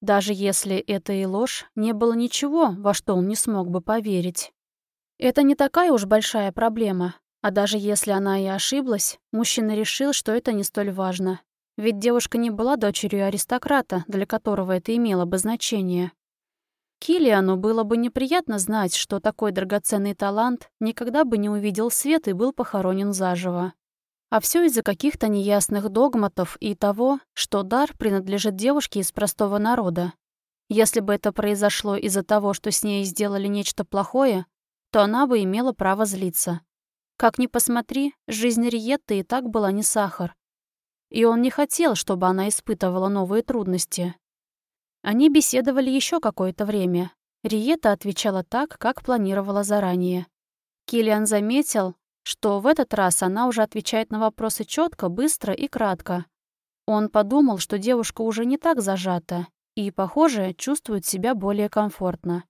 Даже если это и ложь, не было ничего, во что он не смог бы поверить. Это не такая уж большая проблема, а даже если она и ошиблась, мужчина решил, что это не столь важно. Ведь девушка не была дочерью аристократа, для которого это имело бы значение. Килиану было бы неприятно знать, что такой драгоценный талант никогда бы не увидел свет и был похоронен заживо. А все из-за каких-то неясных догматов и того, что дар принадлежит девушке из простого народа. Если бы это произошло из-за того, что с ней сделали нечто плохое, то она бы имела право злиться. Как ни посмотри, жизнь Риетты и так была не сахар. И он не хотел, чтобы она испытывала новые трудности. Они беседовали еще какое-то время. Риета отвечала так, как планировала заранее. Килиан заметил, что в этот раз она уже отвечает на вопросы четко, быстро и кратко. Он подумал, что девушка уже не так зажата и, похоже, чувствует себя более комфортно.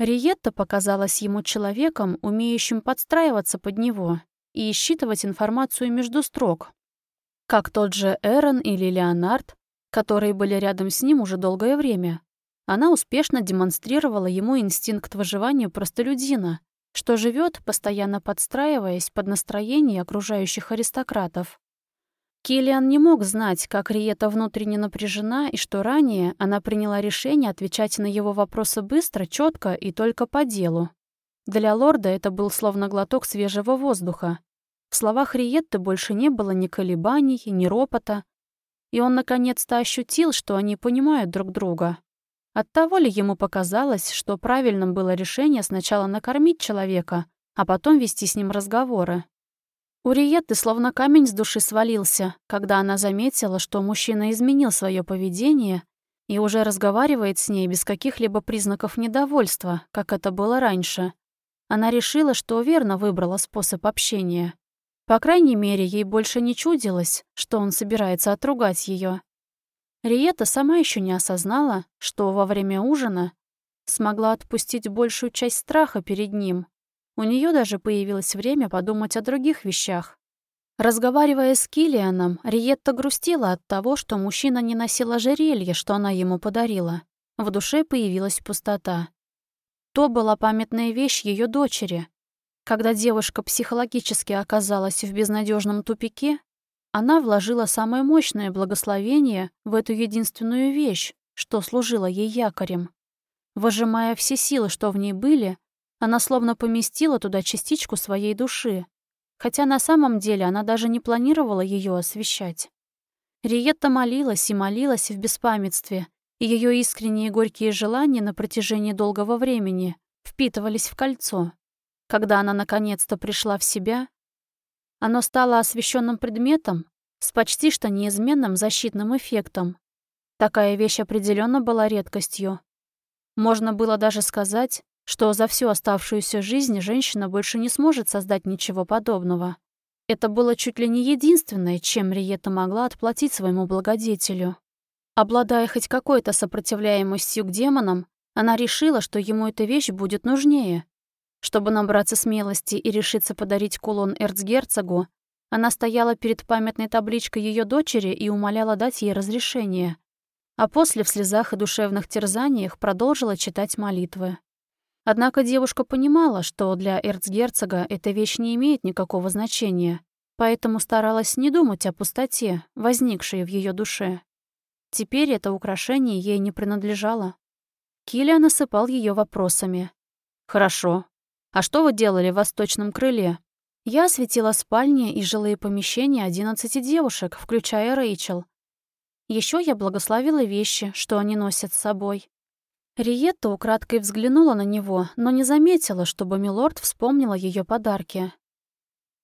Риетта показалась ему человеком, умеющим подстраиваться под него и считывать информацию между строк, как тот же Эрон или Леонард, которые были рядом с ним уже долгое время. Она успешно демонстрировала ему инстинкт выживания простолюдина, что живет, постоянно подстраиваясь под настроение окружающих аристократов. Киллиан не мог знать, как Риета внутренне напряжена и что ранее она приняла решение отвечать на его вопросы быстро, четко и только по делу. Для лорда это был словно глоток свежего воздуха. В словах Риетты больше не было ни колебаний, ни ропота, и он наконец-то ощутил, что они понимают друг друга. Оттого ли ему показалось, что правильным было решение сначала накормить человека, а потом вести с ним разговоры? У Риетты словно камень с души свалился, когда она заметила, что мужчина изменил свое поведение и уже разговаривает с ней без каких-либо признаков недовольства, как это было раньше. Она решила, что верно выбрала способ общения. По крайней мере, ей больше не чудилось, что он собирается отругать ее. Риета сама еще не осознала, что во время ужина смогла отпустить большую часть страха перед ним. У нее даже появилось время подумать о других вещах. Разговаривая с Килианом, Риетта грустила от того, что мужчина не носил ожерелье, что она ему подарила. В душе появилась пустота. То была памятная вещь ее дочери, когда девушка психологически оказалась в безнадежном тупике, она вложила самое мощное благословение в эту единственную вещь, что служила ей якорем. Выжимая все силы, что в ней были, она словно поместила туда частичку своей души, хотя на самом деле она даже не планировала ее освещать. Риетта молилась и молилась в беспамятстве, и ее искренние горькие желания на протяжении долгого времени впитывались в кольцо. Когда она наконец-то пришла в себя, оно стало освещенным предметом с почти что неизменным защитным эффектом. Такая вещь определенно была редкостью. Можно было даже сказать, что за всю оставшуюся жизнь женщина больше не сможет создать ничего подобного. Это было чуть ли не единственное, чем Риета могла отплатить своему благодетелю. Обладая хоть какой-то сопротивляемостью к демонам, она решила, что ему эта вещь будет нужнее, чтобы набраться смелости и решиться подарить кулон эрцгерцогу, она стояла перед памятной табличкой ее дочери и умоляла дать ей разрешение. А после в слезах и душевных терзаниях продолжила читать молитвы. Однако девушка понимала, что для эрцгерцога эта вещь не имеет никакого значения, поэтому старалась не думать о пустоте, возникшей в ее душе. Теперь это украшение ей не принадлежало. Килиан насыпал ее вопросами. «Хорошо, «А что вы делали в восточном крыле?» Я осветила спальни и жилые помещения одиннадцати девушек, включая Рэйчел. Еще я благословила вещи, что они носят с собой. Риетта украдкой взглянула на него, но не заметила, чтобы Милорд вспомнила ее подарки.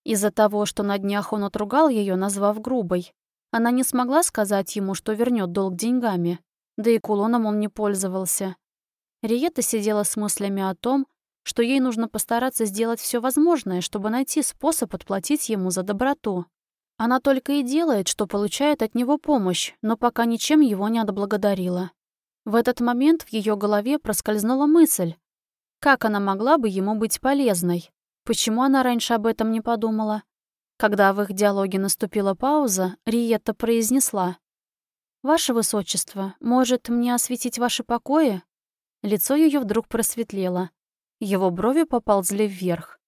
Из-за того, что на днях он отругал ее, назвав грубой, она не смогла сказать ему, что вернет долг деньгами, да и кулоном он не пользовался. Риетта сидела с мыслями о том, что ей нужно постараться сделать все возможное, чтобы найти способ отплатить ему за доброту. Она только и делает, что получает от него помощь, но пока ничем его не отблагодарила. В этот момент в ее голове проскользнула мысль. Как она могла бы ему быть полезной? Почему она раньше об этом не подумала? Когда в их диалоге наступила пауза, Риетта произнесла. «Ваше Высочество, может, мне осветить ваши покои?» Лицо ее вдруг просветлело. Его брови поползли вверх.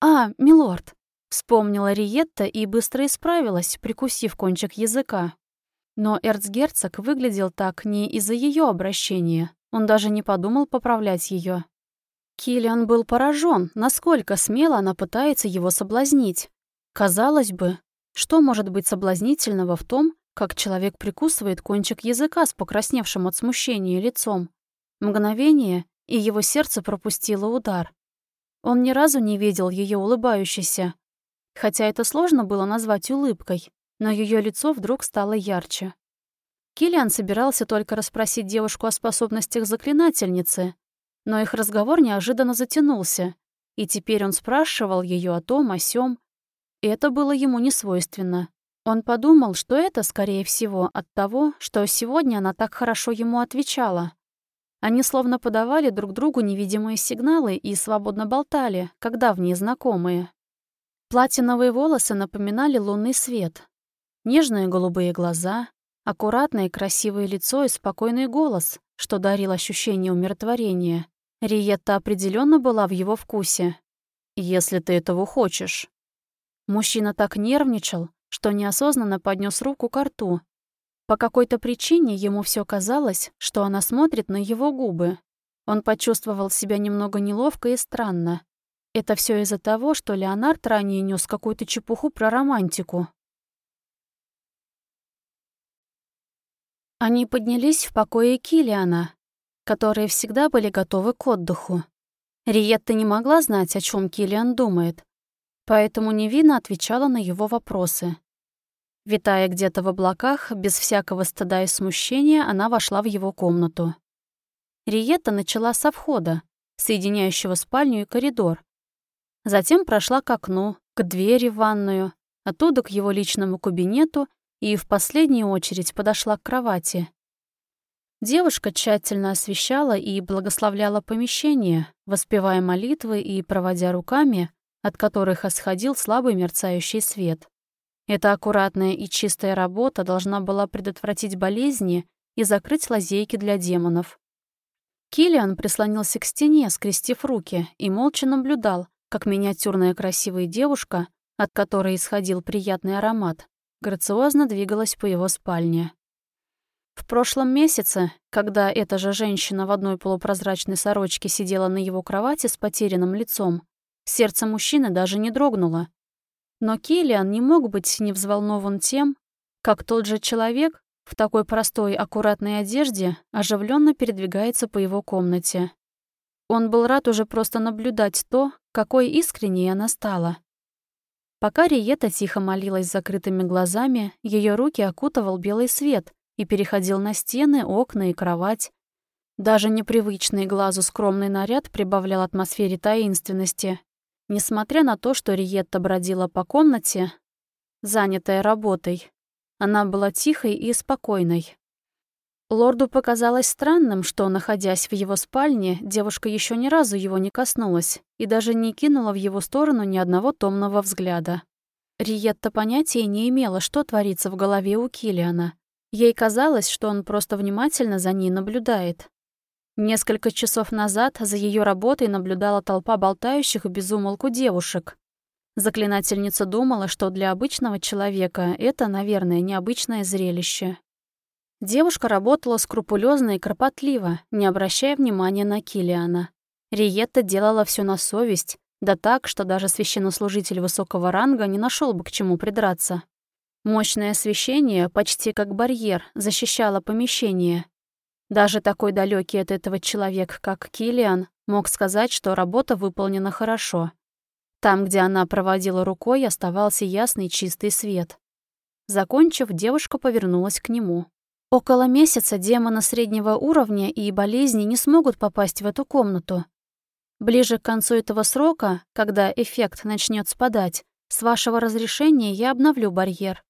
«А, милорд!» — вспомнила Риетта и быстро исправилась, прикусив кончик языка. Но эрцгерцог выглядел так не из-за ее обращения. Он даже не подумал поправлять ее. Киллиан был поражен, насколько смело она пытается его соблазнить. Казалось бы, что может быть соблазнительного в том, как человек прикусывает кончик языка с покрасневшим от смущения лицом? Мгновение, и его сердце пропустило удар. Он ни разу не видел ее улыбающейся. Хотя это сложно было назвать улыбкой, но ее лицо вдруг стало ярче. Киллиан собирался только расспросить девушку о способностях заклинательницы, но их разговор неожиданно затянулся, и теперь он спрашивал ее о том, о сём. И это было ему не свойственно. Он подумал, что это, скорее всего, от того, что сегодня она так хорошо ему отвечала. Они словно подавали друг другу невидимые сигналы и свободно болтали, как давние знакомые. Платиновые волосы напоминали лунный свет. Нежные голубые глаза, аккуратное красивое лицо и спокойный голос, что дарил ощущение умиротворения. Риетта определенно была в его вкусе. «Если ты этого хочешь». Мужчина так нервничал, что неосознанно поднес руку к рту. По какой-то причине ему все казалось, что она смотрит на его губы. Он почувствовал себя немного неловко и странно. Это все из-за того, что Леонард ранее нес какую-то чепуху про романтику. Они поднялись в покое Килиана, которые всегда были готовы к отдыху. Риетта не могла знать, о чем Килиан думает, поэтому невинно отвечала на его вопросы. Витая где-то в облаках, без всякого стыда и смущения, она вошла в его комнату. Риетта начала со входа, соединяющего спальню и коридор. Затем прошла к окну, к двери в ванную, оттуда к его личному кабинету и в последнюю очередь подошла к кровати. Девушка тщательно освещала и благословляла помещение, воспевая молитвы и проводя руками, от которых исходил слабый мерцающий свет. Эта аккуратная и чистая работа должна была предотвратить болезни и закрыть лазейки для демонов. Килиан прислонился к стене, скрестив руки, и молча наблюдал, как миниатюрная красивая девушка, от которой исходил приятный аромат, грациозно двигалась по его спальне. В прошлом месяце, когда эта же женщина в одной полупрозрачной сорочке сидела на его кровати с потерянным лицом, сердце мужчины даже не дрогнуло. Но Киллиан не мог быть не взволнован тем, как тот же человек в такой простой, аккуратной одежде оживленно передвигается по его комнате. Он был рад уже просто наблюдать то, какой искренней она стала. Пока Риета тихо молилась с закрытыми глазами, ее руки окутывал белый свет, и переходил на стены, окна и кровать. Даже непривычный глазу скромный наряд прибавлял атмосфере таинственности. Несмотря на то, что Риетта бродила по комнате, занятая работой, она была тихой и спокойной. Лорду показалось странным, что, находясь в его спальне, девушка еще ни разу его не коснулась и даже не кинула в его сторону ни одного томного взгляда. Риетта понятия не имела, что творится в голове у Килиана, Ей казалось, что он просто внимательно за ней наблюдает. Несколько часов назад за ее работой наблюдала толпа болтающих безумолку девушек. Заклинательница думала, что для обычного человека это, наверное, необычное зрелище. Девушка работала скрупулезно и кропотливо, не обращая внимания на Килиана. Риетта делала все на совесть, да так, что даже священнослужитель высокого ранга не нашел бы к чему придраться. Мощное освещение, почти как барьер, защищало помещение. Даже такой далекий от этого человек, как Килиан, мог сказать, что работа выполнена хорошо. Там, где она проводила рукой, оставался ясный чистый свет. Закончив, девушка повернулась к нему. Около месяца демона среднего уровня и болезни не смогут попасть в эту комнату. Ближе к концу этого срока, когда эффект начнет спадать, с вашего разрешения я обновлю барьер.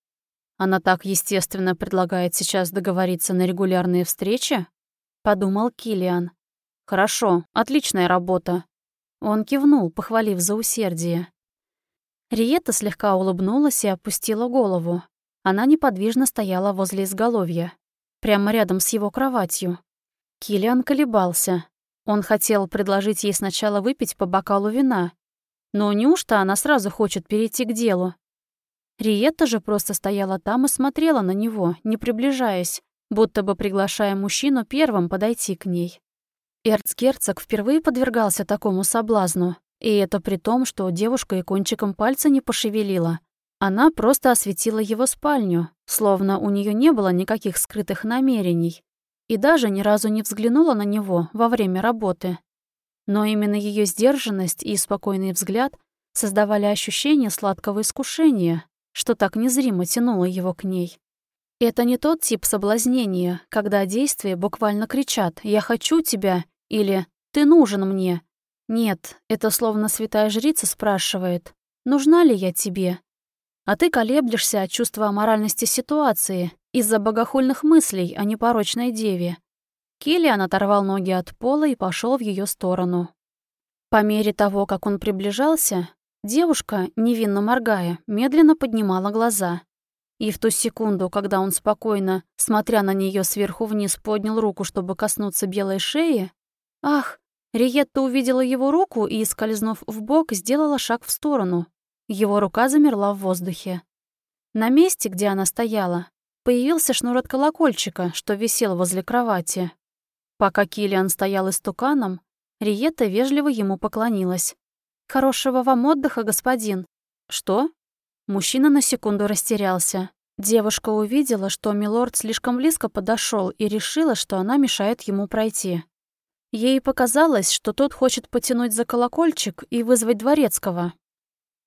Она так естественно предлагает сейчас договориться на регулярные встречи? Подумал Килиан. Хорошо, отличная работа. Он кивнул, похвалив за усердие. Риета слегка улыбнулась и опустила голову. Она неподвижно стояла возле изголовья, прямо рядом с его кроватью. Килиан колебался. Он хотел предложить ей сначала выпить по бокалу вина. Но неужто она сразу хочет перейти к делу? Риетта же просто стояла там и смотрела на него, не приближаясь, будто бы приглашая мужчину первым подойти к ней. Эрцгерцог впервые подвергался такому соблазну, и это при том, что девушка и кончиком пальца не пошевелила. Она просто осветила его спальню, словно у нее не было никаких скрытых намерений, и даже ни разу не взглянула на него во время работы. Но именно ее сдержанность и спокойный взгляд создавали ощущение сладкого искушения, что так незримо тянуло его к ней. Это не тот тип соблазнения, когда действия буквально кричат «я хочу тебя» или «ты нужен мне». Нет, это словно святая жрица спрашивает «нужна ли я тебе?» А ты колеблешься от чувства аморальности ситуации из-за богохульных мыслей о непорочной деве. Киллиан оторвал ноги от пола и пошел в ее сторону. По мере того, как он приближался, девушка, невинно моргая, медленно поднимала глаза. И в ту секунду, когда он спокойно, смотря на нее сверху вниз, поднял руку, чтобы коснуться белой шеи, ах, Риетта увидела его руку и, скользнув в бок, сделала шаг в сторону. Его рука замерла в воздухе. На месте, где она стояла, Появился шнур от колокольчика, что висел возле кровати. Пока Килиан стоял истуканом, Риетта вежливо ему поклонилась. «Хорошего вам отдыха, господин». «Что?» Мужчина на секунду растерялся. Девушка увидела, что милорд слишком близко подошел и решила, что она мешает ему пройти. Ей показалось, что тот хочет потянуть за колокольчик и вызвать дворецкого,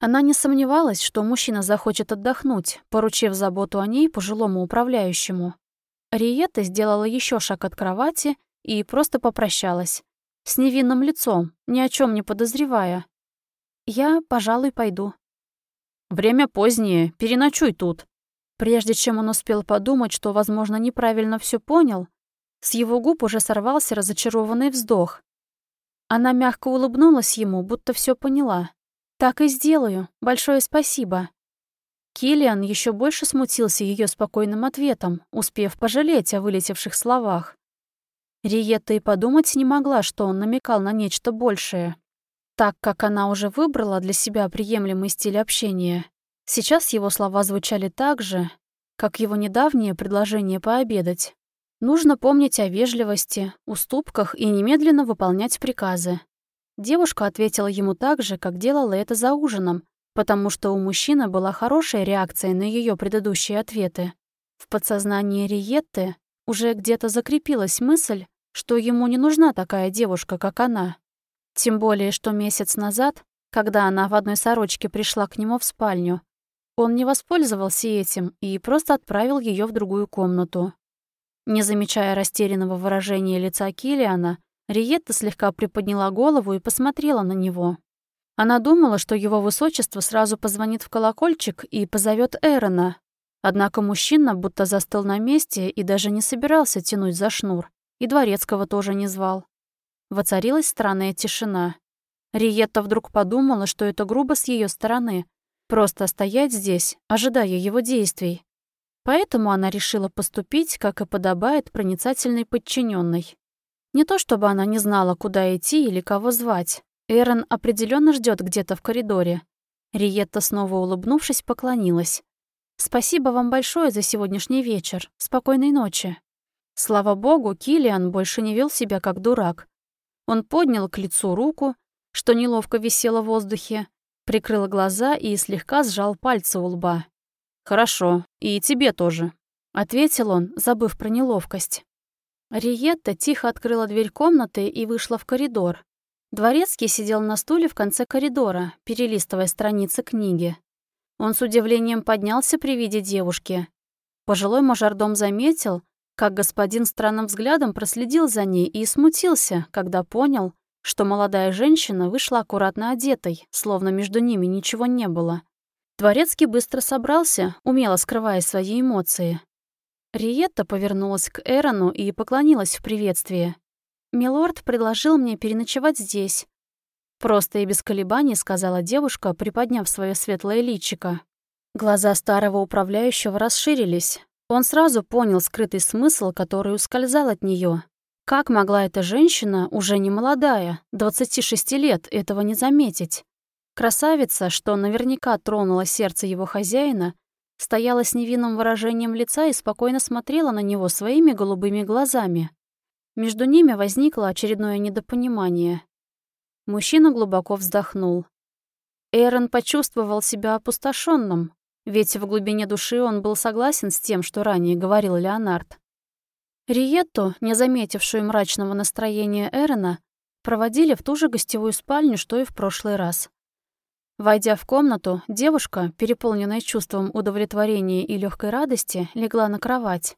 она не сомневалась, что мужчина захочет отдохнуть, поручив заботу о ней пожилому управляющему. Риетта сделала еще шаг от кровати и просто попрощалась. С невинным лицом, ни о чем не подозревая. «Я, пожалуй, пойду». «Время позднее, переночуй тут». Прежде чем он успел подумать, что, возможно, неправильно все понял, с его губ уже сорвался разочарованный вздох. Она мягко улыбнулась ему, будто все поняла. «Так и сделаю. Большое спасибо». Килиан еще больше смутился ее спокойным ответом, успев пожалеть о вылетевших словах. Риетта и подумать не могла, что он намекал на нечто большее. Так как она уже выбрала для себя приемлемый стиль общения, сейчас его слова звучали так же, как его недавнее предложение пообедать. Нужно помнить о вежливости, уступках и немедленно выполнять приказы. Девушка ответила ему так же, как делала это за ужином, потому что у мужчины была хорошая реакция на ее предыдущие ответы. В подсознании Риетты уже где-то закрепилась мысль, что ему не нужна такая девушка, как она. Тем более, что месяц назад, когда она в одной сорочке пришла к нему в спальню, он не воспользовался этим и просто отправил ее в другую комнату. Не замечая растерянного выражения лица Килиана, Риетта слегка приподняла голову и посмотрела на него. Она думала, что его высочество сразу позвонит в колокольчик и позовет Эрона. Однако мужчина будто застыл на месте и даже не собирался тянуть за шнур. И дворецкого тоже не звал. Воцарилась странная тишина. Риетта вдруг подумала, что это грубо с ее стороны. Просто стоять здесь, ожидая его действий. Поэтому она решила поступить, как и подобает проницательной подчиненной. Не то чтобы она не знала, куда идти или кого звать. Эрон определенно ждет где-то в коридоре. Риетта, снова улыбнувшись, поклонилась. «Спасибо вам большое за сегодняшний вечер. Спокойной ночи». Слава богу, Килиан больше не вел себя как дурак. Он поднял к лицу руку, что неловко висело в воздухе, прикрыл глаза и слегка сжал пальцы у лба. «Хорошо, и тебе тоже», — ответил он, забыв про неловкость. Риетта тихо открыла дверь комнаты и вышла в коридор. Дворецкий сидел на стуле в конце коридора, перелистывая страницы книги. Он с удивлением поднялся при виде девушки. Пожилой мажордом заметил, как господин странным взглядом проследил за ней и смутился, когда понял, что молодая женщина вышла аккуратно одетой, словно между ними ничего не было. Дворецкий быстро собрался, умело скрывая свои эмоции. Риетта повернулась к Эрону и поклонилась в приветствии. «Милорд предложил мне переночевать здесь». Просто и без колебаний сказала девушка, приподняв свое светлое личико. Глаза старого управляющего расширились. Он сразу понял скрытый смысл, который ускользал от нее. Как могла эта женщина, уже не молодая, 26 лет, этого не заметить? Красавица, что наверняка тронула сердце его хозяина, стояла с невинным выражением лица и спокойно смотрела на него своими голубыми глазами. Между ними возникло очередное недопонимание. Мужчина глубоко вздохнул. Эрон почувствовал себя опустошенным, ведь в глубине души он был согласен с тем, что ранее говорил Леонард. Риетту, не заметившую мрачного настроения Эрона, проводили в ту же гостевую спальню, что и в прошлый раз. Войдя в комнату, девушка, переполненная чувством удовлетворения и легкой радости, легла на кровать.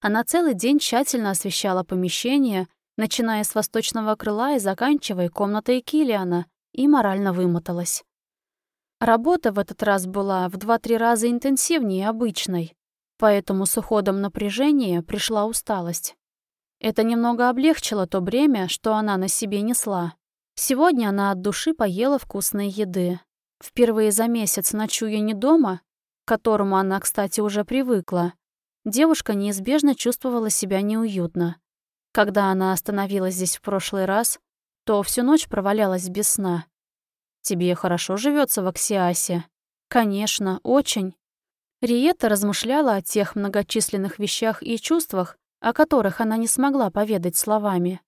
Она целый день тщательно освещала помещение, начиная с восточного крыла и заканчивая комнатой Килиана, и морально вымоталась. Работа в этот раз была в два-три раза интенсивнее обычной, поэтому с уходом напряжения пришла усталость. Это немного облегчило то бремя, что она на себе несла. Сегодня она от души поела вкусной еды. Впервые за месяц ночуя не дома, к которому она, кстати, уже привыкла, девушка неизбежно чувствовала себя неуютно. Когда она остановилась здесь в прошлый раз, то всю ночь провалялась без сна. «Тебе хорошо живется в Аксиасе?» «Конечно, очень. Риета размышляла о тех многочисленных вещах и чувствах, о которых она не смогла поведать словами.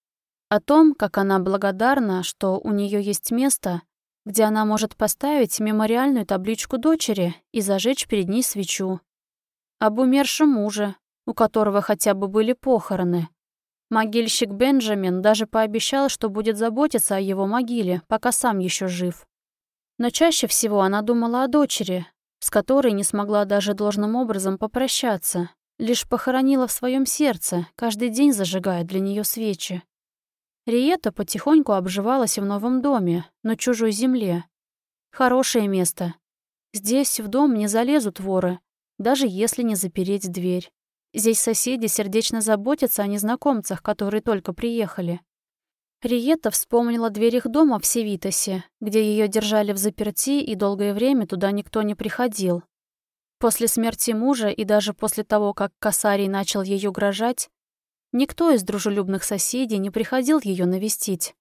О том, как она благодарна, что у нее есть место, где она может поставить мемориальную табличку дочери и зажечь перед ней свечу. Об умершем муже, у которого хотя бы были похороны. Могильщик Бенджамин даже пообещал, что будет заботиться о его могиле, пока сам еще жив. Но чаще всего она думала о дочери, с которой не смогла даже должным образом попрощаться, лишь похоронила в своем сердце, каждый день зажигая для нее свечи. Риета потихоньку обживалась в новом доме, на чужой земле. Хорошее место. Здесь в дом не залезут воры, даже если не запереть дверь. Здесь соседи сердечно заботятся о незнакомцах, которые только приехали. Риета вспомнила дверь их дома в Севитосе, где ее держали в заперти, и долгое время туда никто не приходил. После смерти мужа и даже после того, как Касарий начал ей угрожать, никто из дружелюбных соседей не приходил ее навестить.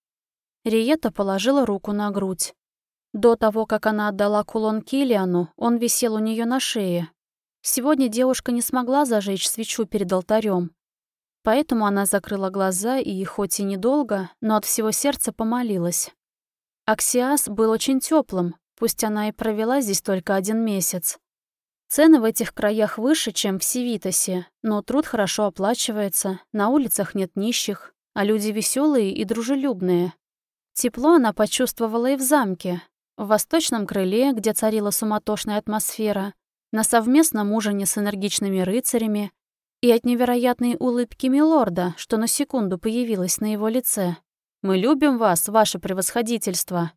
Риета положила руку на грудь. До того, как она отдала кулон Килиану, он висел у нее на шее. Сегодня девушка не смогла зажечь свечу перед алтарем, Поэтому она закрыла глаза и, хоть и недолго, но от всего сердца помолилась. Аксиас был очень теплым, пусть она и провела здесь только один месяц. Цены в этих краях выше, чем в Севитосе, но труд хорошо оплачивается, на улицах нет нищих, а люди веселые и дружелюбные. Тепло она почувствовала и в замке, в восточном крыле, где царила суматошная атмосфера, на совместном ужине с энергичными рыцарями, и от невероятной улыбки милорда, что на секунду появилась на его лице. «Мы любим вас, ваше превосходительство!»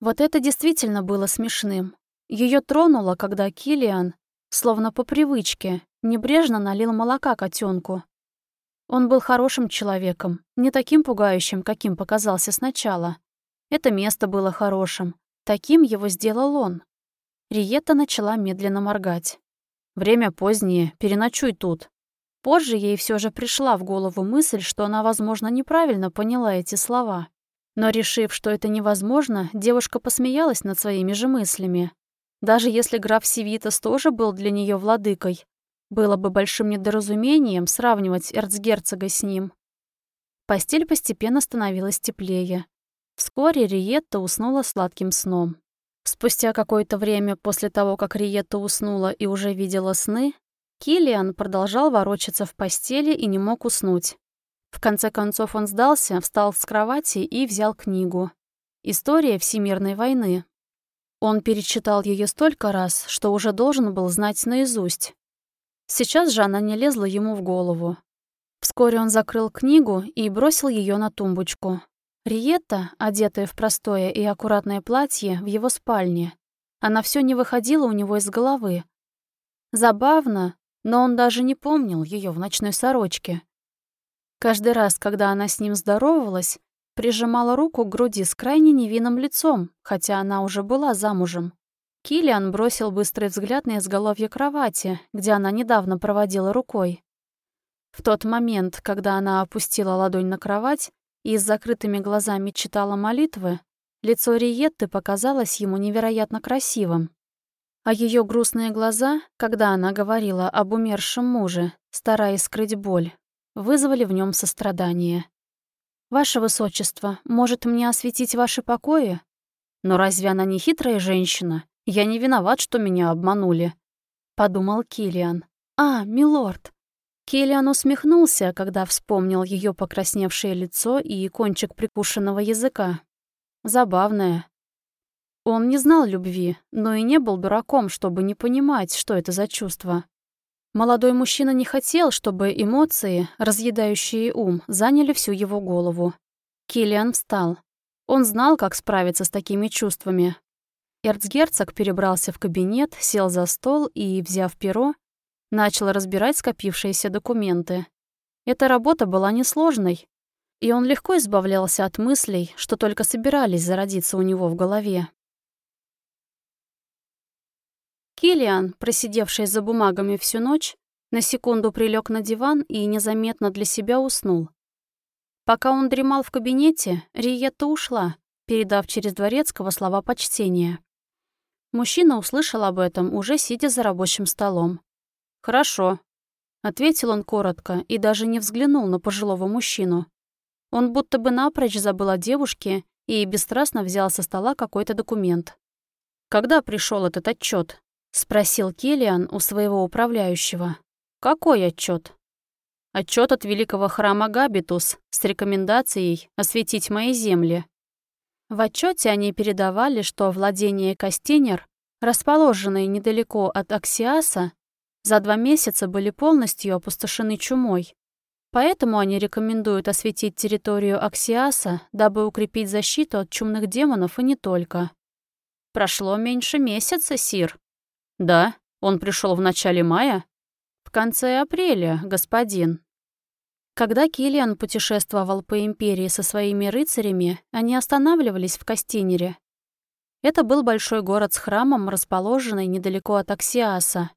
Вот это действительно было смешным. Ее тронуло, когда Килиан, словно по привычке, небрежно налил молока котенку. Он был хорошим человеком, не таким пугающим, каким показался сначала. Это место было хорошим. Таким его сделал он. Риета начала медленно моргать. «Время позднее, переночуй тут», Позже ей все же пришла в голову мысль, что она, возможно, неправильно поняла эти слова. Но решив, что это невозможно, девушка посмеялась над своими же мыслями. Даже если граф Севитас тоже был для нее владыкой, было бы большим недоразумением сравнивать эрцгерцога с ним. Постель постепенно становилась теплее. Вскоре Риетта уснула сладким сном. Спустя какое-то время после того, как Риетта уснула и уже видела сны, Килиан продолжал ворочаться в постели и не мог уснуть. В конце концов он сдался, встал с кровати и взял книгу. «История Всемирной войны». Он перечитал ее столько раз, что уже должен был знать наизусть. Сейчас же она не лезла ему в голову. Вскоре он закрыл книгу и бросил ее на тумбочку. Риетта, одетая в простое и аккуратное платье, в его спальне. Она все не выходила у него из головы. Забавно, но он даже не помнил ее в ночной сорочке. Каждый раз, когда она с ним здоровалась, прижимала руку к груди с крайне невинным лицом, хотя она уже была замужем. Килиан бросил быстрый взгляд на изголовье кровати, где она недавно проводила рукой. В тот момент, когда она опустила ладонь на кровать и с закрытыми глазами читала молитвы, лицо Риетты показалось ему невероятно красивым. А ее грустные глаза, когда она говорила об умершем муже, стараясь скрыть боль, вызвали в нем сострадание. «Ваше Высочество, может мне осветить ваши покои? Но разве она не хитрая женщина? Я не виноват, что меня обманули», — подумал Килиан. «А, милорд, Келлиан усмехнулся, когда вспомнил ее покрасневшее лицо и кончик прикушенного языка. Забавное. Он не знал любви, но и не был дураком, чтобы не понимать, что это за чувство. Молодой мужчина не хотел, чтобы эмоции, разъедающие ум, заняли всю его голову. Киллиан встал. Он знал, как справиться с такими чувствами. Эрцгерцог перебрался в кабинет, сел за стол и, взяв перо, начал разбирать скопившиеся документы. Эта работа была несложной, и он легко избавлялся от мыслей, что только собирались зародиться у него в голове. Килиан, просидевший за бумагами всю ночь, на секунду прилег на диван и незаметно для себя уснул. Пока он дремал в кабинете, Риетта ушла, передав через Дворецкого слова почтения. Мужчина услышал об этом, уже сидя за рабочим столом. «Хорошо», — ответил он коротко и даже не взглянул на пожилого мужчину. Он будто бы напрочь забыл о девушке и бесстрастно взял со стола какой-то документ. «Когда пришел этот отчет? Спросил Келлиан у своего управляющего. «Какой отчет? Отчет от великого храма Габитус с рекомендацией освятить мои земли. В отчете они передавали, что владение Костенер, расположенное недалеко от Аксиаса, за два месяца были полностью опустошены чумой. Поэтому они рекомендуют освятить территорию Аксиаса, дабы укрепить защиту от чумных демонов и не только. Прошло меньше месяца, Сир. Да, он пришел в начале мая? В конце апреля, господин. Когда Килиан путешествовал по Империи со своими рыцарями, они останавливались в Кастинере. Это был большой город с храмом, расположенный недалеко от Аксиаса.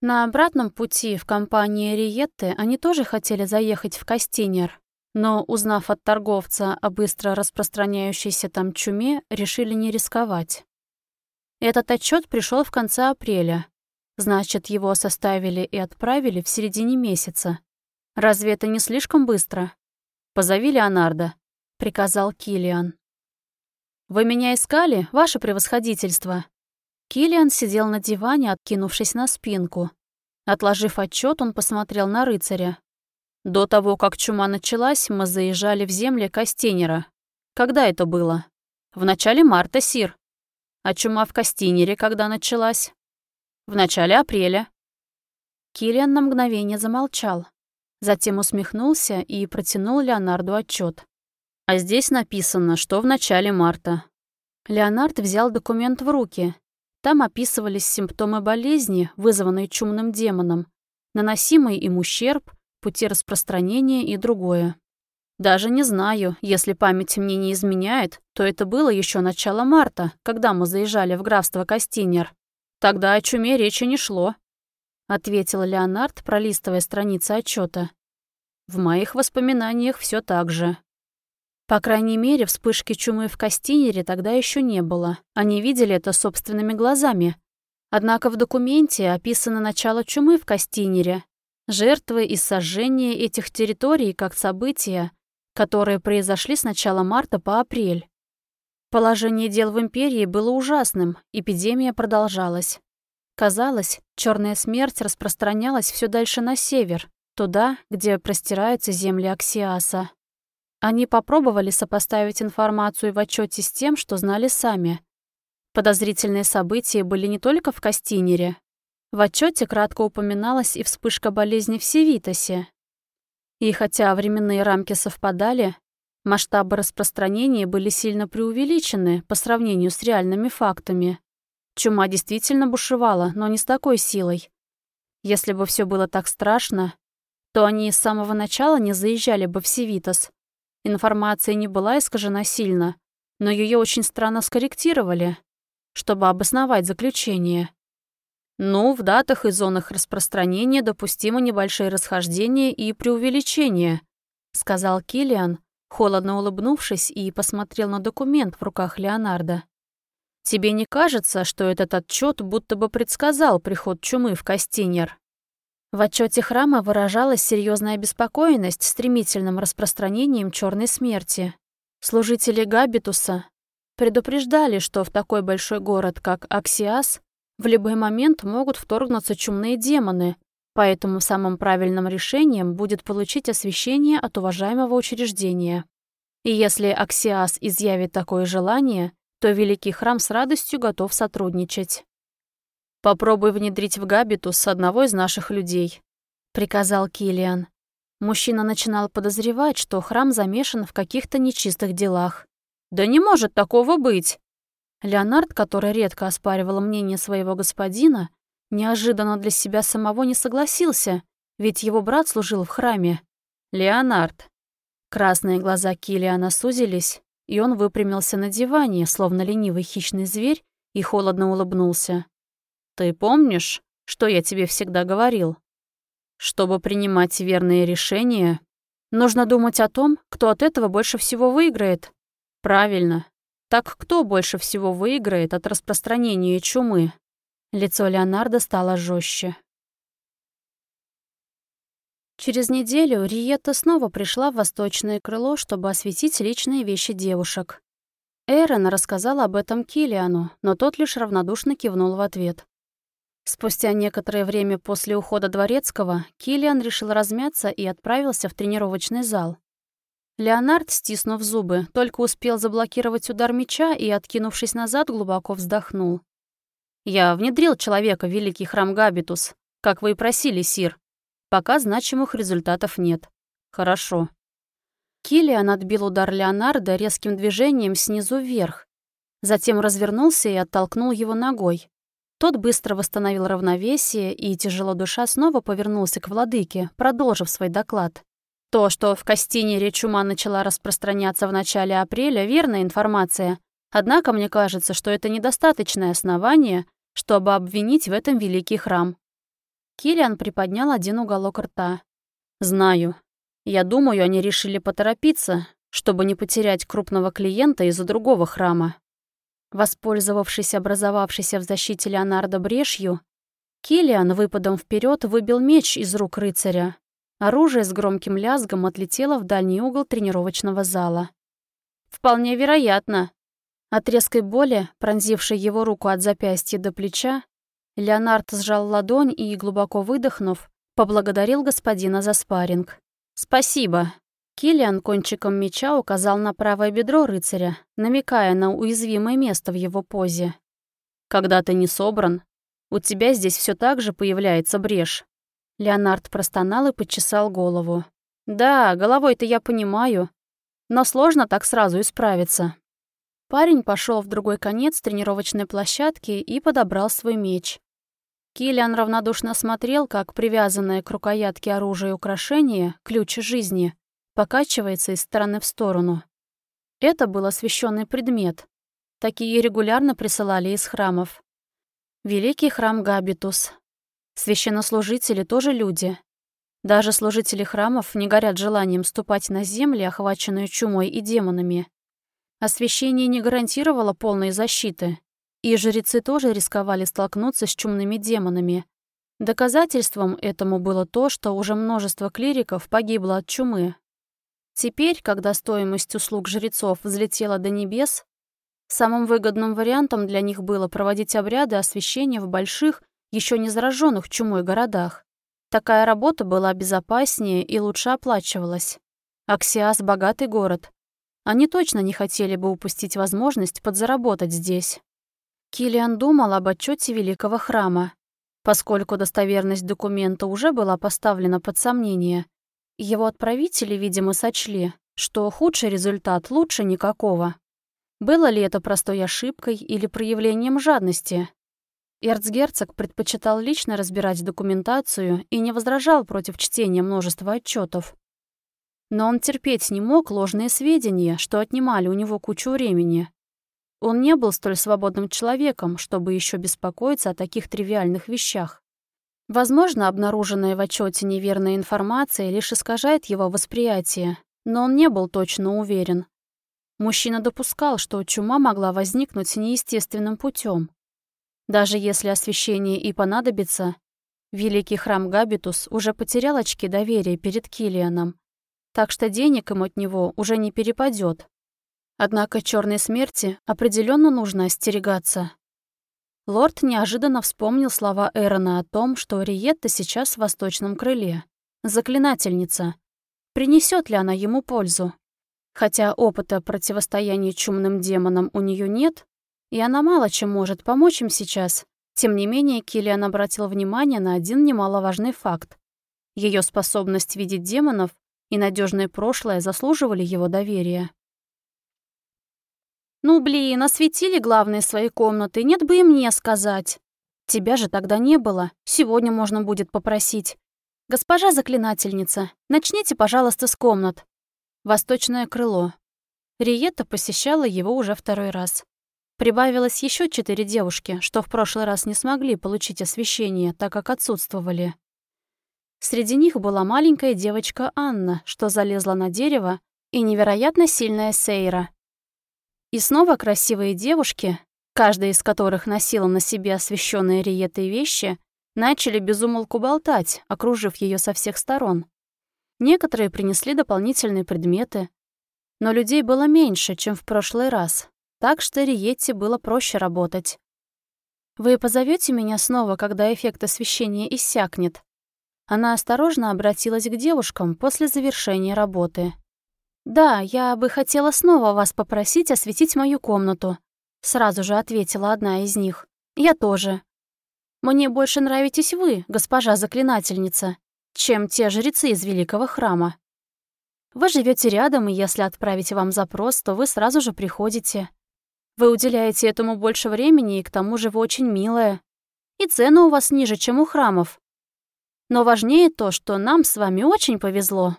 На обратном пути в компании Риетты они тоже хотели заехать в Костинер, но, узнав от торговца о быстро распространяющейся там чуме, решили не рисковать. Этот отчет пришел в конце апреля. Значит, его составили и отправили в середине месяца. Разве это не слишком быстро? «Позови Леонардо», — приказал Килиан. «Вы меня искали, ваше превосходительство?» Килиан сидел на диване, откинувшись на спинку. Отложив отчет, он посмотрел на рыцаря. До того, как чума началась, мы заезжали в земли Костенера. Когда это было? В начале марта, Сир. А чума в Костенере когда началась? В начале апреля. Килиан на мгновение замолчал. Затем усмехнулся и протянул Леонарду отчет. А здесь написано, что в начале марта. Леонард взял документ в руки, там описывались симптомы болезни, вызванной чумным демоном, наносимый им ущерб, пути распространения и другое. Даже не знаю, если память мне не изменяет, то это было еще начало марта, когда мы заезжали в графство Костинер. Тогда о чуме речи не шло, ответил Леонард, пролистывая страницы отчета. В моих воспоминаниях все так же. По крайней мере, вспышки чумы в Кастинере тогда еще не было. Они видели это собственными глазами. Однако в документе описано начало чумы в Кастинере, жертвы и сожжение этих территорий как события, которые произошли с начала марта по апрель. Положение дел в империи было ужасным, эпидемия продолжалась. Казалось, черная смерть распространялась все дальше на север, туда, где простираются земли Аксиаса. Они попробовали сопоставить информацию в отчете с тем, что знали сами. Подозрительные события были не только в Костинере. В отчете кратко упоминалась и вспышка болезни в Севитосе. И хотя временные рамки совпадали, масштабы распространения были сильно преувеличены по сравнению с реальными фактами. Чума действительно бушевала, но не с такой силой. Если бы все было так страшно, то они с самого начала не заезжали бы в Севитос, Информация не была искажена сильно, но ее очень странно скорректировали, чтобы обосновать заключение. Ну, в датах и зонах распространения допустимы небольшие расхождения и преувеличения, сказал Килиан, холодно улыбнувшись и посмотрел на документ в руках Леонардо. Тебе не кажется, что этот отчет будто бы предсказал приход чумы в Кастинер? В отчете храма выражалась серьезная обеспокоенность стремительным распространением черной смерти. Служители Габитуса предупреждали, что в такой большой город, как Аксиас, в любой момент могут вторгнуться чумные демоны, поэтому самым правильным решением будет получить освящение от уважаемого учреждения. И если Аксиас изъявит такое желание, то Великий Храм с радостью готов сотрудничать. «Попробуй внедрить в Габитус одного из наших людей», — приказал Килиан. Мужчина начинал подозревать, что храм замешан в каких-то нечистых делах. «Да не может такого быть!» Леонард, который редко оспаривал мнение своего господина, неожиданно для себя самого не согласился, ведь его брат служил в храме. «Леонард!» Красные глаза Килиана сузились, и он выпрямился на диване, словно ленивый хищный зверь, и холодно улыбнулся. «Ты помнишь, что я тебе всегда говорил? Чтобы принимать верные решения, нужно думать о том, кто от этого больше всего выиграет. Правильно. Так кто больше всего выиграет от распространения чумы?» Лицо Леонардо стало жестче. Через неделю Риетта снова пришла в восточное крыло, чтобы осветить личные вещи девушек. Эрен рассказал об этом Килиану, но тот лишь равнодушно кивнул в ответ. Спустя некоторое время после ухода Дворецкого Килиан решил размяться и отправился в тренировочный зал. Леонард, стиснув зубы, только успел заблокировать удар меча и, откинувшись назад, глубоко вздохнул. «Я внедрил человека в великий храм Габитус, как вы и просили, Сир. Пока значимых результатов нет. Хорошо. Киллиан отбил удар Леонардо резким движением снизу вверх. Затем развернулся и оттолкнул его ногой. Тот быстро восстановил равновесие и, тяжело душа, снова повернулся к владыке, продолжив свой доклад. То, что в Кастинере чума начала распространяться в начале апреля, верная информация. Однако мне кажется, что это недостаточное основание, чтобы обвинить в этом великий храм. Киллиан приподнял один уголок рта. «Знаю. Я думаю, они решили поторопиться, чтобы не потерять крупного клиента из-за другого храма». Воспользовавшись образовавшейся в защите Леонардо брешью, Киллиан выпадом вперед выбил меч из рук рыцаря. Оружие с громким лязгом отлетело в дальний угол тренировочного зала. «Вполне вероятно». От резкой боли, пронзившей его руку от запястья до плеча, Леонард сжал ладонь и, глубоко выдохнув, поблагодарил господина за спарринг. «Спасибо». Киллиан кончиком меча указал на правое бедро рыцаря, намекая на уязвимое место в его позе. «Когда ты не собран, у тебя здесь все так же появляется брешь». Леонард простонал и почесал голову. «Да, головой-то я понимаю, но сложно так сразу исправиться». Парень пошел в другой конец тренировочной площадки и подобрал свой меч. Киллиан равнодушно смотрел, как привязанное к рукоятке оружие и украшение, ключ жизни, покачивается из стороны в сторону. Это был освященный предмет. Такие регулярно присылали из храмов. Великий храм Габитус. Священнослужители тоже люди. Даже служители храмов не горят желанием ступать на земли, охваченные чумой и демонами. Освящение не гарантировало полной защиты. И жрецы тоже рисковали столкнуться с чумными демонами. Доказательством этому было то, что уже множество клириков погибло от чумы. Теперь, когда стоимость услуг жрецов взлетела до небес, самым выгодным вариантом для них было проводить обряды освящения в больших, еще не зараженных чумой городах. Такая работа была безопаснее и лучше оплачивалась. Аксиас — богатый город. Они точно не хотели бы упустить возможность подзаработать здесь. Килиан думал об отчете Великого Храма. Поскольку достоверность документа уже была поставлена под сомнение, его отправители, видимо, сочли, что худший результат лучше никакого. Было ли это простой ошибкой или проявлением жадности? Эрцгерцог предпочитал лично разбирать документацию и не возражал против чтения множества отчетов. Но он терпеть не мог ложные сведения, что отнимали у него кучу времени. он не был столь свободным человеком, чтобы еще беспокоиться о таких тривиальных вещах. Возможно, обнаруженная в отчете неверная информация лишь искажает его восприятие, но он не был точно уверен. Мужчина допускал, что чума могла возникнуть неестественным путем. Даже если освещение и понадобится, великий храм Габитус уже потерял очки доверия перед Килианом, так что денег им от него уже не перепадет. Однако черной смерти определенно нужно остерегаться. Лорд неожиданно вспомнил слова Эрона о том, что Риетта сейчас в восточном крыле. Заклинательница. Принесет ли она ему пользу? Хотя опыта противостояния чумным демонам у нее нет, и она мало чем может помочь им сейчас, тем не менее Киллиан обратил внимание на один немаловажный факт. Ее способность видеть демонов и надежное прошлое заслуживали его доверия. «Ну, блин, осветили главные свои комнаты, нет бы и мне сказать. Тебя же тогда не было, сегодня можно будет попросить. Госпожа заклинательница, начните, пожалуйста, с комнат. Восточное крыло. Риетта посещала его уже второй раз. Прибавилось еще четыре девушки, что в прошлый раз не смогли получить освещение, так как отсутствовали. Среди них была маленькая девочка Анна, что залезла на дерево, и невероятно сильная Сейра. И снова красивые девушки, каждая из которых носила на себе освещенные Риетой вещи, начали безумолку болтать, окружив ее со всех сторон. Некоторые принесли дополнительные предметы, но людей было меньше, чем в прошлый раз, так что Риетте было проще работать. «Вы позовете меня снова, когда эффект освещения иссякнет?» Она осторожно обратилась к девушкам после завершения работы. «Да, я бы хотела снова вас попросить осветить мою комнату», сразу же ответила одна из них. «Я тоже. Мне больше нравитесь вы, госпожа заклинательница чем те жрецы из Великого Храма. Вы живете рядом, и если отправить вам запрос, то вы сразу же приходите. Вы уделяете этому больше времени, и к тому же вы очень милая. И цены у вас ниже, чем у храмов. Но важнее то, что нам с вами очень повезло.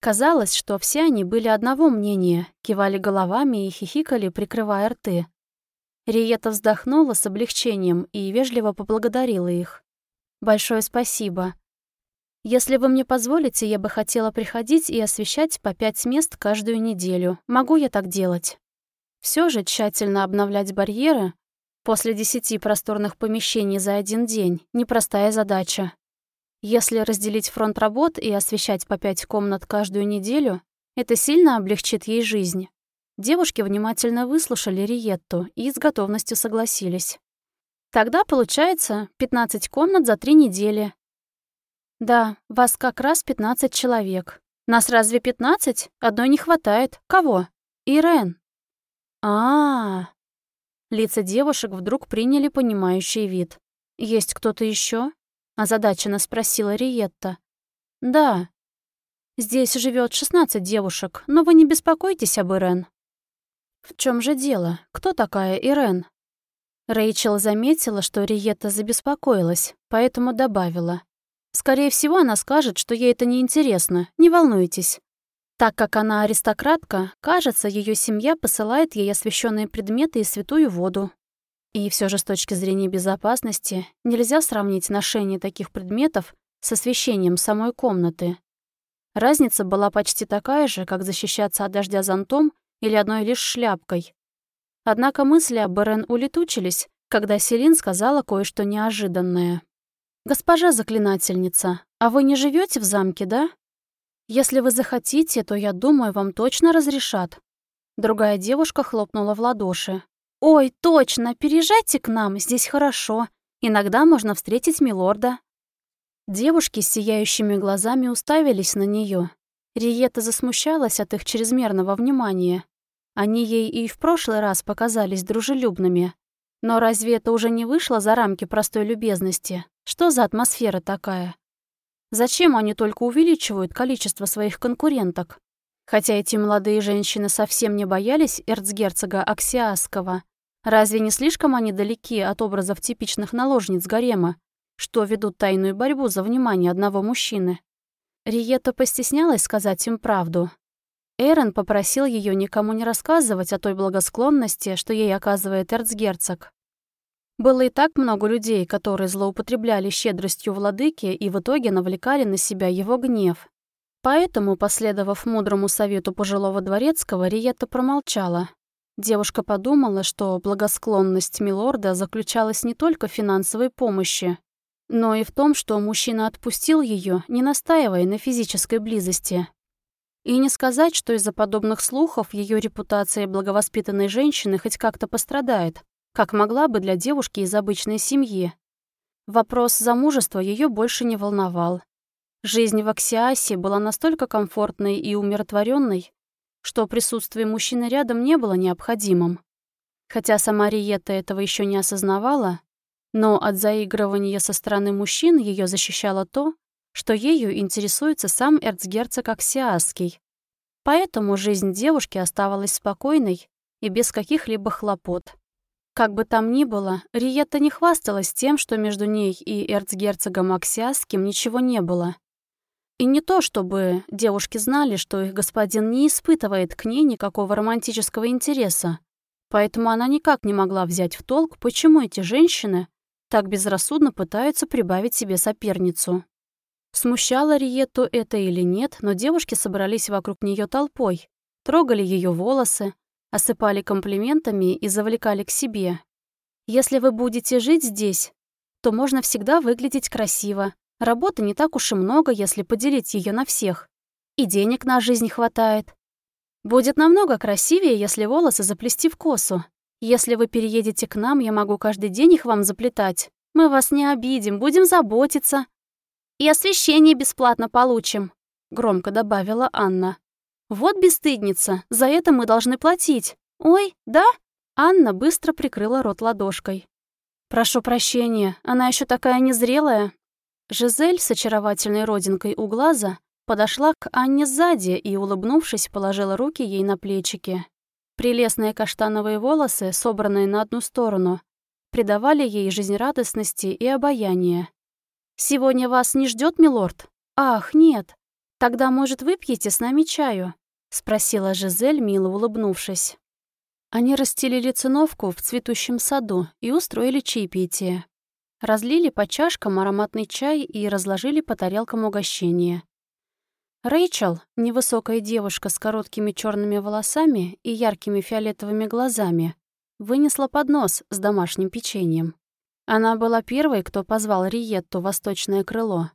Казалось, что все они были одного мнения, кивали головами и хихикали, прикрывая рты. Риета вздохнула с облегчением и вежливо поблагодарила их. «Большое спасибо. Если вы мне позволите, я бы хотела приходить и освещать по пять мест каждую неделю. Могу я так делать? Все же тщательно обновлять барьеры после десяти просторных помещений за один день — непростая задача. Если разделить фронт работ и освещать по пять комнат каждую неделю, это сильно облегчит ей жизнь. Девушки внимательно выслушали Риетту и с готовностью согласились. Тогда получается 15 комнат за три недели, «Да, вас как раз 15 человек. Нас разве 15? Одной не хватает. Кого? Ирен». А, -а, Лица девушек вдруг приняли понимающий вид. «Есть кто-то еще? озадаченно спросила Риетта. «Да. Здесь живет 16 девушек, но вы не беспокойтесь об Ирен». «В чем же дело? Кто такая Ирен?» Рэйчел заметила, что Риетта забеспокоилась, поэтому добавила. Скорее всего, она скажет, что ей это неинтересно, не волнуйтесь. Так как она аристократка, кажется, ее семья посылает ей освященные предметы и святую воду. И все же с точки зрения безопасности нельзя сравнить ношение таких предметов с освещением самой комнаты. Разница была почти такая же, как защищаться от дождя зонтом или одной лишь шляпкой. Однако мысли об Берен улетучились, когда Селин сказала кое-что неожиданное. «Госпожа заклинательница, а вы не живете в замке, да? Если вы захотите, то, я думаю, вам точно разрешат». Другая девушка хлопнула в ладоши. «Ой, точно, переезжайте к нам, здесь хорошо. Иногда можно встретить милорда». Девушки с сияющими глазами уставились на нее. Риета засмущалась от их чрезмерного внимания. Они ей и в прошлый раз показались дружелюбными. Но разве это уже не вышло за рамки простой любезности? Что за атмосфера такая? Зачем они только увеличивают количество своих конкуренток? Хотя эти молодые женщины совсем не боялись эрцгерцога Аксиасского, разве не слишком они далеки от образов типичных наложниц гарема, что ведут тайную борьбу за внимание одного мужчины? Риета постеснялась сказать им правду. Эрен попросил ее никому не рассказывать о той благосклонности, что ей оказывает эрцгерцог. Было и так много людей, которые злоупотребляли щедростью владыки и в итоге навлекали на себя его гнев. Поэтому, последовав мудрому совету пожилого дворецкого, Риетта промолчала. Девушка подумала, что благосклонность милорда заключалась не только в финансовой помощи, но и в том, что мужчина отпустил ее, не настаивая на физической близости. И не сказать, что из-за подобных слухов ее репутация благовоспитанной женщины хоть как-то пострадает, как могла бы для девушки из обычной семьи. Вопрос замужества ее больше не волновал. Жизнь в Аксиасе была настолько комфортной и умиротворенной, что присутствие мужчины рядом не было необходимым. Хотя сама Риетта этого еще не осознавала, но от заигрывания со стороны мужчин ее защищало то, что ею интересуется сам эрцгерцог Аксиасский. Поэтому жизнь девушки оставалась спокойной и без каких-либо хлопот. Как бы там ни было, Риетта не хвасталась тем, что между ней и эрцгерцогом Аксиасским ничего не было. И не то, чтобы девушки знали, что их господин не испытывает к ней никакого романтического интереса. Поэтому она никак не могла взять в толк, почему эти женщины так безрассудно пытаются прибавить себе соперницу. Смущало Риетту это или нет, но девушки собрались вокруг нее толпой, трогали ее волосы, осыпали комплиментами и завлекали к себе. «Если вы будете жить здесь, то можно всегда выглядеть красиво. Работы не так уж и много, если поделить ее на всех. И денег на жизнь хватает. Будет намного красивее, если волосы заплести в косу. Если вы переедете к нам, я могу каждый день их вам заплетать. Мы вас не обидим, будем заботиться, и освещение бесплатно получим», — громко добавила Анна. «Вот бесстыдница, за это мы должны платить. Ой, да?» Анна быстро прикрыла рот ладошкой. «Прошу прощения, она еще такая незрелая». Жизель с очаровательной родинкой у глаза подошла к Анне сзади и, улыбнувшись, положила руки ей на плечики. Прелестные каштановые волосы, собранные на одну сторону, придавали ей жизнерадостности и обаяния. «Сегодня вас не ждет, милорд?» «Ах, нет. Тогда, может, выпьете с нами чаю?» — спросила Жизель, мило улыбнувшись. Они расстелили циновку в цветущем саду и устроили чаепитие. Разлили по чашкам ароматный чай и разложили по тарелкам угощения. Рэйчел, невысокая девушка с короткими черными волосами и яркими фиолетовыми глазами, вынесла поднос с домашним печеньем. Она была первой, кто позвал Риетту восточное крыло.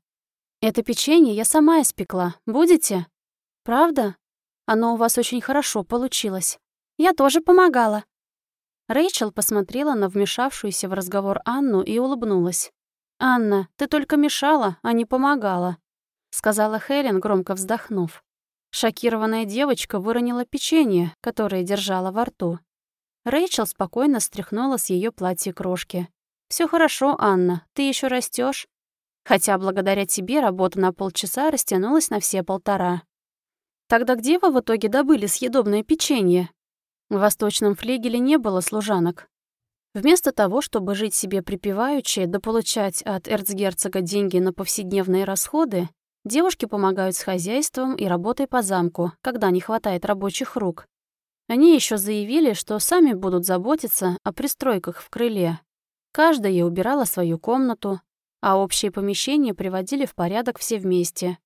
«Это печенье я сама испекла. Будете?» «Правда? Оно у вас очень хорошо получилось. Я тоже помогала». Рэйчел посмотрела на вмешавшуюся в разговор Анну и улыбнулась. «Анна, ты только мешала, а не помогала», — сказала Хелен, громко вздохнув. Шокированная девочка выронила печенье, которое держала во рту. Рэйчел спокойно стряхнула с ее платья крошки. Все хорошо, Анна, ты еще растешь. Хотя благодаря тебе работа на полчаса растянулась на все полтора. Тогда где вы в итоге добыли съедобное печенье? В восточном флигеле не было служанок. Вместо того, чтобы жить себе припеваючи да получать от эрцгерцога деньги на повседневные расходы, девушки помогают с хозяйством и работой по замку, когда не хватает рабочих рук. Они еще заявили, что сами будут заботиться о пристройках в крыле, Каждая убирала свою комнату, а общие помещения приводили в порядок все вместе.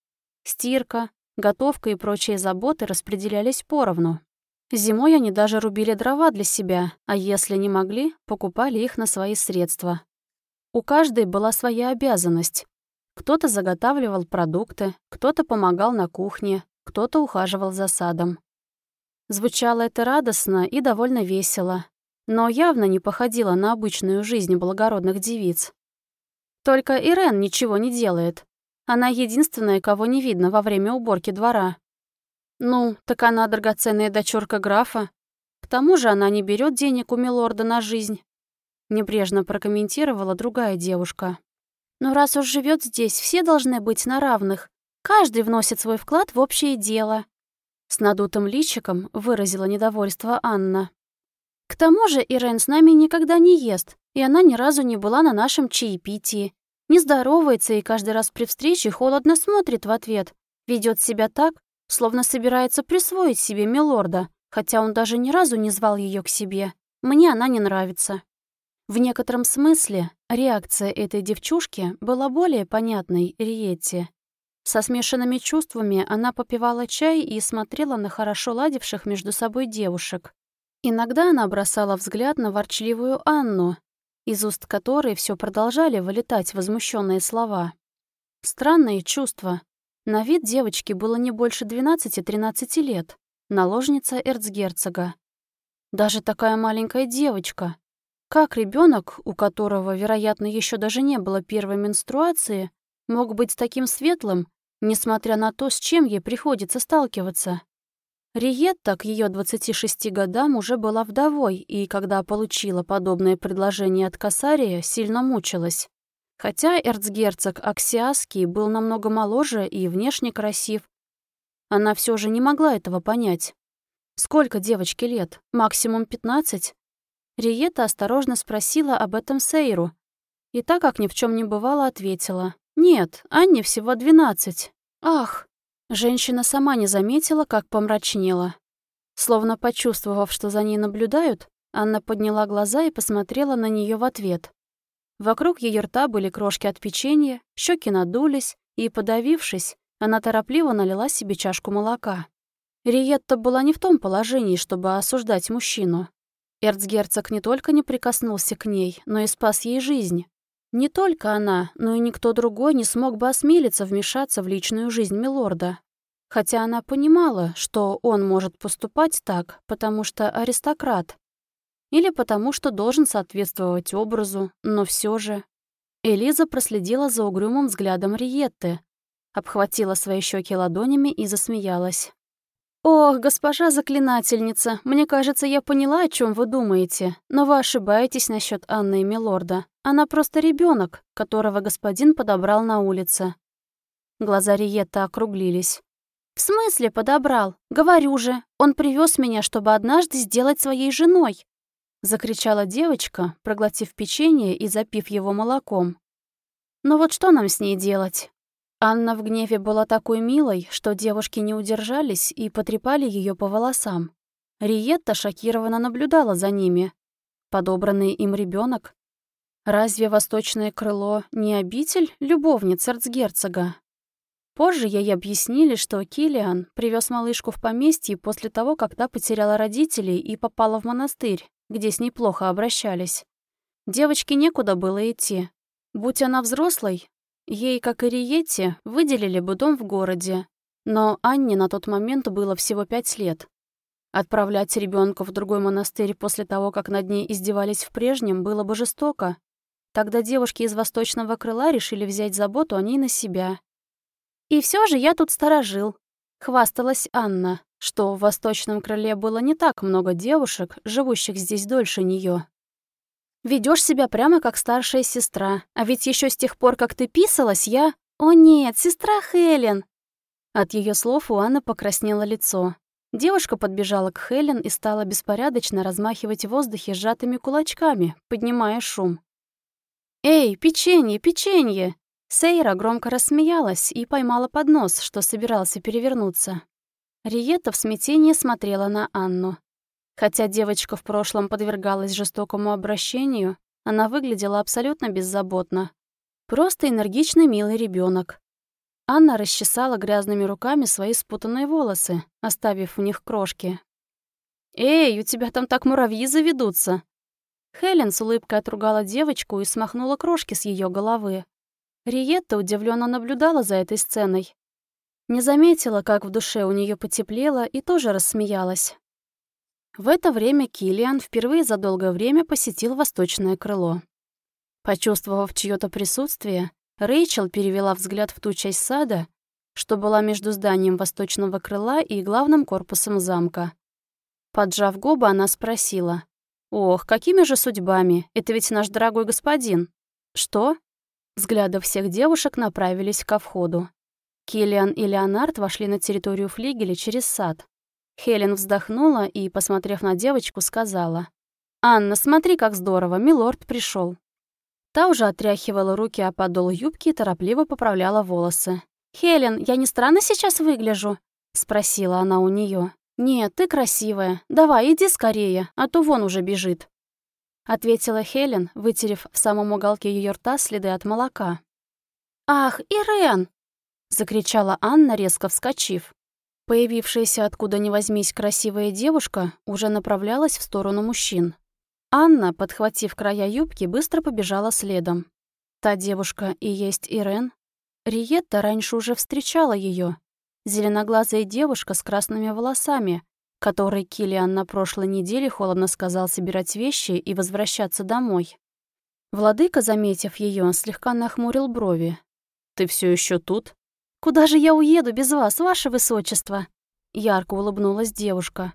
Стирка, готовка и прочие заботы распределялись поровну. Зимой они даже рубили дрова для себя, а если не могли, покупали их на свои средства. У каждой была своя обязанность. Кто-то заготавливал продукты, кто-то помогал на кухне, кто-то ухаживал за садом. Звучало это радостно и довольно весело, но явно не походила на обычную жизнь благородных девиц. Только Ирен ничего не делает. Она единственная, кого не видно во время уборки двора. Ну, так она драгоценная дочурка графа. К тому же она не берет денег у милорда на жизнь. Небрежно прокомментировала другая девушка. Но раз уж живет здесь, все должны быть на равных. Каждый вносит свой вклад в общее дело. С надутым личиком выразила недовольство Анна. К тому же Ирен с нами никогда не ест, и она ни разу не была на нашем чаепитии. Не здоровается и каждый раз при встрече холодно смотрит в ответ. Ведет себя так, словно собирается присвоить себе милорда, хотя он даже ни разу не звал ее к себе. Мне она не нравится. В некотором смысле реакция этой девчушки была более понятной Риетте. Со смешанными чувствами она попивала чай и смотрела на хорошо ладивших между собой девушек. Иногда она бросала взгляд на ворчливую Анну, из уст которой все продолжали вылетать возмущенные слова. Странные чувства. На вид девочки было не больше 12-13 лет, наложница эрцгерцога. Даже такая маленькая девочка. Как ребенок, у которого, вероятно, еще даже не было первой менструации, мог быть таким светлым, несмотря на то, с чем ей приходится сталкиваться? Риетта к ее 26 годам уже была вдовой, и когда получила подобное предложение от Касария, сильно мучилась. Хотя эрцгерцог Аксиаский был намного моложе и внешне красив, она все же не могла этого понять. Сколько девочке лет? Максимум 15? Риета осторожно спросила об этом Сейру, и так как ни в чем не бывало, ответила. «Нет, Анне всего 12. Ах!» Женщина сама не заметила, как помрачнела. Словно почувствовав, что за ней наблюдают, Анна подняла глаза и посмотрела на нее в ответ. Вокруг ее рта были крошки от печенья, щеки надулись, и, подавившись, она торопливо налила себе чашку молока. Риетта была не в том положении, чтобы осуждать мужчину. Эрцгерцог не только не прикоснулся к ней, но и спас ей жизнь. Не только она, но и никто другой не смог бы осмелиться вмешаться в личную жизнь Милорда. Хотя она понимала, что он может поступать так, потому что аристократ. Или потому что должен соответствовать образу, но все же... Элиза проследила за угрюмым взглядом Риетты, обхватила свои щеки ладонями и засмеялась. «Ох, госпожа заклинательница, мне кажется, я поняла, о чем вы думаете, но вы ошибаетесь насчет Анны и Милорда. Она просто ребенок, которого господин подобрал на улице». Глаза Риетта округлились. «В смысле подобрал? Говорю же, он привез меня, чтобы однажды сделать своей женой!» Закричала девочка, проглотив печенье и запив его молоком. «Но вот что нам с ней делать? Анна в гневе была такой милой, что девушки не удержались и потрепали ее по волосам. Риетта шокированно наблюдала за ними. Подобранный им ребенок. Разве восточное крыло не обитель любовниц эрцгерцога? Позже ей объяснили, что Килиан привез малышку в поместье после того, как та потеряла родителей и попала в монастырь, где с ней плохо обращались. Девочке некуда было идти. Будь она взрослой, Ей, как и Риетте, выделили бы дом в городе, но Анне на тот момент было всего пять лет. Отправлять ребенка в другой монастырь после того, как над ней издевались в прежнем, было бы жестоко. Тогда девушки из восточного крыла решили взять заботу о ней на себя. «И все же я тут сторожил», — хвасталась Анна, что в восточном крыле было не так много девушек, живущих здесь дольше нее. Ведешь себя прямо как старшая сестра. А ведь еще с тех пор, как ты писалась, я... О нет, сестра Хелен!» От ее слов у Анны покраснело лицо. Девушка подбежала к Хелен и стала беспорядочно размахивать в воздухе сжатыми кулачками, поднимая шум. «Эй, печенье, печенье!» Сейра громко рассмеялась и поймала поднос, что собирался перевернуться. Риета в смятении смотрела на Анну. Хотя девочка в прошлом подвергалась жестокому обращению, она выглядела абсолютно беззаботно. Просто энергичный милый ребенок. Анна расчесала грязными руками свои спутанные волосы, оставив в них крошки. «Эй, у тебя там так муравьи заведутся!» Хелен с улыбкой отругала девочку и смахнула крошки с ее головы. Риетта удивленно наблюдала за этой сценой. Не заметила, как в душе у нее потеплело, и тоже рассмеялась. В это время Килиан впервые за долгое время посетил восточное крыло. Почувствовав чьё-то присутствие, Рэйчел перевела взгляд в ту часть сада, что была между зданием восточного крыла и главным корпусом замка. Поджав губы, она спросила. «Ох, какими же судьбами? Это ведь наш дорогой господин». «Что?» Взгляды всех девушек направились ко входу. Киллиан и Леонард вошли на территорию флигеля через сад. Хелен вздохнула и, посмотрев на девочку, сказала. «Анна, смотри, как здорово, милорд пришел. Та уже отряхивала руки о подол юбки и торопливо поправляла волосы. «Хелен, я не странно сейчас выгляжу?» — спросила она у нее. «Нет, ты красивая. Давай, иди скорее, а то вон уже бежит», — ответила Хелен, вытерев в самом уголке ее рта следы от молока. «Ах, Ирен!» — закричала Анна, резко вскочив. Появившаяся откуда ни возьмись красивая девушка уже направлялась в сторону мужчин. Анна, подхватив края юбки, быстро побежала следом. Та девушка и есть Ирен. Риетта раньше уже встречала ее. Зеленоглазая девушка с красными волосами, которой Килиан на прошлой неделе холодно сказал собирать вещи и возвращаться домой. Владыка, заметив ее, слегка нахмурил брови. «Ты все еще тут?» «Куда же я уеду без вас, ваше высочество?» Ярко улыбнулась девушка.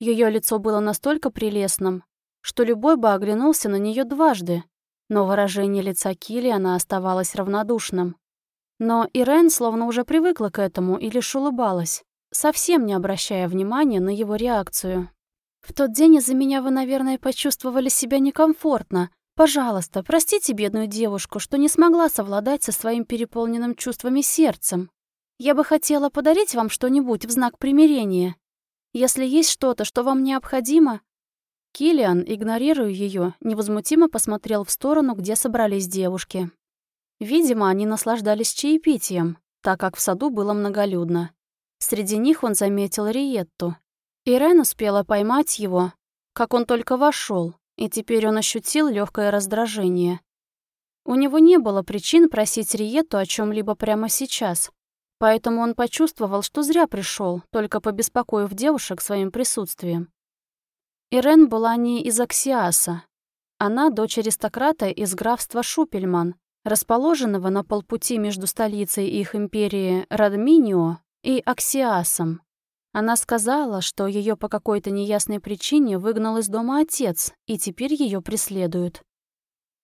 Ее лицо было настолько прелестным, что любой бы оглянулся на нее дважды, но выражение лица Килиана оставалось равнодушным. Но Ирен словно уже привыкла к этому и лишь улыбалась, совсем не обращая внимания на его реакцию. «В тот день из-за меня вы, наверное, почувствовали себя некомфортно. Пожалуйста, простите бедную девушку, что не смогла совладать со своим переполненным чувствами сердцем. Я бы хотела подарить вам что-нибудь в знак примирения. Если есть что-то, что вам необходимо...» Килиан, игнорируя ее, невозмутимо посмотрел в сторону, где собрались девушки. Видимо, они наслаждались чаепитием, так как в саду было многолюдно. Среди них он заметил Риетту. Ирен успела поймать его, как он только вошел, и теперь он ощутил легкое раздражение. У него не было причин просить Риету о чем либо прямо сейчас, поэтому он почувствовал, что зря пришел, только побеспокоив девушек своим присутствием. Ирен была не из Аксиаса. Она дочь аристократа из графства Шупельман, расположенного на полпути между столицей их империи Радминио и Аксиасом. Она сказала, что ее по какой-то неясной причине выгнал из дома отец, и теперь ее преследуют.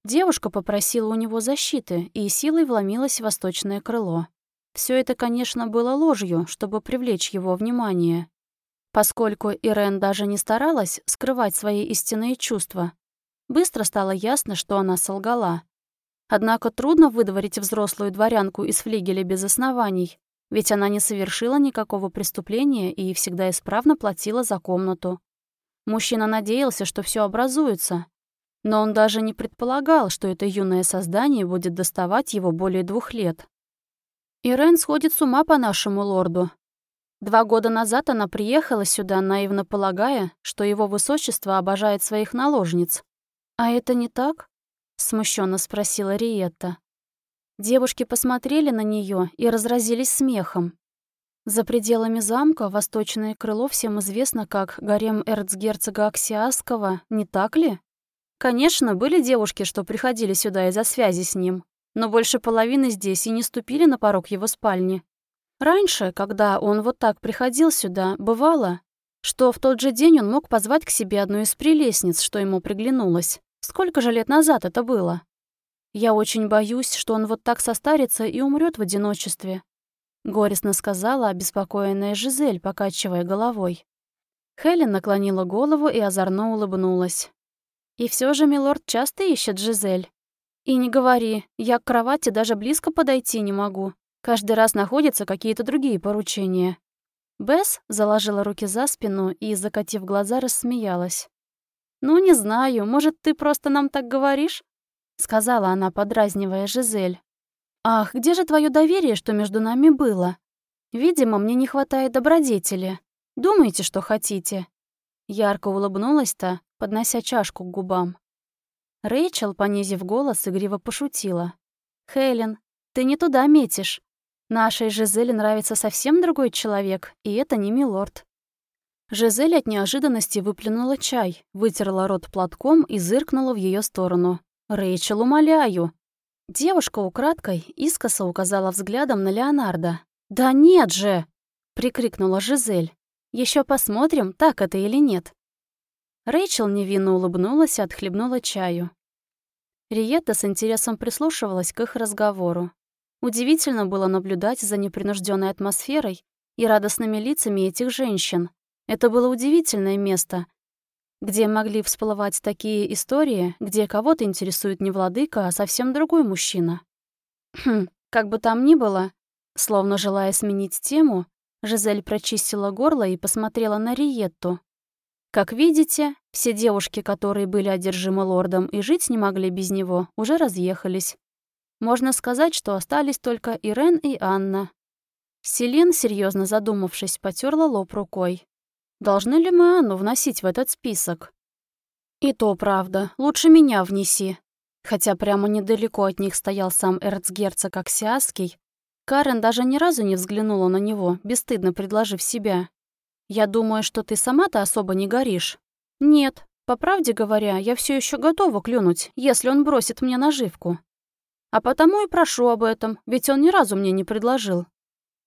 Девушка попросила у него защиты и силой вломилась в восточное крыло. Все это, конечно, было ложью, чтобы привлечь его внимание. Поскольку Ирен даже не старалась скрывать свои истинные чувства, быстро стало ясно, что она солгала. Однако трудно выдворить взрослую дворянку из флигеля без оснований, ведь она не совершила никакого преступления и всегда исправно платила за комнату. Мужчина надеялся, что все образуется, но он даже не предполагал, что это юное создание будет доставать его более двух лет. Ирен сходит с ума по нашему лорду. Два года назад она приехала сюда, наивно полагая, что его высочество обожает своих наложниц. «А это не так?» — смущенно спросила Риетта. Девушки посмотрели на нее и разразились смехом. За пределами замка восточное крыло всем известно как гарем эрцгерцога Аксиасского, не так ли? Конечно, были девушки, что приходили сюда из-за связи с ним, но больше половины здесь и не ступили на порог его спальни. Раньше, когда он вот так приходил сюда, бывало, что в тот же день он мог позвать к себе одну из прелестниц, что ему приглянулось. Сколько же лет назад это было? «Я очень боюсь, что он вот так состарится и умрет в одиночестве», — горестно сказала обеспокоенная Жизель, покачивая головой. Хелен наклонила голову и озорно улыбнулась. «И все же милорд часто ищет Жизель. И не говори, я к кровати даже близко подойти не могу. Каждый раз находятся какие-то другие поручения». Бесс заложила руки за спину и, закатив глаза, рассмеялась. «Ну, не знаю, может, ты просто нам так говоришь? Сказала она, подразнивая Жизель. «Ах, где же твое доверие, что между нами было? Видимо, мне не хватает добродетели. Думайте, что хотите». Ярко улыбнулась-то, поднося чашку к губам. Рэйчел, понизив голос, игриво пошутила. «Хелен, ты не туда метишь. Нашей Жизели нравится совсем другой человек, и это не милорд». Жизель от неожиданности выплюнула чай, вытерла рот платком и зыркнула в ее сторону. «Рэйчел, умоляю!» Девушка украдкой искоса указала взглядом на Леонардо. «Да нет же!» — прикрикнула Жизель. Еще посмотрим, так это или нет». Рэйчел невинно улыбнулась и отхлебнула чаю. Риетта с интересом прислушивалась к их разговору. Удивительно было наблюдать за непринужденной атмосферой и радостными лицами этих женщин. Это было удивительное место, где могли всплывать такие истории, где кого-то интересует не владыка, а совсем другой мужчина. Хм, как бы там ни было, словно желая сменить тему, Жизель прочистила горло и посмотрела на Риетту. Как видите, все девушки, которые были одержимы лордом и жить не могли без него, уже разъехались. Можно сказать, что остались только Ирен и Анна. Селин, серьезно задумавшись, потерла лоб рукой. Должны ли мы Анну вносить в этот список? И то правда, лучше меня внеси. Хотя прямо недалеко от них стоял сам эрцгерцог Аксиаский, Карен даже ни разу не взглянула на него, бесстыдно предложив себя. «Я думаю, что ты сама-то особо не горишь». «Нет, по правде говоря, я все еще готова клюнуть, если он бросит мне наживку. А потому и прошу об этом, ведь он ни разу мне не предложил.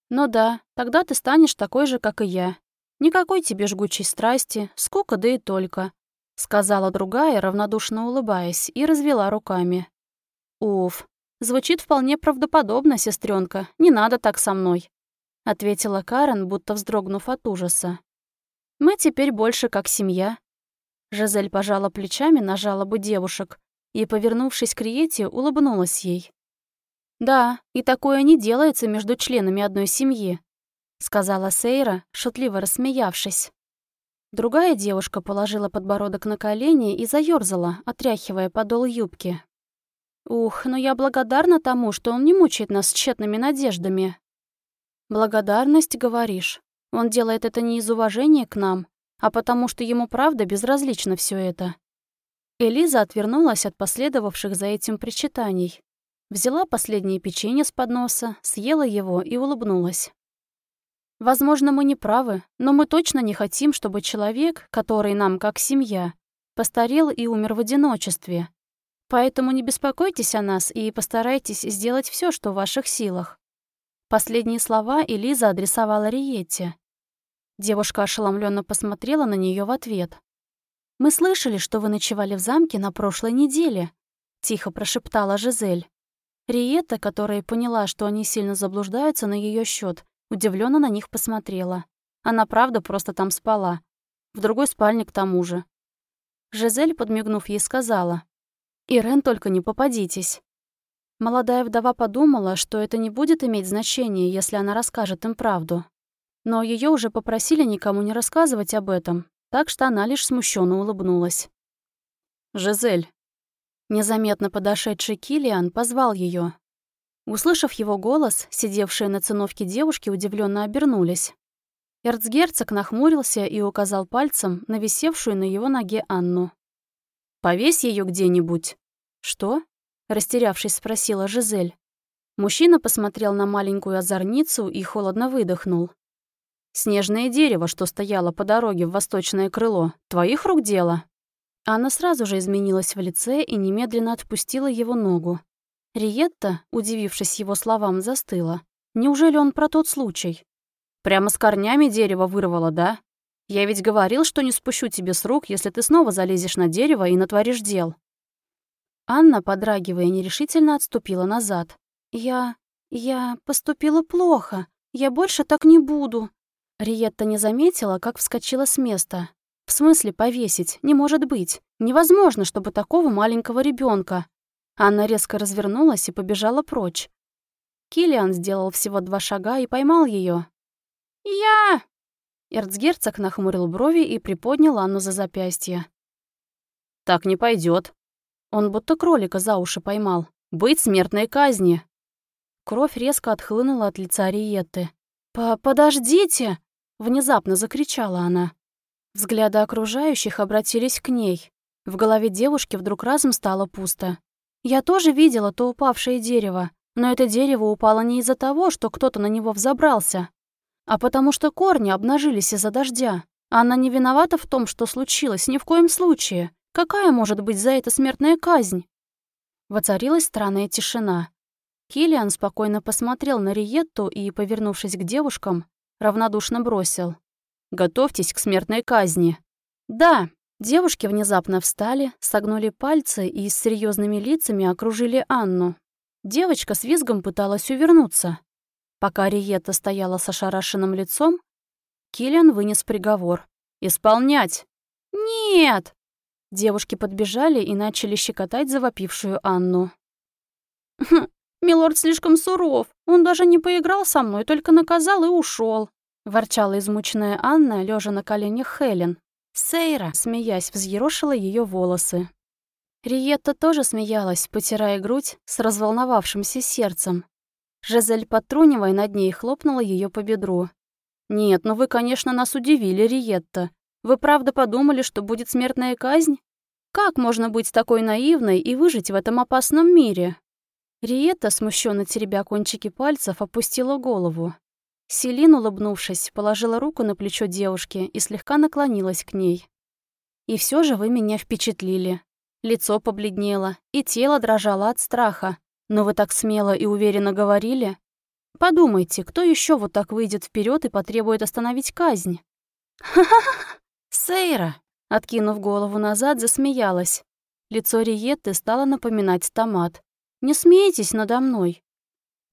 Ну да, тогда ты станешь такой же, как и я. Никакой тебе жгучей страсти, скука да и только», — сказала другая, равнодушно улыбаясь, и развела руками. «Уф, звучит вполне правдоподобно, сестренка. не надо так со мной», — ответила Карен, будто вздрогнув от ужаса. «Мы теперь больше как семья». Жизель пожала плечами на жалобу девушек и, повернувшись к Риете, улыбнулась ей. «Да, и такое не делается между членами одной семьи», — сказала Сейра, шутливо рассмеявшись. Другая девушка положила подбородок на колени и заёрзала, отряхивая подол юбки. «Ух, но я благодарна тому, что он не мучает нас тщетными надеждами». «Благодарность, говоришь? Он делает это не из уважения к нам, а потому что ему правда безразлично все это». Элиза отвернулась от последовавших за этим причитаний. Взяла последнее печенье с подноса, съела его и улыбнулась. Возможно, мы не правы, но мы точно не хотим, чтобы человек, который нам как семья, постарел и умер в одиночестве. Поэтому не беспокойтесь о нас и постарайтесь сделать все, что в ваших силах. Последние слова Элиза адресовала Риетте. Девушка ошеломленно посмотрела на нее в ответ. «Мы слышали, что вы ночевали в замке на прошлой неделе», — тихо прошептала Жизель. Риетта, которая поняла, что они сильно заблуждаются на ее счет, удивленно на них посмотрела. Она правда просто там спала. В другой спальне к тому же. Жизель, подмигнув ей, сказала. «Ирен, только не попадитесь». Молодая вдова подумала, что это не будет иметь значения, если она расскажет им правду. Но ее уже попросили никому не рассказывать об этом, так что она лишь смущенно улыбнулась. «Жизель, Незаметно подошедший Килиан позвал ее. Услышав его голос, сидевшие на циновке девушки удивленно обернулись. Эрцгерцог нахмурился и указал пальцем на висевшую на его ноге Анну. «Повесь ее где-нибудь». «Что?» — растерявшись, спросила Жизель. Мужчина посмотрел на маленькую озорницу и холодно выдохнул. «Снежное дерево, что стояло по дороге в восточное крыло, твоих рук дело?» Анна сразу же изменилась в лице и немедленно отпустила его ногу. Риетта, удивившись его словам, застыла. Неужели он про тот случай? Прямо с корнями дерево вырвало, да? Я ведь говорил, что не спущу тебе с рук, если ты снова залезешь на дерево и натворишь дел. Анна, подрагивая, нерешительно отступила назад. «Я... я поступила плохо. Я больше так не буду». Риетта не заметила, как вскочила с места. В смысле повесить? Не может быть. Невозможно, чтобы такого маленького ребенка. Анна резко развернулась и побежала прочь. Килиан сделал всего два шага и поймал ее. «Я!» Эрцгерцог нахмурил брови и приподнял Анну за запястье. «Так не пойдет. Он будто кролика за уши поймал. «Быть смертной казни!» Кровь резко отхлынула от лица Риетты. «Подождите!» — внезапно закричала она. Взгляды окружающих обратились к ней. В голове девушки вдруг разом стало пусто. Я тоже видела то упавшее дерево, но это дерево упало не из-за того, что кто-то на него взобрался, а потому что корни обнажились из-за дождя. Она не виновата в том, что случилось, ни в коем случае. Какая может быть за это смертная казнь? Воцарилась странная тишина. Килиан спокойно посмотрел на Риетту и, повернувшись к девушкам, равнодушно бросил. Готовьтесь к смертной казни». «Да». Девушки внезапно встали, согнули пальцы и с серьезными лицами окружили Анну. Девочка с визгом пыталась увернуться. Пока Риетта стояла с ошарашенным лицом, Киллиан вынес приговор. «Исполнять!» «Нет!» Девушки подбежали и начали щекотать завопившую Анну. «Хм, «Милорд слишком суров. Он даже не поиграл со мной, только наказал и ушел. — ворчала измученная Анна, лежа на коленях Хелен. Сейра, смеясь, взъерошила ее волосы. Риетта тоже смеялась, потирая грудь с разволновавшимся сердцем. Жизель, подтрунивая над ней, хлопнула ее по бедру. «Нет, ну вы, конечно, нас удивили, Риетта. Вы правда подумали, что будет смертная казнь? Как можно быть такой наивной и выжить в этом опасном мире?» Риетта, смущенно теребя кончики пальцев, опустила голову. Селин, улыбнувшись, положила руку на плечо девушки и слегка наклонилась к ней. «И все же вы меня впечатлили. Лицо побледнело, и тело дрожало от страха. Но вы так смело и уверенно говорили. Подумайте, кто еще вот так выйдет вперед и потребует остановить казнь? Ха-ха-ха! Сейра! Откинув голову назад, засмеялась. Лицо Риетты стало напоминать томат. «Не смейтесь надо мной!»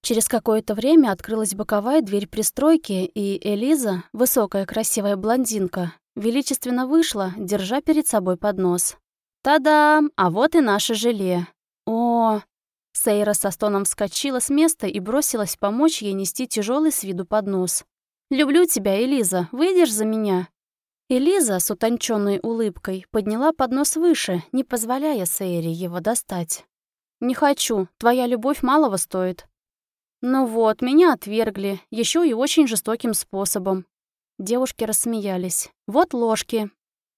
Через какое-то время открылась боковая дверь пристройки, и Элиза, высокая красивая блондинка, величественно вышла, держа перед собой поднос. «Та-дам! А вот и наше желе!» «О!» Сейра со стоном вскочила с места и бросилась помочь ей нести тяжелый с виду поднос. «Люблю тебя, Элиза. Выйдешь за меня?» Элиза с утонченной улыбкой подняла поднос выше, не позволяя Сейре его достать. «Не хочу. Твоя любовь малого стоит». «Ну вот, меня отвергли, еще и очень жестоким способом». Девушки рассмеялись. «Вот ложки.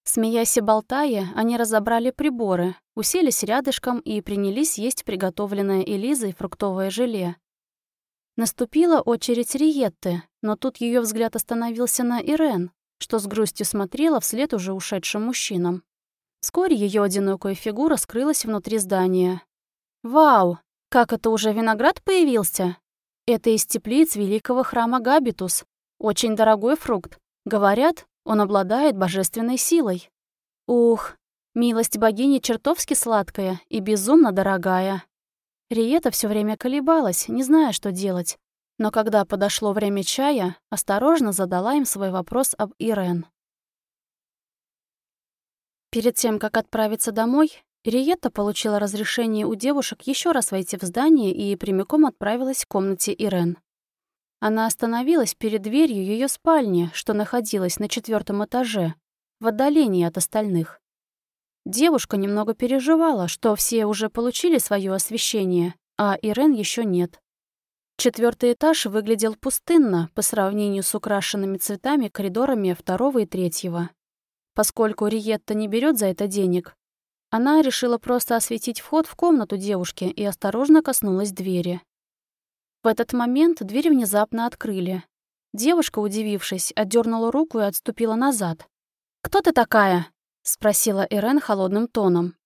Смеясь и болтая, они разобрали приборы, уселись рядышком и принялись есть приготовленное Элизой фруктовое желе. Наступила очередь Риетты, но тут ее взгляд остановился на Ирен, что с грустью смотрела вслед уже ушедшим мужчинам. Вскоре ее одинокая фигура скрылась внутри здания. «Вау! Как это уже виноград появился? Это из теплиц великого храма Габитус. Очень дорогой фрукт. Говорят, он обладает божественной силой. Ух, милость богини чертовски сладкая и безумно дорогая. Риета все время колебалась, не зная, что делать. Но когда подошло время чая, осторожно задала им свой вопрос об Ирен. Перед тем, как отправиться домой, Риетта получила разрешение у девушек еще раз войти в здание и прямиком отправилась в комнате Ирен. Она остановилась перед дверью ее спальни, что находилась на четвертом этаже, в отдалении от остальных. Девушка немного переживала, что все уже получили свое освещение, а Ирен еще нет. Четвертый этаж выглядел пустынно по сравнению с украшенными цветами коридорами второго и третьего. Поскольку Риетта не берет за это денег, она решила просто осветить вход в комнату девушки и осторожно коснулась двери. В этот момент дверь внезапно открыли. Девушка, удивившись, отдернула руку и отступила назад. «Кто ты такая?» — спросила Ирен холодным тоном.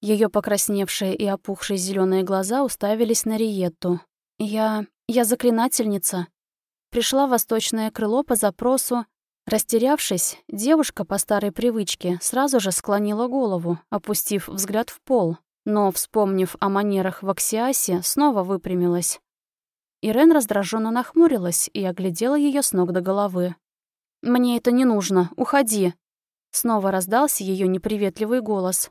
Ее покрасневшие и опухшие зеленые глаза уставились на Риетту. «Я... я заклинательница». Пришла в восточное крыло по запросу. Растерявшись, девушка по старой привычке сразу же склонила голову, опустив взгляд в пол, но, вспомнив о манерах в Аксиасе, снова выпрямилась. Ирен раздраженно нахмурилась и оглядела ее с ног до головы. «Мне это не нужно. Уходи!» Снова раздался ее неприветливый голос.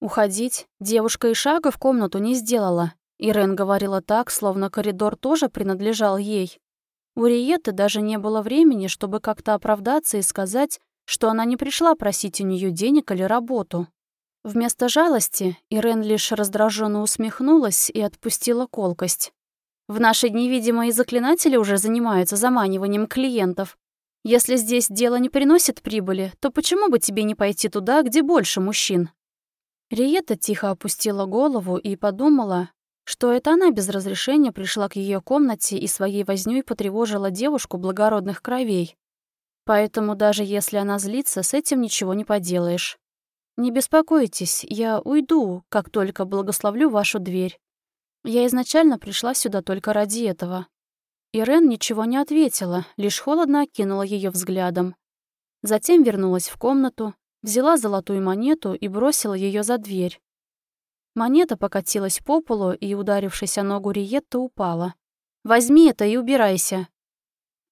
Уходить девушка и шага в комнату не сделала. Ирен говорила так, словно коридор тоже принадлежал ей. У Риеты даже не было времени, чтобы как-то оправдаться и сказать, что она не пришла просить у нее денег или работу. Вместо жалости Ирен лишь раздраженно усмехнулась и отпустила колкость. В наши дни, видимо, и заклинатели уже занимаются заманиванием клиентов. Если здесь дело не приносит прибыли, то почему бы тебе не пойти туда, где больше мужчин?» Риета тихо опустила голову и подумала, что это она без разрешения пришла к ее комнате и своей вознёй потревожила девушку благородных кровей. Поэтому даже если она злится, с этим ничего не поделаешь. «Не беспокойтесь, я уйду, как только благословлю вашу дверь. Я изначально пришла сюда только ради этого. Ирен ничего не ответила, лишь холодно окинула ее взглядом. Затем вернулась в комнату, взяла золотую монету и бросила ее за дверь. Монета покатилась по полу и, ударившись о ногу Риетта, упала. «Возьми это и убирайся».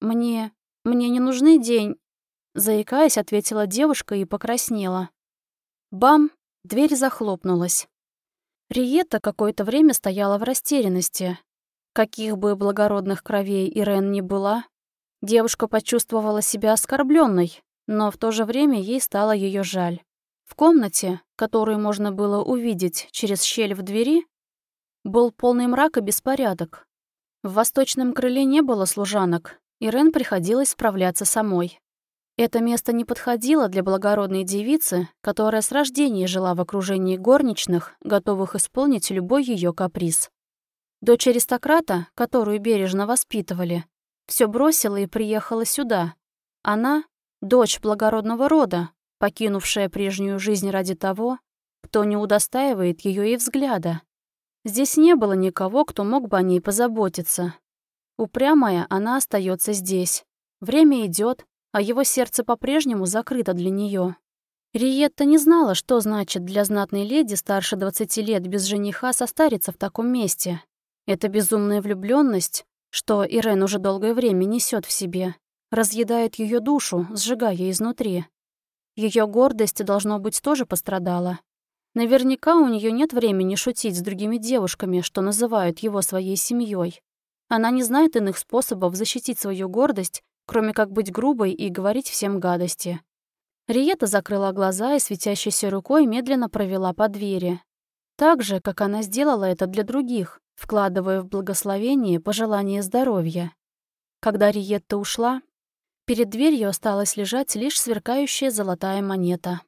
«Мне... мне не нужны день...» Заикаясь, ответила девушка и покраснела. Бам! Дверь захлопнулась. Риетта какое-то время стояла в растерянности. Каких бы благородных кровей Ирен ни была, Девушка почувствовала себя оскорбленной, но в то же время ей стало ее жаль. В комнате, которую можно было увидеть через щель в двери, был полный мрак и беспорядок. В восточном крыле не было служанок, и Рен приходилось справляться самой. Это место не подходило для благородной девицы, которая с рождения жила в окружении горничных, готовых исполнить любой ее каприз. Дочь аристократа, которую бережно воспитывали, все бросила и приехала сюда. Она — дочь благородного рода, покинувшая прежнюю жизнь ради того, кто не удостаивает ее и взгляда. Здесь не было никого, кто мог бы о ней позаботиться. Упрямая она остается здесь. Время идет, а его сердце по-прежнему закрыто для нее. Риетта не знала, что значит для знатной леди старше 20 лет без жениха состариться в таком месте. Эта безумная влюбленность, что Ирен уже долгое время несет в себе, разъедает ее душу, сжигая изнутри. Ее гордость, должно быть, тоже пострадала. Наверняка у нее нет времени шутить с другими девушками, что называют его своей семьей. Она не знает иных способов защитить свою гордость, кроме как быть грубой и говорить всем гадости. Риета закрыла глаза и светящейся рукой медленно провела по двери. Так же, как она сделала это для других, вкладывая в благословение пожелание здоровья. Когда Риетта ушла, Перед дверью осталась лежать лишь сверкающая золотая монета.